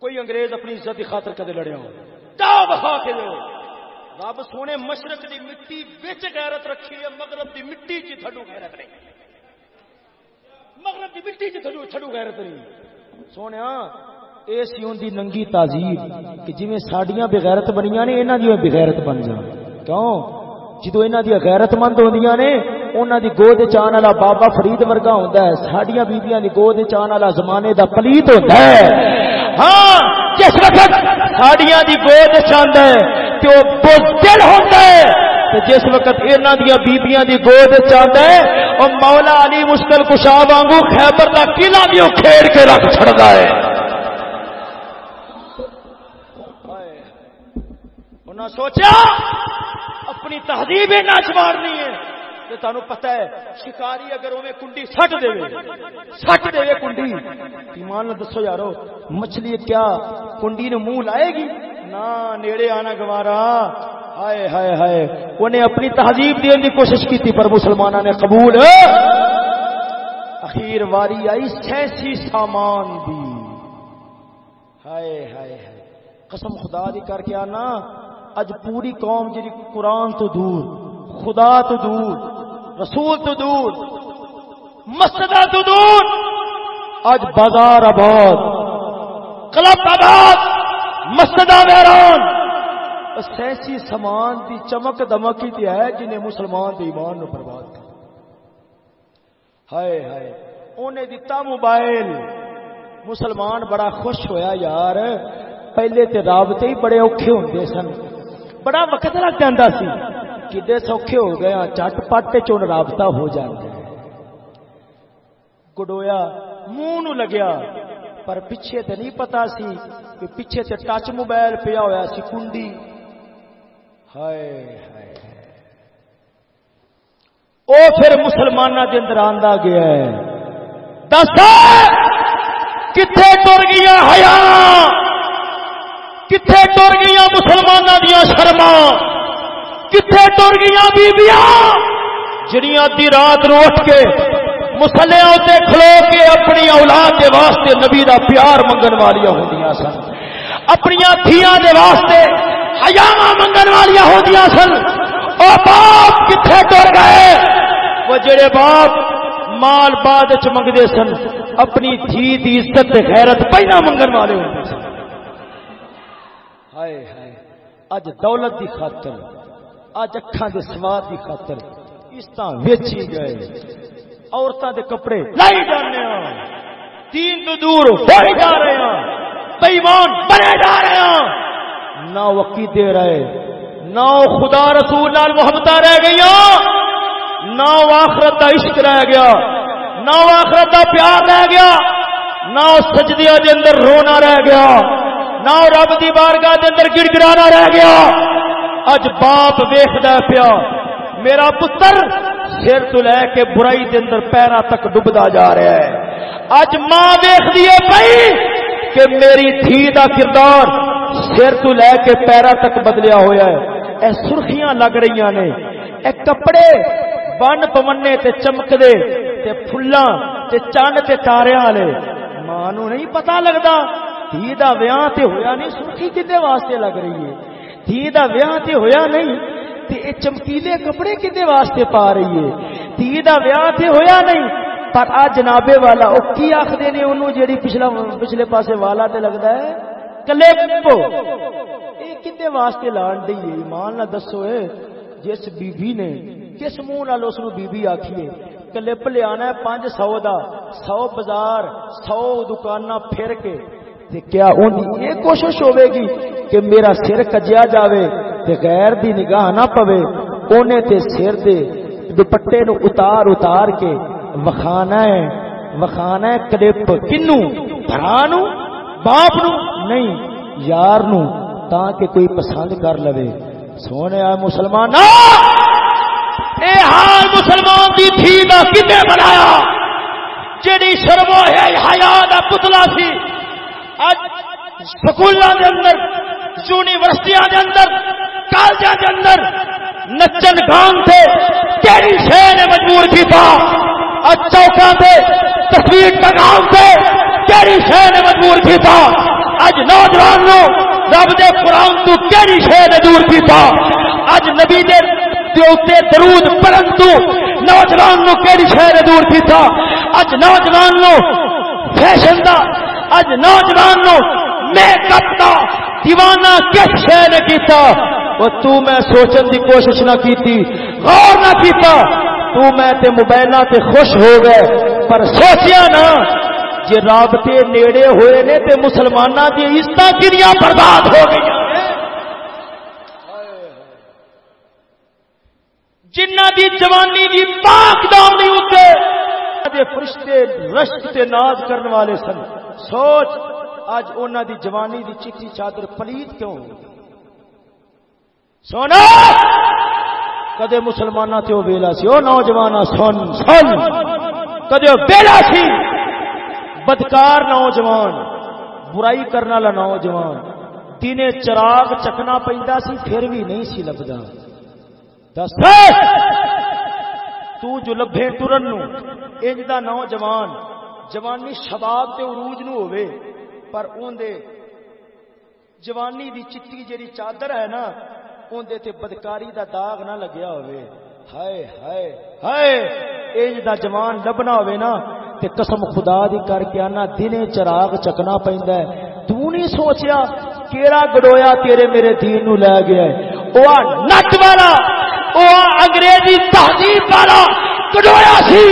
کوئی انگریز اپنی عزت کی خاطر کدے لڑیا ہو رب سونے مشرق دی مٹی بچ غیرت رکھی ہے، مغرب دی مٹی چ تھڈو غیرت نہیں۔ مغرب دی مٹی چ تھڈو تھڈو غیرت نہیں۔ سونے، اے سی دی ننگی تہذیب کہ جویں ساڈیاں بغیرت بنیاں نے، انہاں دی بغیرت بن جان کیوں؟ جدو انہاں دی غیرت مند ہوندیاں نے انہاں دی گود چان والا بابا فرید ورگا ہوندا ہے ساڈیاں بیبییاں دی گود چان والا زمانے دا پلیت ہوندا ہے ہاں جس وقت ساڈیاں دی گود چاند ہے تے او بزدل ہوندا ہے تے جس وقت انہاں دی بیبییاں دی گود چاند ہے او مولا علی مشکل کشا وانگو خیبر دا قلعہ بھی کھیڑ کے رکھ چھڑدا ہے انہاں سوچا اپنی تہذیب نچ مارنی ہے تو پتا ہے، شکاری اگر اوے کنڈی سٹ دے سٹ دے کنڈی۔ ایمان دسو یارو، مچھلی کیا کنڈی نے منہ لائے گی؟ نہ، نیڑے آنا گوارا۔ ہائے ہائے ہائے۔ انہیں اپنی تہذیب دینے کی کوشش کی پر مسلمانوں نے قبول۔ اخیر واری آئی سیسی سامان دی۔ ہائے ہائے ہائے۔ قسم خدا دی کر کے آنا، اج پوری قوم جی قرآن تو دور، خدا تو دور۔ رسول تو دور مسجد تو دور اج بازار آباد، کلب آباد، مسجد ویران ایسی سامان دی چمک دمک ہی ہے جنہیں مسلمان دی ایمان نو برباد کر۔ ہائے ہائے انہیں دتا موبائل۔ مسلمان بڑا خوش ہویا یار۔ پہلے تے رابطے ہی بڑے اوکھے ہوندے سن۔ بڑا وقت لگ جاتا سی۔ کدے سوکھے ہو گیا چٹ پٹ چون رابطہ ہو جاتا ہے گڈویا منہ نو لگیا پر پیچھے تے نہیں پتا سی کہ پیچھے تے ٹچ موبائل پیا ہوا سی کنڈی ہائے ہائے او پھر مسلمانوں کے اندر آندا گیا ہے دس کتنے ٹر گیا حیا کتنے ٹر گیا مسلمانوں دیا شرما کتنے ٹر گیا بیبیاں؟ جڑیاں دی رات رو اٹھ کے مسلیاں اتنے کھلو کے اپنی اولاد کے واسطے نبی دا پیار منگن والیا ہوں سن۔ اپنی دھیاں دے واسطے حیاوا منگن والیا ہوں سن۔ او باپ کتنے ٹر گئے؟ وہ جڑے باپ مال بعد چ منگتے سن، اپنی دھی دی عزت غیرت پہلا منگن والے ہوتے سن۔ ہائے ہائے، اج دولت دی خاطر اج اکھاں دے سواد دی خاطر اس طرح ویچی گئے۔ عورتوں دے کپڑے لائی جانے ہاں۔ تین تو دور ہو جا رہے ہیں بےمان بنے جا رہے ہیں نہ وقی دے رہے، نہ خدا رسول لال محبت رہ گئی نہ آخرت کا عشق رہ گیا۔ نہ آخرت کا پیار رہ گیا۔ نہ سجدیا دے اندر رونا رہ گیا۔ نہ رب دی بارگاہ دے اندر گڑ گڑانا رہ گیا۔ اج باپ ویخدا پیا، میرا پتر سر تو لے کے برائی دے اندر پیرا تک ڈبدا جا رہا ہے۔ اج ماں ویخ دیے پئی کہ میری دھی دا کردار سر تو لے کے پیرا تک بدلیا ہویا ہے۔ اے سرخیاں لگ رہی نے، اے کپڑے بن پمنے تے چمکدے، تے پھلاں تے چند تے تاریاں والے۔ ماں نو نہیں پتہ لگدا دھی دا ویاہ تے ہویا نہیں، سرخی کدے واسطے لگ رہی ہے؟ دھی دا ویاہ تے ہویا نہیں، تے اے چمکیلے کپڑے کدے واسطے پا رہی ہے؟ دھی دا ویاہ تے ہویا نہیں، پر آ جنابے والا، او کی آخدے نے اونوں جیڑی پچھلا پچھلے پاسے والا تے لگدا ہے؟ کلیپو اے کدے واسطے لان دی ہے؟ ایمان نہ دسو اے، جس بی بی نے کس منہ نال اس بی بی آکھیے کلپ لیا ہے پانچ سو دا، سو بازار، سو دکاناں پھر کے تے کیا ان یہ کوشش ہوے گی کہ میرا سر کجیا جاوے تے غیر دی نگاہ نہ پوے، اونے تے سر دے دوپٹے نو اتار اتار کے وکھانا ہے وکھانا ہے کلپ کنو؟ بھرا نو؟ باپ نو؟ نہیں، یار نو تاکہ کوئی پسند کر لوے۔ سونے آ مسلمان اے حال مسلمان دی تھی دا کنے بنایا جے کیڑی شرم ہے حیا دا پتلا سی اج سکولوں دے اندر، یونیورسٹیاں دے اندر، کالجاں دے اندر نچن گان سے کیڑی شہ نے مجبور کیتا۔ اج چوکاں تے تصویر ٹکاؤ سے کیڑی شہ نے مجبور کیتا۔ اج نوجوان نو رب دے قرآن تو کیڑی شہ نے دور کیتا۔ اج نبی دے تے درود پڑھن تو نوجوان نو کیڑی شہ نے دور کیتا۔ اج نوجوان نو فیشن دا اج نوجوان نو میک اپ دا دیوانہ کس شہ نے کیتا؟ وہ تو میں سوچن دی کوشش نہ کیتی، غور نہ کیتا، تو میں تے موبائل تے خوش ہو گئے، پر سوچیا نا جی رابطے نیڑے ہوئے نے تے مسلمانوں کی عزت کنیاں برباد ہو گئی۔ جنہ دی جوانی دی پاک دامنی اتنے دے فرشتے رشت تے ناز کرنے والے سن۔ سوچ اج انہاں دی جوانی دی چٹی چادر پلیت کیوں؟ سونا! کدے مسلمانہ تے او ویلا سی؟ او نوجوان سن سن! کدے او ویلا سی؟ بدکار نوجوان، برائی کرنے والا نوجوان تینے چراغ چکنا پہنتا سی، پھر بھی نہیں سی لبدا۔ دس۔ تو جو لبھے ٹرن نو انج دا نوجوان جوانی شباب تے عروج نو ہوئے پر اون دے جوانی دی چٹی جیڑی چادر ہے نا اون دے تے بدکاری دا داغ نہ لگیا ہوئے ہائے ہائے ہائے انج دا جوان لبنا ہوئے نا تے قسم خدا دی کر کے آنا دنے چراغ چکنا پیندا ہے تو نہیں سوچیا کیڑا گڑویا تیرے میرے دین نو لے گیا ہے او نٹ والا او انگریزی تہذیب والا گڑویا سی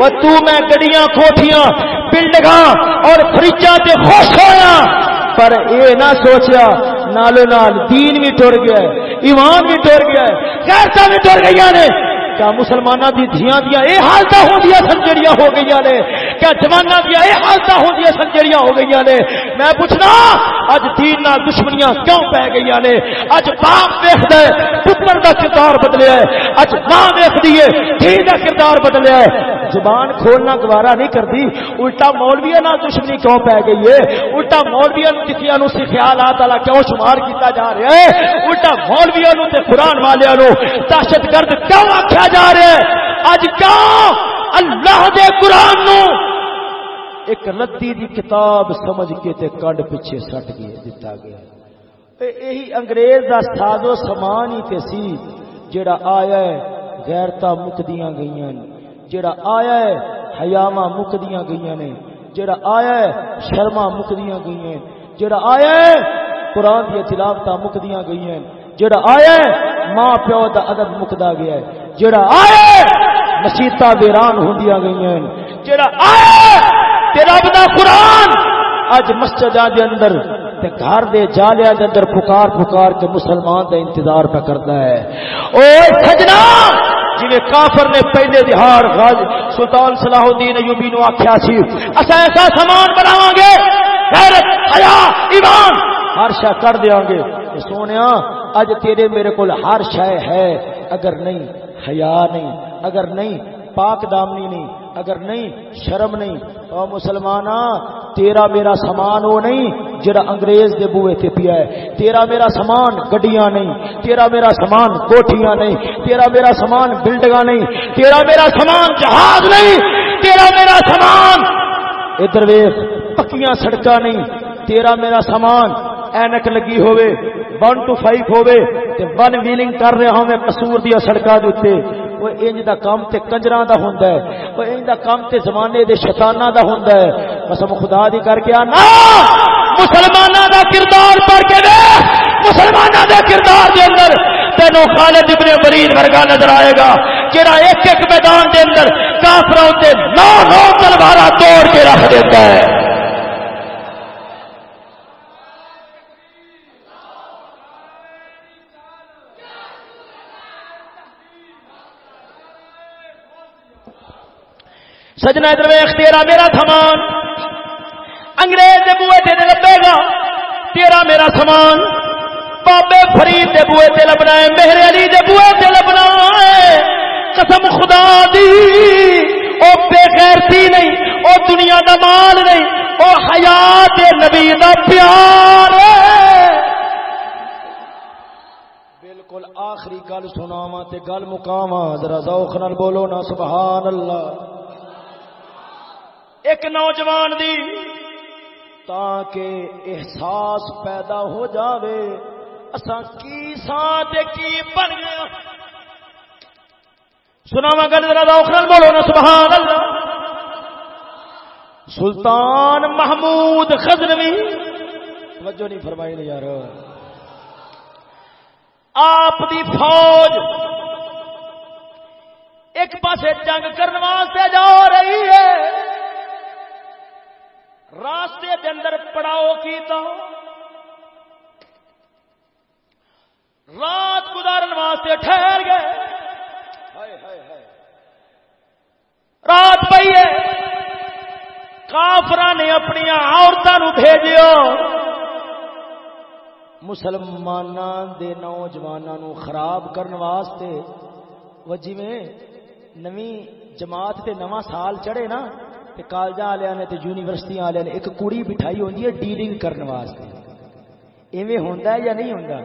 او تو میں گڑیاں کوٹھیاں بلڈنگاں اور فریجاں تے خوش ہویا پر اے نہ سوچیا نالو نال دین بھی ٹر گیا ہے ایمان بھی ٹر گیا ہے، غیرتاں بھی ٹر گئی نے۔ کیا مسلمانہ دی دھیاں دیا اے حالتہ ہو دیا سنجڑیاں ہو گئی نے؟ کیا جمانہ دیا اے حالتہ ہو دیا سنجڑیاں ہو گئی نے؟ میں پوچھنا، اج دین نہ دشمنیاں کیوں پہ گئی نے؟ اج باپ دیکھ دے پتر دا کردار بدلیا ہے، اج ماں دیکھ دیئے دھی دا کردار بدلیا ہے۔ زبان کھولنا گوارا نہیں کرتی الٹا مولویا نہ دشمنی کیوں پی گئی ہے؟ الٹا مولویا کسی نو خیالات والا کیوں شمار کیتا جا رہا ہے؟ الٹا مولویا نو قرآن والوں دہشت گرد کیوں آخیا جا رہا ہے اج کیوں اللہ دے قرآن نو ایک ردی دی کتاب سمجھ کے تے کنڈ پیچھے سٹ گئے، دتا گیا۔ یہی انگریز دا سازو سامان ہی تے سی جڑا آیا ہے غیرتا مکدیاں گئیاں جڑا آیا ہے حیاواں مکدیاں گئیاں نے۔ جڑا آیا ہے شرما مکدیاں گئیاں جڑا آیا ہے، قرآن دی تلاوتاں مکدیاں گئیاں جڑا آیا ہے، ماں پیو دا ادب مکدا گیا ہے۔ جڑا آیا ہے مسیطہ ویران ہوندیاں گئیاں جڑا آیا ہے تے رب دا قرآن اج مسجداں دے اندر تے گھر دے جالیا دے اندر پکار پکار کے مسلمان دا انتظار پہ کرتا ہے۔ او سجنا جی کافر نے پہلے دہار غاز سلطان صلاح الدین ایوبی نو آخیا سی اسا ایسا سامان بناواں گے غیرت حیا، ایمان، ہر شے کر دیاں گے۔ سونیا، اج تیرے میرے کول ہر شے ہے، اگر نہیں حیا نہیں، اگر نہیں پاک دامنی نہیں، اگر نہیں شرم نہیں، او مسلمانا، تیرا میرا سامان وہ نہیں جڑا انگریز دے بوئے تے پیا ہے۔ تیرا میرا سامان گڈیاں نہیں، تیرا میرا سامان کوٹھیاں نہیں، تیرا میرا سامان بلڈنگاں نہیں، تیرا میرا سامان جہاز نہیں، تیرا میرا سامان ادھر ویخ پکیاں سڑکاں نہیں، تیرا میرا سامان اینک لگی ہوئے ون ٹو فائیو ہوئے تے ون ویلنگ کر رہے ہوں میں قصور دیا سڑکاں دے وہ انج دا کام تے کنجراں دا ہوندا ہے۔ وہ انج دا کام تے زمانے دے شیطاناں دا ہوندا ہے۔ قسم خدا دی کر کے انا مسلماناں دا کردار پر کے دے۔ مسلماناں دے کردار دے اندر تینو خالد ابن ولید ورگا نظر آئے گا جڑا ایک ایک میدان دے اندر کافراں تے نو نو تلواراں توڑ کے رکھ دیتا ہے۔ سجنا ادھر ویخ تیرا میرا سامان۔ انگریز دے بوئے تے لبے گا۔ تیرا میرا سامان۔ بابے فرید دے بوئے تے لبنا ہے۔ مہر علی دے بوئے تے لبنا ہے۔ قسم خدا دی۔ او بے غیرتی نہیں۔ او دنیا دا مال نہیں۔ وہ حیات نبی دا پیار بالکل آخری گل سناوا تے گل مکاوا ذرا ذوق نال بولو نا، سبحان اللہ۔ ایک نوجوان دی تاکہ احساس پیدا ہو جاوے۔ اساں کی ساں تے کی بن گیا ہاں۔ سناوا گل ذرا ذوق بولو نا سبحان اللہ سلطان محمود خزنوی توجہ نہیں فرمائی نہیں یار۔ آپ دی فوج ایک پاسے جنگ کرنے واسطے جا رہی ہے۔ راستے کے اندر پڑاؤ کیتا۔ رات گزارن واسطے ٹھہر گئے۔ رات پی ہے۔ کافر نے اپنی عورتوں بھیجو مسلمانوں دے نوجوانوں خراب کرنے واسطے۔ وہ جی نوی جماعت تے نواں سال چڑھے نا تے کالجا والے نے تے یونیورسٹی والے نے، ایک کڑی بٹھائی ہوندی ہے ڈیلنگ کرنے واسطے۔ ایویں ہوندا ہے یا نہیں ہوندا؟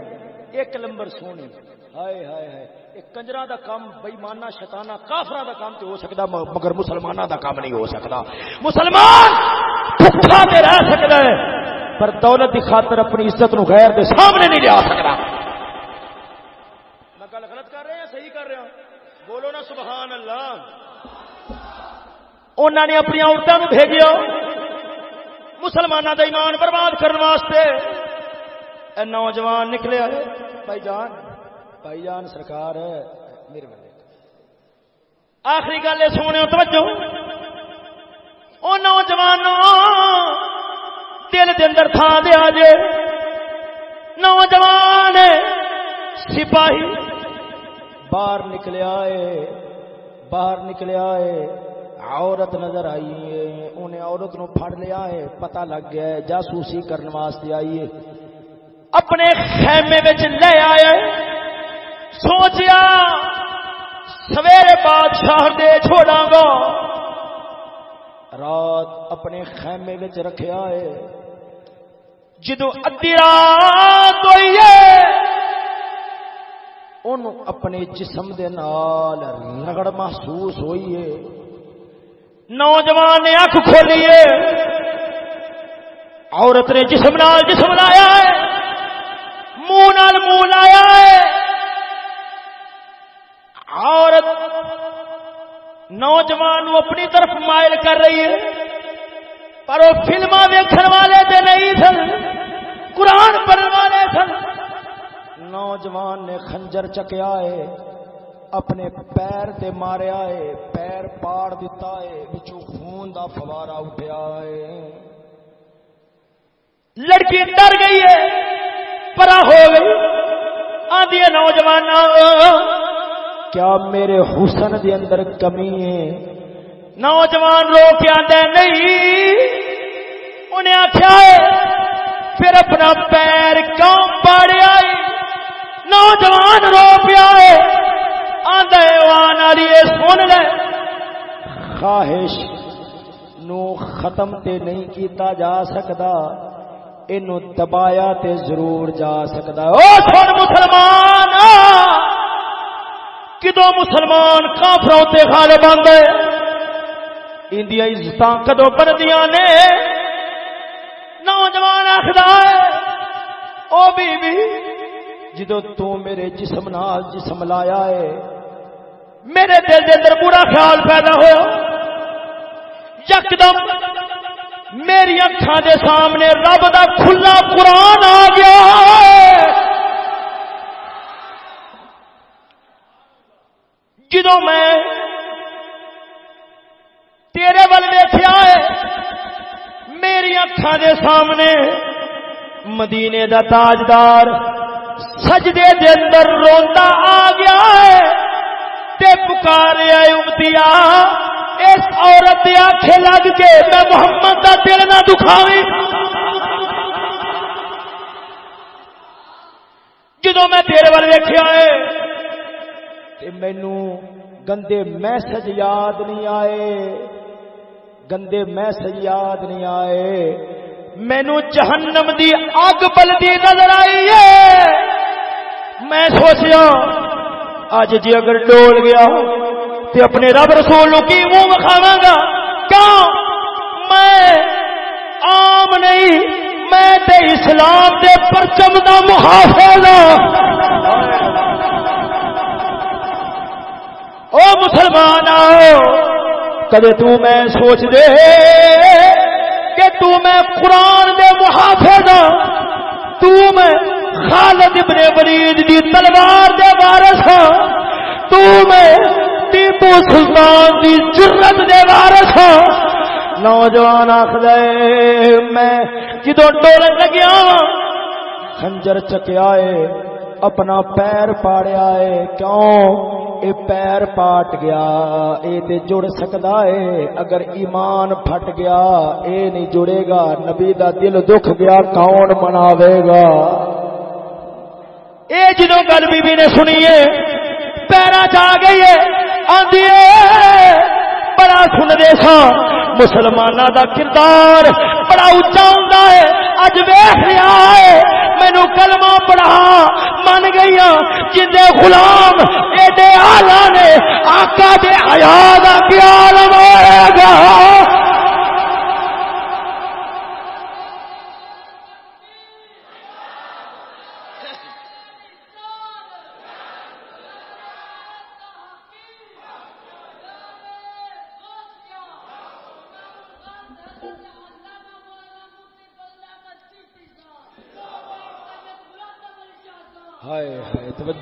ایک نمبر سونی۔ ہائے ہائے ہائے۔ ایک کنجرا دا کام بےمانا شتانا کافرا دا کام تو ہو سکتا مگر مسلمانوں دا کام نہیں ہو سکتا مسلمان بھوکا تے رہ سکتا ہے، پر دولت کی خاطر اپنی عزت نو غیر دے سامنے نہیں لیا سکتا میں گل غلط کر رہے ہیں صحیح کر رہے ہیں؟ بولو نا سبحان اللہ۔ انہوں نے اپنی عورتوں کو بھیجو مسلمانوں کا ایمان برباد کرنے واسطے اے نوجوان نکلے آئے۔ بھائی جان بھائی جان سرکار، میرے بندے۔ آخری گل یہ سونے توجہ۔ او نوجوانوں دل دے اندر تھا دیا جے۔ نوجوان سپاہی، باہر نکلے آئے، باہر نکلے آئے۔ عورت نظر آئی ہے، انہیں عورت نو پھڑ لیا ہے، پتہ لگ گیا ہے، جاسوسی کرنے واسطے آئی ہے۔ اپنے خیمے وچ لے آئے، سوچیا، سویرے بادشاہ دے چھوڑا گا۔ رات اپنے خیمے وچ رکھیا ہے۔ جدو ادی رات ہوئی ہے ان اپنے جسم دے نال رگڑ محسوس ہوئی ہے۔ نوجوان نے اکھ کھولی ہے۔ عورت نے جسم نال جسم لایا ہے۔ منہ نال منہ لایا ہے۔ عورت نوجوان اپنی طرف مائل کر رہی ہے۔ پر وہ فلما ویکن والے تے نہیں سن۔ قرآن پڑھنے والے سن۔ نوجوان نے خنجر چکیا ہے۔ اپنے پیر تے ماریا ہے، پیر پاڑ دیتا ہے بچوں خون دا فوارا اٹھیا ہے۔ لڑکی ڈر گئی ہے، پرا ہو گئی۔ آدھی نوجوان کیا میرے حسن دے اندر کمی ہے؟ نوجوان رو کے آدھے نہیں۔ انہیں آخیا ہے، پھر اپنا پیر کیوں پاڑیا نوجوان رو پیا ہے۔ آدھے وان والی سن لے۔ خواہش نو ختم تے نہیں کیتا جا سکتا اینو دبایا تے ضرور جا سکتا او سن مسلمان کدو مسلمان کافروں تے غالب آندے؟ اندیا عزت کدو بندیاں نے؟ نوجوان آخر ہے، او بی بی، جدو تو میرے جسم نال جسم لایا ہے میرے دل دے اندر برا خیال پیدا ہوا یکدم میری اکھان دے سامنے رب دا کھلا قرآن آ گیا۔ جدو میں تیرے ول دیکھا ہے، میری اکھان دے سامنے مدینے دا تاجدار سجدے دے اندر روندا آ گیا ہے۔ تے پکارے امتیا اس عورت دے آنکھیں لگ کے میں محمد دا دل نہ دکھاوی جدو میں تیرے وال ویکھیا ہے، تے مینوں گندے میسج یاد نہیں آئے۔ گندے میں سیاد نہیں آئے۔ مینو جہنم دی اگ بلدی نظر آئی ہے۔ میں سوچیا اج جی اگر ڈول گیا ہو تے اپنے رب رسول کی منہ وکھاوا گا؟ کیوں؟ میں عام نہیں، میں تے اسلام دے پرچم دا محافظ ہاں۔ او مسلمان کدے تو میں سوچ دے کہ تو میں قرآن دے محافظ ہاں تو میں خالد ابن ولید دی تلوار دے وارث ہاں۔ تو میں ٹیپو سلطان دی جرت دے وارث ہاں۔ نوجوان آخد میں جدو ڈولن لگیا ہاں، خنجر چکیا ہے، اپنا پیر پاڑیا ہے۔ کیوں؟ اے پیر پاٹ گیا، اے تے جڑ سکدا ہے۔ اگر ایمان پھٹ گیا، اے نہیں جڑے گا، نبی دا دل دکھ گیا، کون مناوے گا؟ اے جدو گل بی بی نے سنیے پیرا چ گئی ہے، آندی بڑا سن دے سا مسلمانوں دا کردار بڑا اچا ہوں اج ویخ رہا ہے مینو کلمہ پڑھا، من گئی جن غلام، ایڈے آلہ نے آقا دے حیا کا خیال گا۔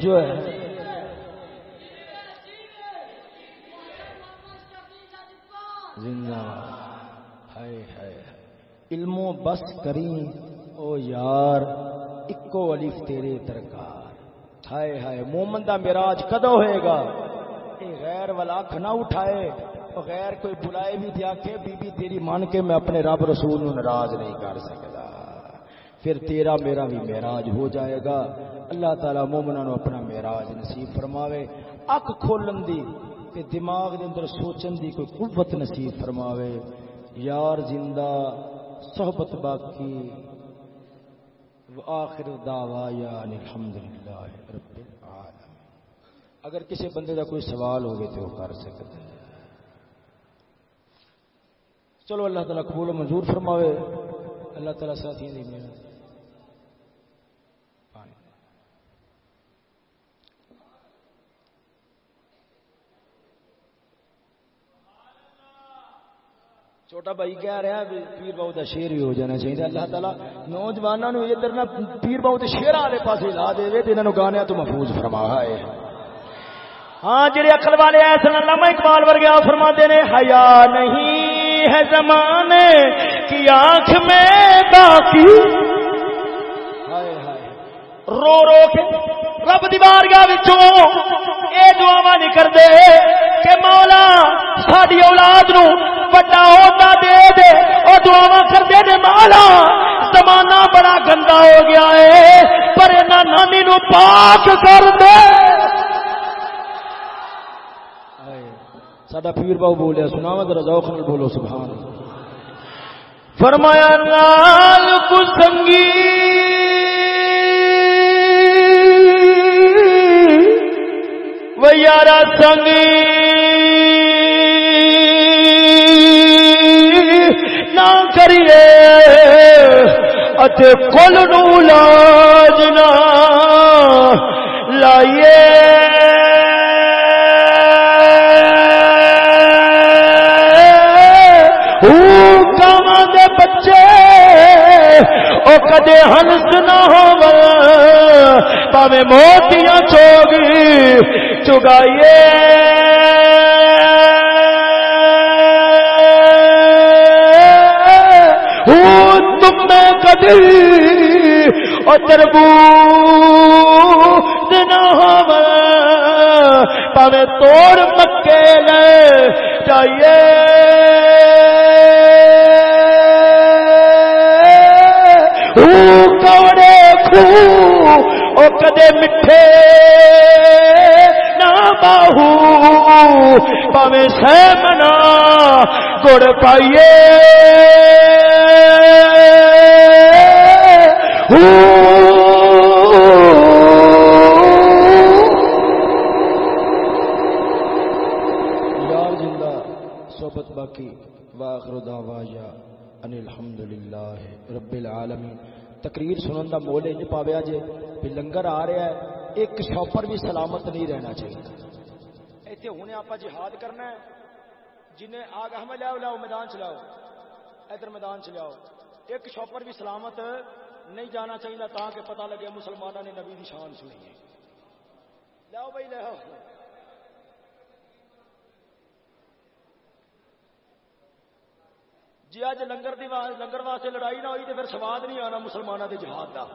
توجہ ہے۔ زندہ ہائے ہائے علم و بس کریں۔ او یار، اکو الف تیرے درکار۔ ہائے ہائے، مومن دا میراج کدو ہوئے گا؟ اے غیر والا اکھ نہ اٹھائے۔ غیر کوئی بلائے بھی دیا کہ بی بی تیری مان کے میں اپنے رب رسول ناراض نہیں کر سکتا۔ پھر تیرا میرا بھی معراج ہو جائے گا۔ اللہ تعالی مومنا نو اپنا معراج نصیب فرماوے۔ اک کھولن دی تے دماغ دے اندر سوچن دی کوئی قوت نصیب فرماوے۔ یار زندہ، صحبت باقی۔ آخر دعوا یا الحمدللہ رب العالمین۔ اگر کسی بندے دا کوئی سوال ہوگے تو وہ کر سکتے ہیں چلو اللہ تعالیٰ قبول و منظور فرماوے۔ اللہ تعالیٰ ساتھی دی محنت چھوٹا بھائی کہہ رہا ہے پیر بہو کا شیر بھی ہو جانا چاہیے اللہ تعالیٰ نوجوانوں ادھر نہ پیر بہو کے شیر والے پاس لا دے تو انہوں گانے تو محفوظ فرما ہے ہاں جڑے اکل والے ایسے علامہ اقبال ورگیا فرما نے حیا نہیں ہے زمانے کی آنکھ میں باقی رو رو کے رب دی بارگاہ وچوں اے دعاواں نہیں کردے کہ مولا ساڈی اولاد نو بڑا عہدہ دے دے، او دعاواں کردے نے مولا، زمانہ بڑا گندا ہو گیا ہے، پر انہاں نانی نو پاک کر دے۔ ساڈا پیر باو بولیا، سناواں ذرا ذوق نال بولو، سبحان اللہ۔ فرمایا نال کو سنگی یارا سنگ نہ کریے اتے کل نو لاج نہ لائیے۔ دے بچے وہ کدے ہنس نہ ہو پاوے موتیاں چوگی چگائیے۔ تم میں کدی ادربو نہ ہو پاوے توڑ مکے لے چاہیے کوڑے خو او کدے مٹھے نہ باہو پاوے سہ منا گڑ پائیے۔ یار زندہ، صحبت باقی واخر دعوایا ان الحمدللہ رب العالمین۔ تقریر سنن دا مول انج پاویا جے۔ کہ لنگر آ رہا ہے، ایک شاپر بھی سلامت نہیں رہنا چاہیے۔ ایتھے ہنے آپ جہاد کرنا ہے، جنہیں آگ احمد لاؤ لاؤ، میدان چلاؤ۔ ادھر میدان چلاؤ۔ ایک شاپر بھی سلامت نہیں جانا چاہیے تاکہ پتہ لگے مسلمانوں نے نبی دی شان سنی ہے۔ لاؤ بھائی، لاؤ۔ جی اج لنگر دی لنگر واسطے لڑائی نہ ہوئی تو پھر سواد نہیں آنا مسلمانوں کے جہاد کا